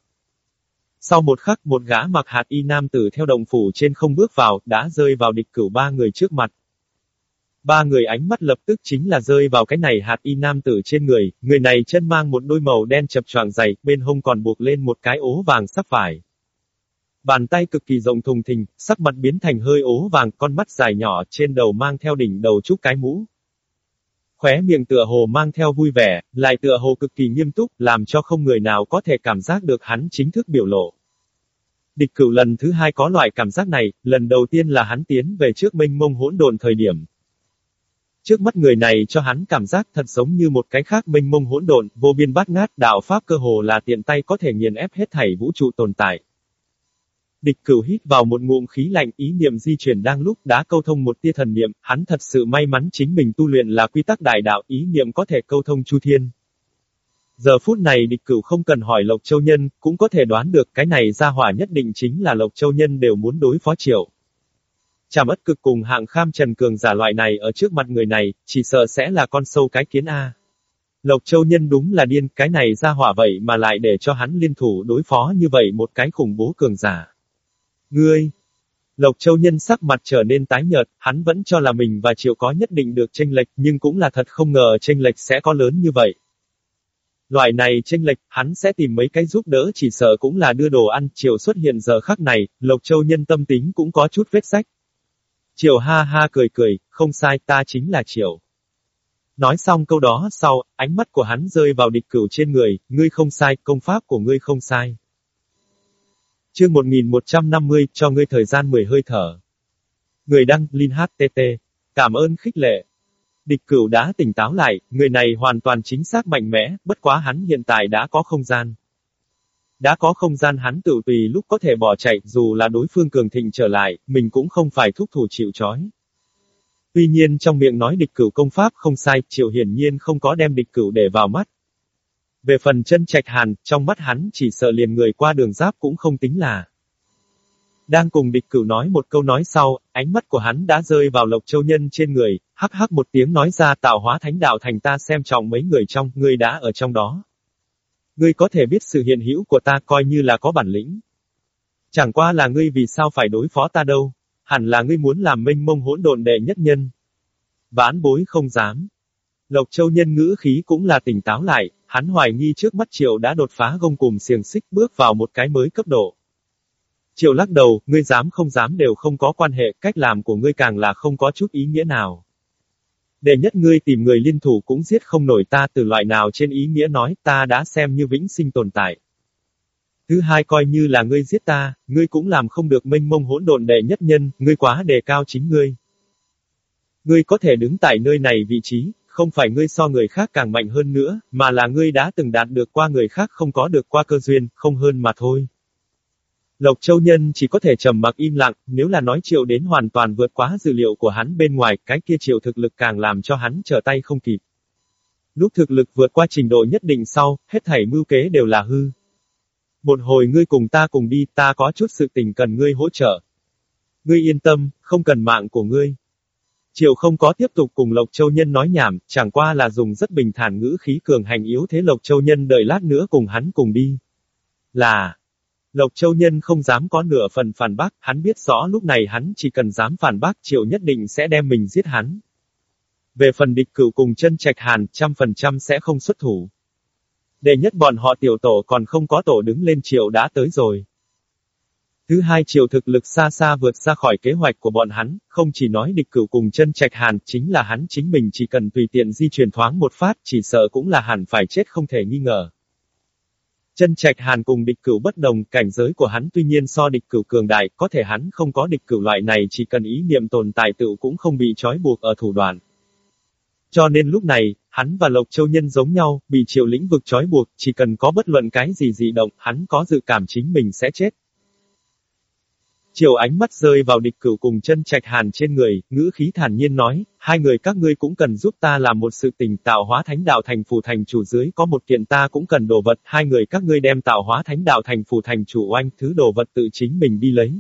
S1: Sau một khắc một gã mặc hạt y nam tử theo đồng phủ trên không bước vào, đã rơi vào địch cửu ba người trước mặt. Ba người ánh mắt lập tức chính là rơi vào cái này hạt y nam tử trên người, người này chân mang một đôi màu đen chập choàng dày, bên hông còn buộc lên một cái ố vàng sắp phải. Bàn tay cực kỳ rộng thùng thình, sắc mặt biến thành hơi ố vàng, con mắt dài nhỏ, trên đầu mang theo đỉnh đầu chút cái mũ. Khóe miệng tựa hồ mang theo vui vẻ, lại tựa hồ cực kỳ nghiêm túc, làm cho không người nào có thể cảm giác được hắn chính thức biểu lộ. Địch cửu lần thứ hai có loại cảm giác này, lần đầu tiên là hắn tiến về trước minh mông hỗn độn thời điểm. Trước mắt người này cho hắn cảm giác thật giống như một cái khác mênh mông hỗn độn, vô biên bát ngát, đạo pháp cơ hồ là tiện tay có thể nghiền ép hết thảy vũ trụ tồn tại. Địch cửu hít vào một ngụm khí lạnh, ý niệm di chuyển đang lúc đã câu thông một tia thần niệm, hắn thật sự may mắn chính mình tu luyện là quy tắc đại đạo, ý niệm có thể câu thông chu thiên. Giờ phút này địch cửu không cần hỏi Lộc Châu Nhân, cũng có thể đoán được cái này ra hỏa nhất định chính là Lộc Châu Nhân đều muốn đối phó triệu. Trà mất cực cùng hạng kham trần cường giả loại này ở trước mặt người này, chỉ sợ sẽ là con sâu cái kiến A. Lộc Châu Nhân đúng là điên, cái này ra hỏa vậy mà lại để cho hắn liên thủ đối phó như vậy một cái khủng bố cường giả. Ngươi! Lộc Châu Nhân sắc mặt trở nên tái nhợt, hắn vẫn cho là mình và Triệu có nhất định được tranh lệch, nhưng cũng là thật không ngờ tranh lệch sẽ có lớn như vậy. Loại này tranh lệch, hắn sẽ tìm mấy cái giúp đỡ chỉ sợ cũng là đưa đồ ăn, Triệu xuất hiện giờ khắc này, Lộc Châu Nhân tâm tính cũng có chút vết sách. Triệu ha ha cười cười, không sai, ta chính là Triệu. Nói xong câu đó sau, ánh mắt của hắn rơi vào địch cửu trên người, ngươi không sai, công pháp của ngươi không sai. Chương 1150, cho ngươi thời gian 10 hơi thở. Người đăng, Linh HTT. Cảm ơn khích lệ. Địch cửu đã tỉnh táo lại, người này hoàn toàn chính xác mạnh mẽ, bất quá hắn hiện tại đã có không gian. Đã có không gian hắn tự tùy lúc có thể bỏ chạy, dù là đối phương cường thịnh trở lại, mình cũng không phải thúc thủ chịu chói. Tuy nhiên trong miệng nói địch cửu công pháp không sai, triệu hiển nhiên không có đem địch cửu để vào mắt. Về phần chân trạch hàn, trong mắt hắn chỉ sợ liền người qua đường giáp cũng không tính là. Đang cùng địch cửu nói một câu nói sau, ánh mắt của hắn đã rơi vào lộc châu nhân trên người, hắc hắc một tiếng nói ra tạo hóa thánh đạo thành ta xem trọng mấy người trong, người đã ở trong đó. Ngươi có thể biết sự hiện hữu của ta coi như là có bản lĩnh. Chẳng qua là ngươi vì sao phải đối phó ta đâu, hẳn là ngươi muốn làm minh mông hỗn độn đệ nhất nhân. ván bối không dám. Lộc Châu nhân ngữ khí cũng là tỉnh táo lại, hắn hoài nghi trước mắt Triệu đã đột phá gông cùng xiềng xích bước vào một cái mới cấp độ. Triệu lắc đầu, ngươi dám không dám đều không có quan hệ, cách làm của ngươi càng là không có chút ý nghĩa nào. Để nhất ngươi tìm người liên thủ cũng giết không nổi ta từ loại nào trên ý nghĩa nói ta đã xem như vĩnh sinh tồn tại. Thứ hai coi như là ngươi giết ta, ngươi cũng làm không được minh mông hỗn độn đệ nhất nhân, ngươi quá đề cao chính ngươi. Ngươi có thể đứng tại nơi này vị trí, không phải ngươi so người khác càng mạnh hơn nữa, mà là ngươi đã từng đạt được qua người khác không có được qua cơ duyên, không hơn mà thôi. Lộc Châu Nhân chỉ có thể trầm mặc im lặng, nếu là nói triệu đến hoàn toàn vượt quá dữ liệu của hắn bên ngoài, cái kia triệu thực lực càng làm cho hắn trở tay không kịp. Lúc thực lực vượt qua trình độ nhất định sau, hết thảy mưu kế đều là hư. Một hồi ngươi cùng ta cùng đi, ta có chút sự tình cần ngươi hỗ trợ. Ngươi yên tâm, không cần mạng của ngươi. Triệu không có tiếp tục cùng Lộc Châu Nhân nói nhảm, chẳng qua là dùng rất bình thản ngữ khí cường hành yếu thế Lộc Châu Nhân đợi lát nữa cùng hắn cùng đi. Là, Lộc Châu Nhân không dám có nửa phần phản bác, hắn biết rõ lúc này hắn chỉ cần dám phản bác Triệu nhất định sẽ đem mình giết hắn. Về phần địch cửu cùng chân trạch hàn, trăm phần trăm sẽ không xuất thủ. Đệ nhất bọn họ tiểu tổ còn không có tổ đứng lên Triệu đã tới rồi. Thứ hai Triệu thực lực xa xa vượt ra khỏi kế hoạch của bọn hắn, không chỉ nói địch cửu cùng chân trạch hàn, chính là hắn chính mình chỉ cần tùy tiện di chuyển thoáng một phát, chỉ sợ cũng là hẳn phải chết không thể nghi ngờ. Chân trạch hàn cùng địch cửu bất đồng, cảnh giới của hắn tuy nhiên so địch cửu cường đại, có thể hắn không có địch cửu loại này chỉ cần ý niệm tồn tại tự cũng không bị trói buộc ở thủ đoạn. Cho nên lúc này, hắn và Lộc Châu Nhân giống nhau, bị triệu lĩnh vực trói buộc, chỉ cần có bất luận cái gì dị động, hắn có dự cảm chính mình sẽ chết. Chiều ánh mắt rơi vào địch cửu cùng chân trạch hàn trên người, ngữ khí thản nhiên nói, hai người các ngươi cũng cần giúp ta làm một sự tình tạo hóa thánh đạo thành phù thành chủ dưới có một kiện ta cũng cần đồ vật, hai người các ngươi đem tạo hóa thánh đạo thành phù thành chủ oanh, thứ đồ vật tự chính mình đi lấy.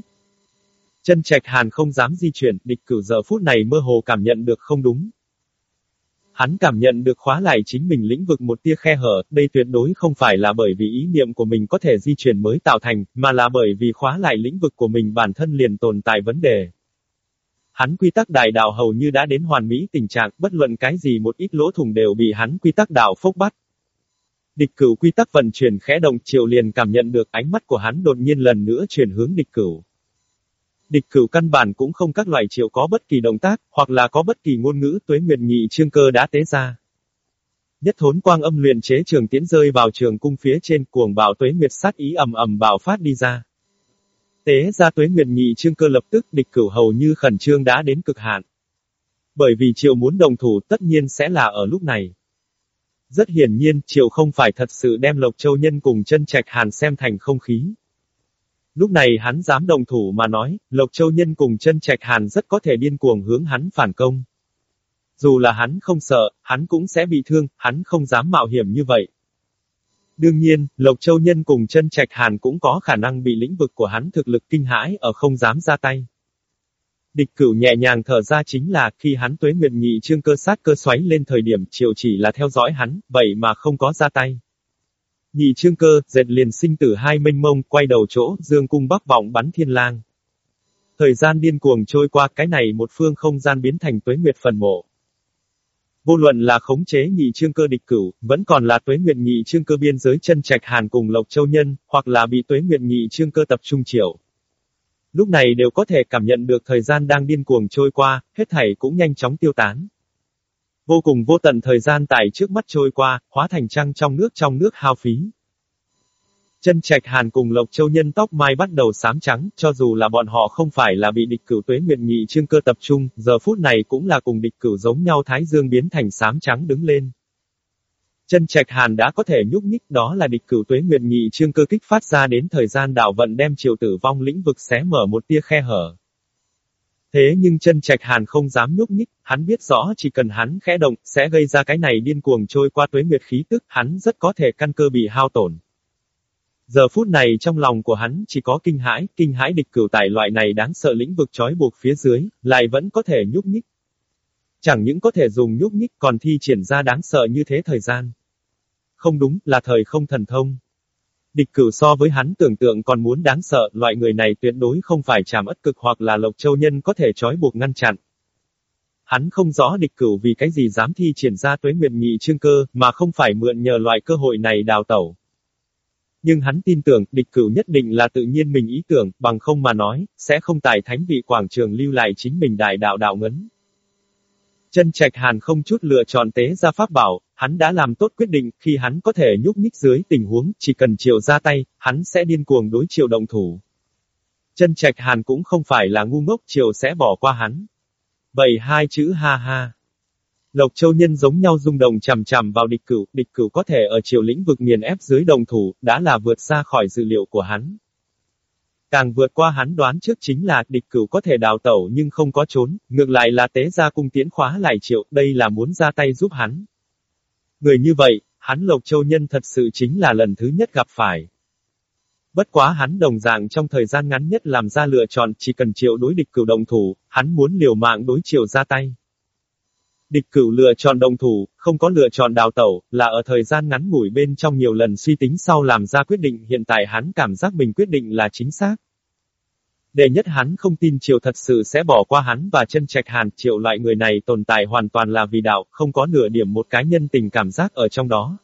S1: Chân trạch hàn không dám di chuyển, địch cửu giờ phút này mơ hồ cảm nhận được không đúng. Hắn cảm nhận được khóa lại chính mình lĩnh vực một tia khe hở, đây tuyệt đối không phải là bởi vì ý niệm của mình có thể di chuyển mới tạo thành, mà là bởi vì khóa lại lĩnh vực của mình bản thân liền tồn tại vấn đề. Hắn quy tắc đại đạo hầu như đã đến hoàn mỹ tình trạng, bất luận cái gì một ít lỗ thủng đều bị hắn quy tắc đạo phốc bắt. Địch cửu quy tắc vận chuyển khẽ động triệu liền cảm nhận được ánh mắt của hắn đột nhiên lần nữa chuyển hướng địch cửu. Địch cửu căn bản cũng không các loại triệu có bất kỳ động tác, hoặc là có bất kỳ ngôn ngữ tuế nguyệt nhị trương cơ đã tế ra. Nhất thốn quang âm luyện chế trường tiễn rơi vào trường cung phía trên cuồng bạo tuế nguyệt sát ý ầm ầm bạo phát đi ra. Tế ra tuế nguyệt nhị trương cơ lập tức địch cửu hầu như khẩn trương đã đến cực hạn. Bởi vì triệu muốn đồng thủ tất nhiên sẽ là ở lúc này. Rất hiển nhiên, triệu không phải thật sự đem Lộc Châu Nhân cùng chân trạch hàn xem thành không khí. Lúc này hắn dám đồng thủ mà nói, Lộc Châu Nhân cùng chân trạch hàn rất có thể điên cuồng hướng hắn phản công. Dù là hắn không sợ, hắn cũng sẽ bị thương, hắn không dám mạo hiểm như vậy. Đương nhiên, Lộc Châu Nhân cùng chân trạch hàn cũng có khả năng bị lĩnh vực của hắn thực lực kinh hãi ở không dám ra tay. Địch cửu nhẹ nhàng thở ra chính là khi hắn tuế nguyệt nhị trương cơ sát cơ xoáy lên thời điểm triệu chỉ là theo dõi hắn, vậy mà không có ra tay. Nhị trương cơ, dệt liền sinh tử hai mênh mông, quay đầu chỗ, dương cung bắc vọng bắn thiên lang. Thời gian điên cuồng trôi qua cái này một phương không gian biến thành tuế nguyệt phần mộ. Vô luận là khống chế nhị trương cơ địch cửu, vẫn còn là tuế nguyệt nhị trương cơ biên giới chân trạch hàn cùng lộc châu nhân, hoặc là bị tuế nguyệt nhị trương cơ tập trung triệu. Lúc này đều có thể cảm nhận được thời gian đang điên cuồng trôi qua, hết thảy cũng nhanh chóng tiêu tán. Vô cùng vô tận thời gian tại trước mắt trôi qua, hóa thành trăng trong nước trong nước hao phí. Chân trạch hàn cùng Lộc Châu nhân tóc mai bắt đầu sám trắng, cho dù là bọn họ không phải là bị địch cửu tuế nguyện nhị trương cơ tập trung, giờ phút này cũng là cùng địch cửu giống nhau thái dương biến thành sám trắng đứng lên. Chân trạch hàn đã có thể nhúc nhích đó là địch cửu tuế nguyện nhị trương cơ kích phát ra đến thời gian đạo vận đem triều tử vong lĩnh vực xé mở một tia khe hở. Thế nhưng chân trạch hàn không dám nhúc nhích, hắn biết rõ chỉ cần hắn khẽ động, sẽ gây ra cái này điên cuồng trôi qua tuế nguyệt khí tức, hắn rất có thể căn cơ bị hao tổn. Giờ phút này trong lòng của hắn chỉ có kinh hãi, kinh hãi địch cửu tại loại này đáng sợ lĩnh vực trói buộc phía dưới, lại vẫn có thể nhúc nhích. Chẳng những có thể dùng nhúc nhích còn thi triển ra đáng sợ như thế thời gian. Không đúng, là thời không thần thông. Địch cửu so với hắn tưởng tượng còn muốn đáng sợ, loại người này tuyệt đối không phải chàm ất cực hoặc là lộc châu nhân có thể trói buộc ngăn chặn. Hắn không rõ địch cửu vì cái gì dám thi triển ra tuế nguyệt nhị trương cơ, mà không phải mượn nhờ loại cơ hội này đào tẩu. Nhưng hắn tin tưởng, địch cửu nhất định là tự nhiên mình ý tưởng, bằng không mà nói, sẽ không tài thánh vị quảng trường lưu lại chính mình đại đạo đạo ngấn. Chân trạch hàn không chút lựa chọn tế ra pháp bảo, hắn đã làm tốt quyết định, khi hắn có thể nhúc nhích dưới tình huống, chỉ cần triệu ra tay, hắn sẽ điên cuồng đối triệu động thủ. Chân trạch hàn cũng không phải là ngu ngốc triệu sẽ bỏ qua hắn. Bảy hai chữ ha ha. Lộc Châu Nhân giống nhau rung đồng chằm chằm vào địch cửu, địch cửu có thể ở triều lĩnh vực nghiền ép dưới đồng thủ, đã là vượt xa khỏi dự liệu của hắn. Càng vượt qua hắn đoán trước chính là địch cửu có thể đào tẩu nhưng không có trốn, ngược lại là tế ra cung tiễn khóa lại triệu, đây là muốn ra tay giúp hắn. Người như vậy, hắn Lộc Châu Nhân thật sự chính là lần thứ nhất gặp phải. Bất quá hắn đồng dạng trong thời gian ngắn nhất làm ra lựa chọn chỉ cần triệu đối địch cửu đồng thủ, hắn muốn liều mạng đối triệu ra tay. Địch cửu lựa chọn đồng thủ, không có lựa chọn đào tẩu, là ở thời gian ngắn ngủi bên trong nhiều lần suy tính sau làm ra quyết định hiện tại hắn cảm giác mình quyết định là chính xác. Đệ nhất hắn không tin Triệu thật sự sẽ bỏ qua hắn và chân trạch hàn, Triệu loại người này tồn tại hoàn toàn là vì đạo, không có nửa điểm một cá nhân tình cảm giác ở trong đó.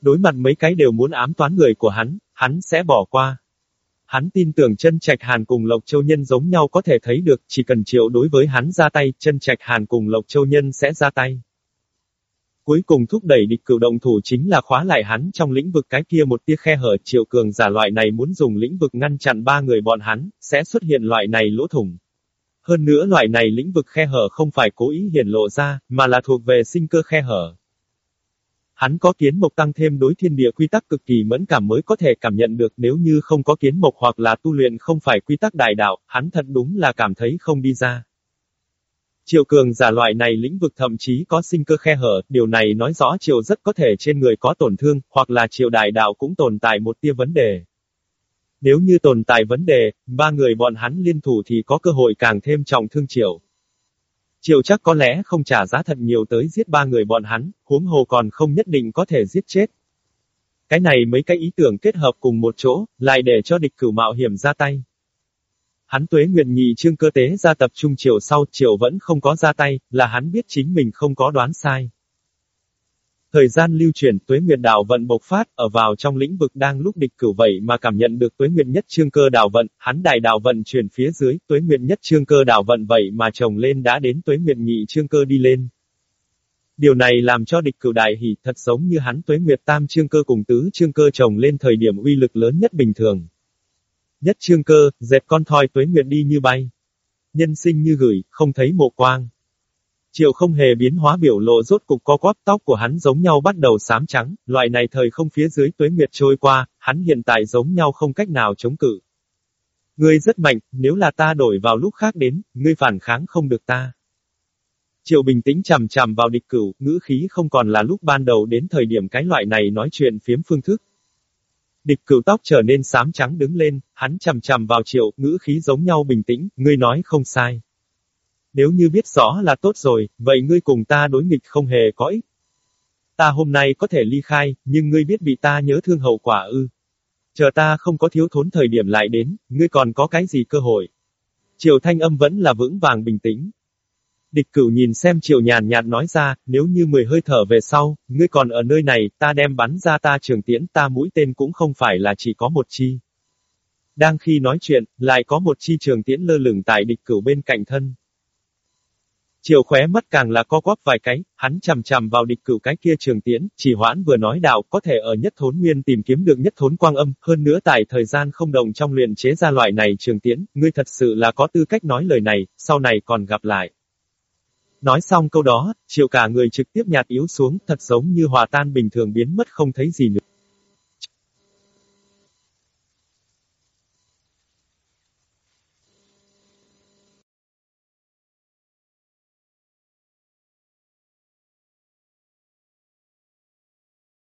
S1: Đối mặt mấy cái đều muốn ám toán người của hắn, hắn sẽ bỏ qua. Hắn tin tưởng chân trạch hàn cùng Lộc Châu Nhân giống nhau có thể thấy được, chỉ cần Triệu đối với hắn ra tay, chân trạch hàn cùng Lộc Châu Nhân sẽ ra tay. Cuối cùng thúc đẩy địch cửu động thủ chính là khóa lại hắn trong lĩnh vực cái kia một tia khe hở triệu cường giả loại này muốn dùng lĩnh vực ngăn chặn ba người bọn hắn, sẽ xuất hiện loại này lỗ thủng. Hơn nữa loại này lĩnh vực khe hở không phải cố ý hiển lộ ra, mà là thuộc về sinh cơ khe hở. Hắn có kiến mộc tăng thêm đối thiên địa quy tắc cực kỳ mẫn cảm mới có thể cảm nhận được nếu như không có kiến mộc hoặc là tu luyện không phải quy tắc đại đạo, hắn thật đúng là cảm thấy không đi ra. Triệu cường giả loại này lĩnh vực thậm chí có sinh cơ khe hở, điều này nói rõ triệu rất có thể trên người có tổn thương, hoặc là triệu đại đạo cũng tồn tại một tia vấn đề. Nếu như tồn tại vấn đề, ba người bọn hắn liên thủ thì có cơ hội càng thêm trọng thương triệu. Triệu chắc có lẽ không trả giá thật nhiều tới giết ba người bọn hắn, huống hồ còn không nhất định có thể giết chết. Cái này mấy cái ý tưởng kết hợp cùng một chỗ, lại để cho địch cửu mạo hiểm ra tay. Hắn tuế nguyện nhị trương cơ tế ra tập trung chiều sau, chiều vẫn không có ra tay, là hắn biết chính mình không có đoán sai. Thời gian lưu chuyển tuế nguyệt đạo vận bộc phát, ở vào trong lĩnh vực đang lúc địch cửu vậy mà cảm nhận được tuế nguyệt nhất trương cơ đạo vận, hắn đại đạo vận chuyển phía dưới, tuế nguyệt nhất trương cơ đạo vận vậy mà chồng lên đã đến tuế nguyệt nhị trương cơ đi lên. Điều này làm cho địch cửu đại hỉ thật giống như hắn tuế nguyệt tam trương cơ cùng tứ trương cơ chồng lên thời điểm uy lực lớn nhất bình thường. Nhất trương cơ, dẹp con thoi tuế nguyệt đi như bay. Nhân sinh như gửi, không thấy mộ quang. Triệu không hề biến hóa biểu lộ rốt cục co quắp tóc của hắn giống nhau bắt đầu xám trắng, loại này thời không phía dưới tuế nguyệt trôi qua, hắn hiện tại giống nhau không cách nào chống cự. Ngươi rất mạnh, nếu là ta đổi vào lúc khác đến, ngươi phản kháng không được ta. Triệu bình tĩnh chằm chằm vào địch cửu, ngữ khí không còn là lúc ban đầu đến thời điểm cái loại này nói chuyện phiếm phương thức. Địch cửu tóc trở nên xám trắng đứng lên, hắn chằm chằm vào triệu, ngữ khí giống nhau bình tĩnh, ngươi nói không sai. Nếu như biết rõ là tốt rồi, vậy ngươi cùng ta đối nghịch không hề có ích. Ta hôm nay có thể ly khai, nhưng ngươi biết bị ta nhớ thương hậu quả ư. Chờ ta không có thiếu thốn thời điểm lại đến, ngươi còn có cái gì cơ hội. Triều thanh âm vẫn là vững vàng bình tĩnh. Địch cửu nhìn xem triều nhàn nhạt nói ra, nếu như mười hơi thở về sau, ngươi còn ở nơi này, ta đem bắn ra ta trường tiễn ta mũi tên cũng không phải là chỉ có một chi. Đang khi nói chuyện, lại có một chi trường tiễn lơ lửng tại địch cửu bên cạnh thân. Chiều khóe mắt càng là co quắp vài cái, hắn chằm chằm vào địch cửu cái kia trường tiễn, chỉ hoãn vừa nói đạo có thể ở nhất thốn nguyên tìm kiếm được nhất thốn quang âm, hơn nữa tại thời gian không đồng trong luyện chế ra loại này trường tiễn, ngươi thật sự là có tư cách nói lời này, sau này còn gặp lại. Nói xong câu đó, chiều cả người trực tiếp nhạt yếu xuống, thật giống như hòa tan bình thường biến mất không thấy gì nữa.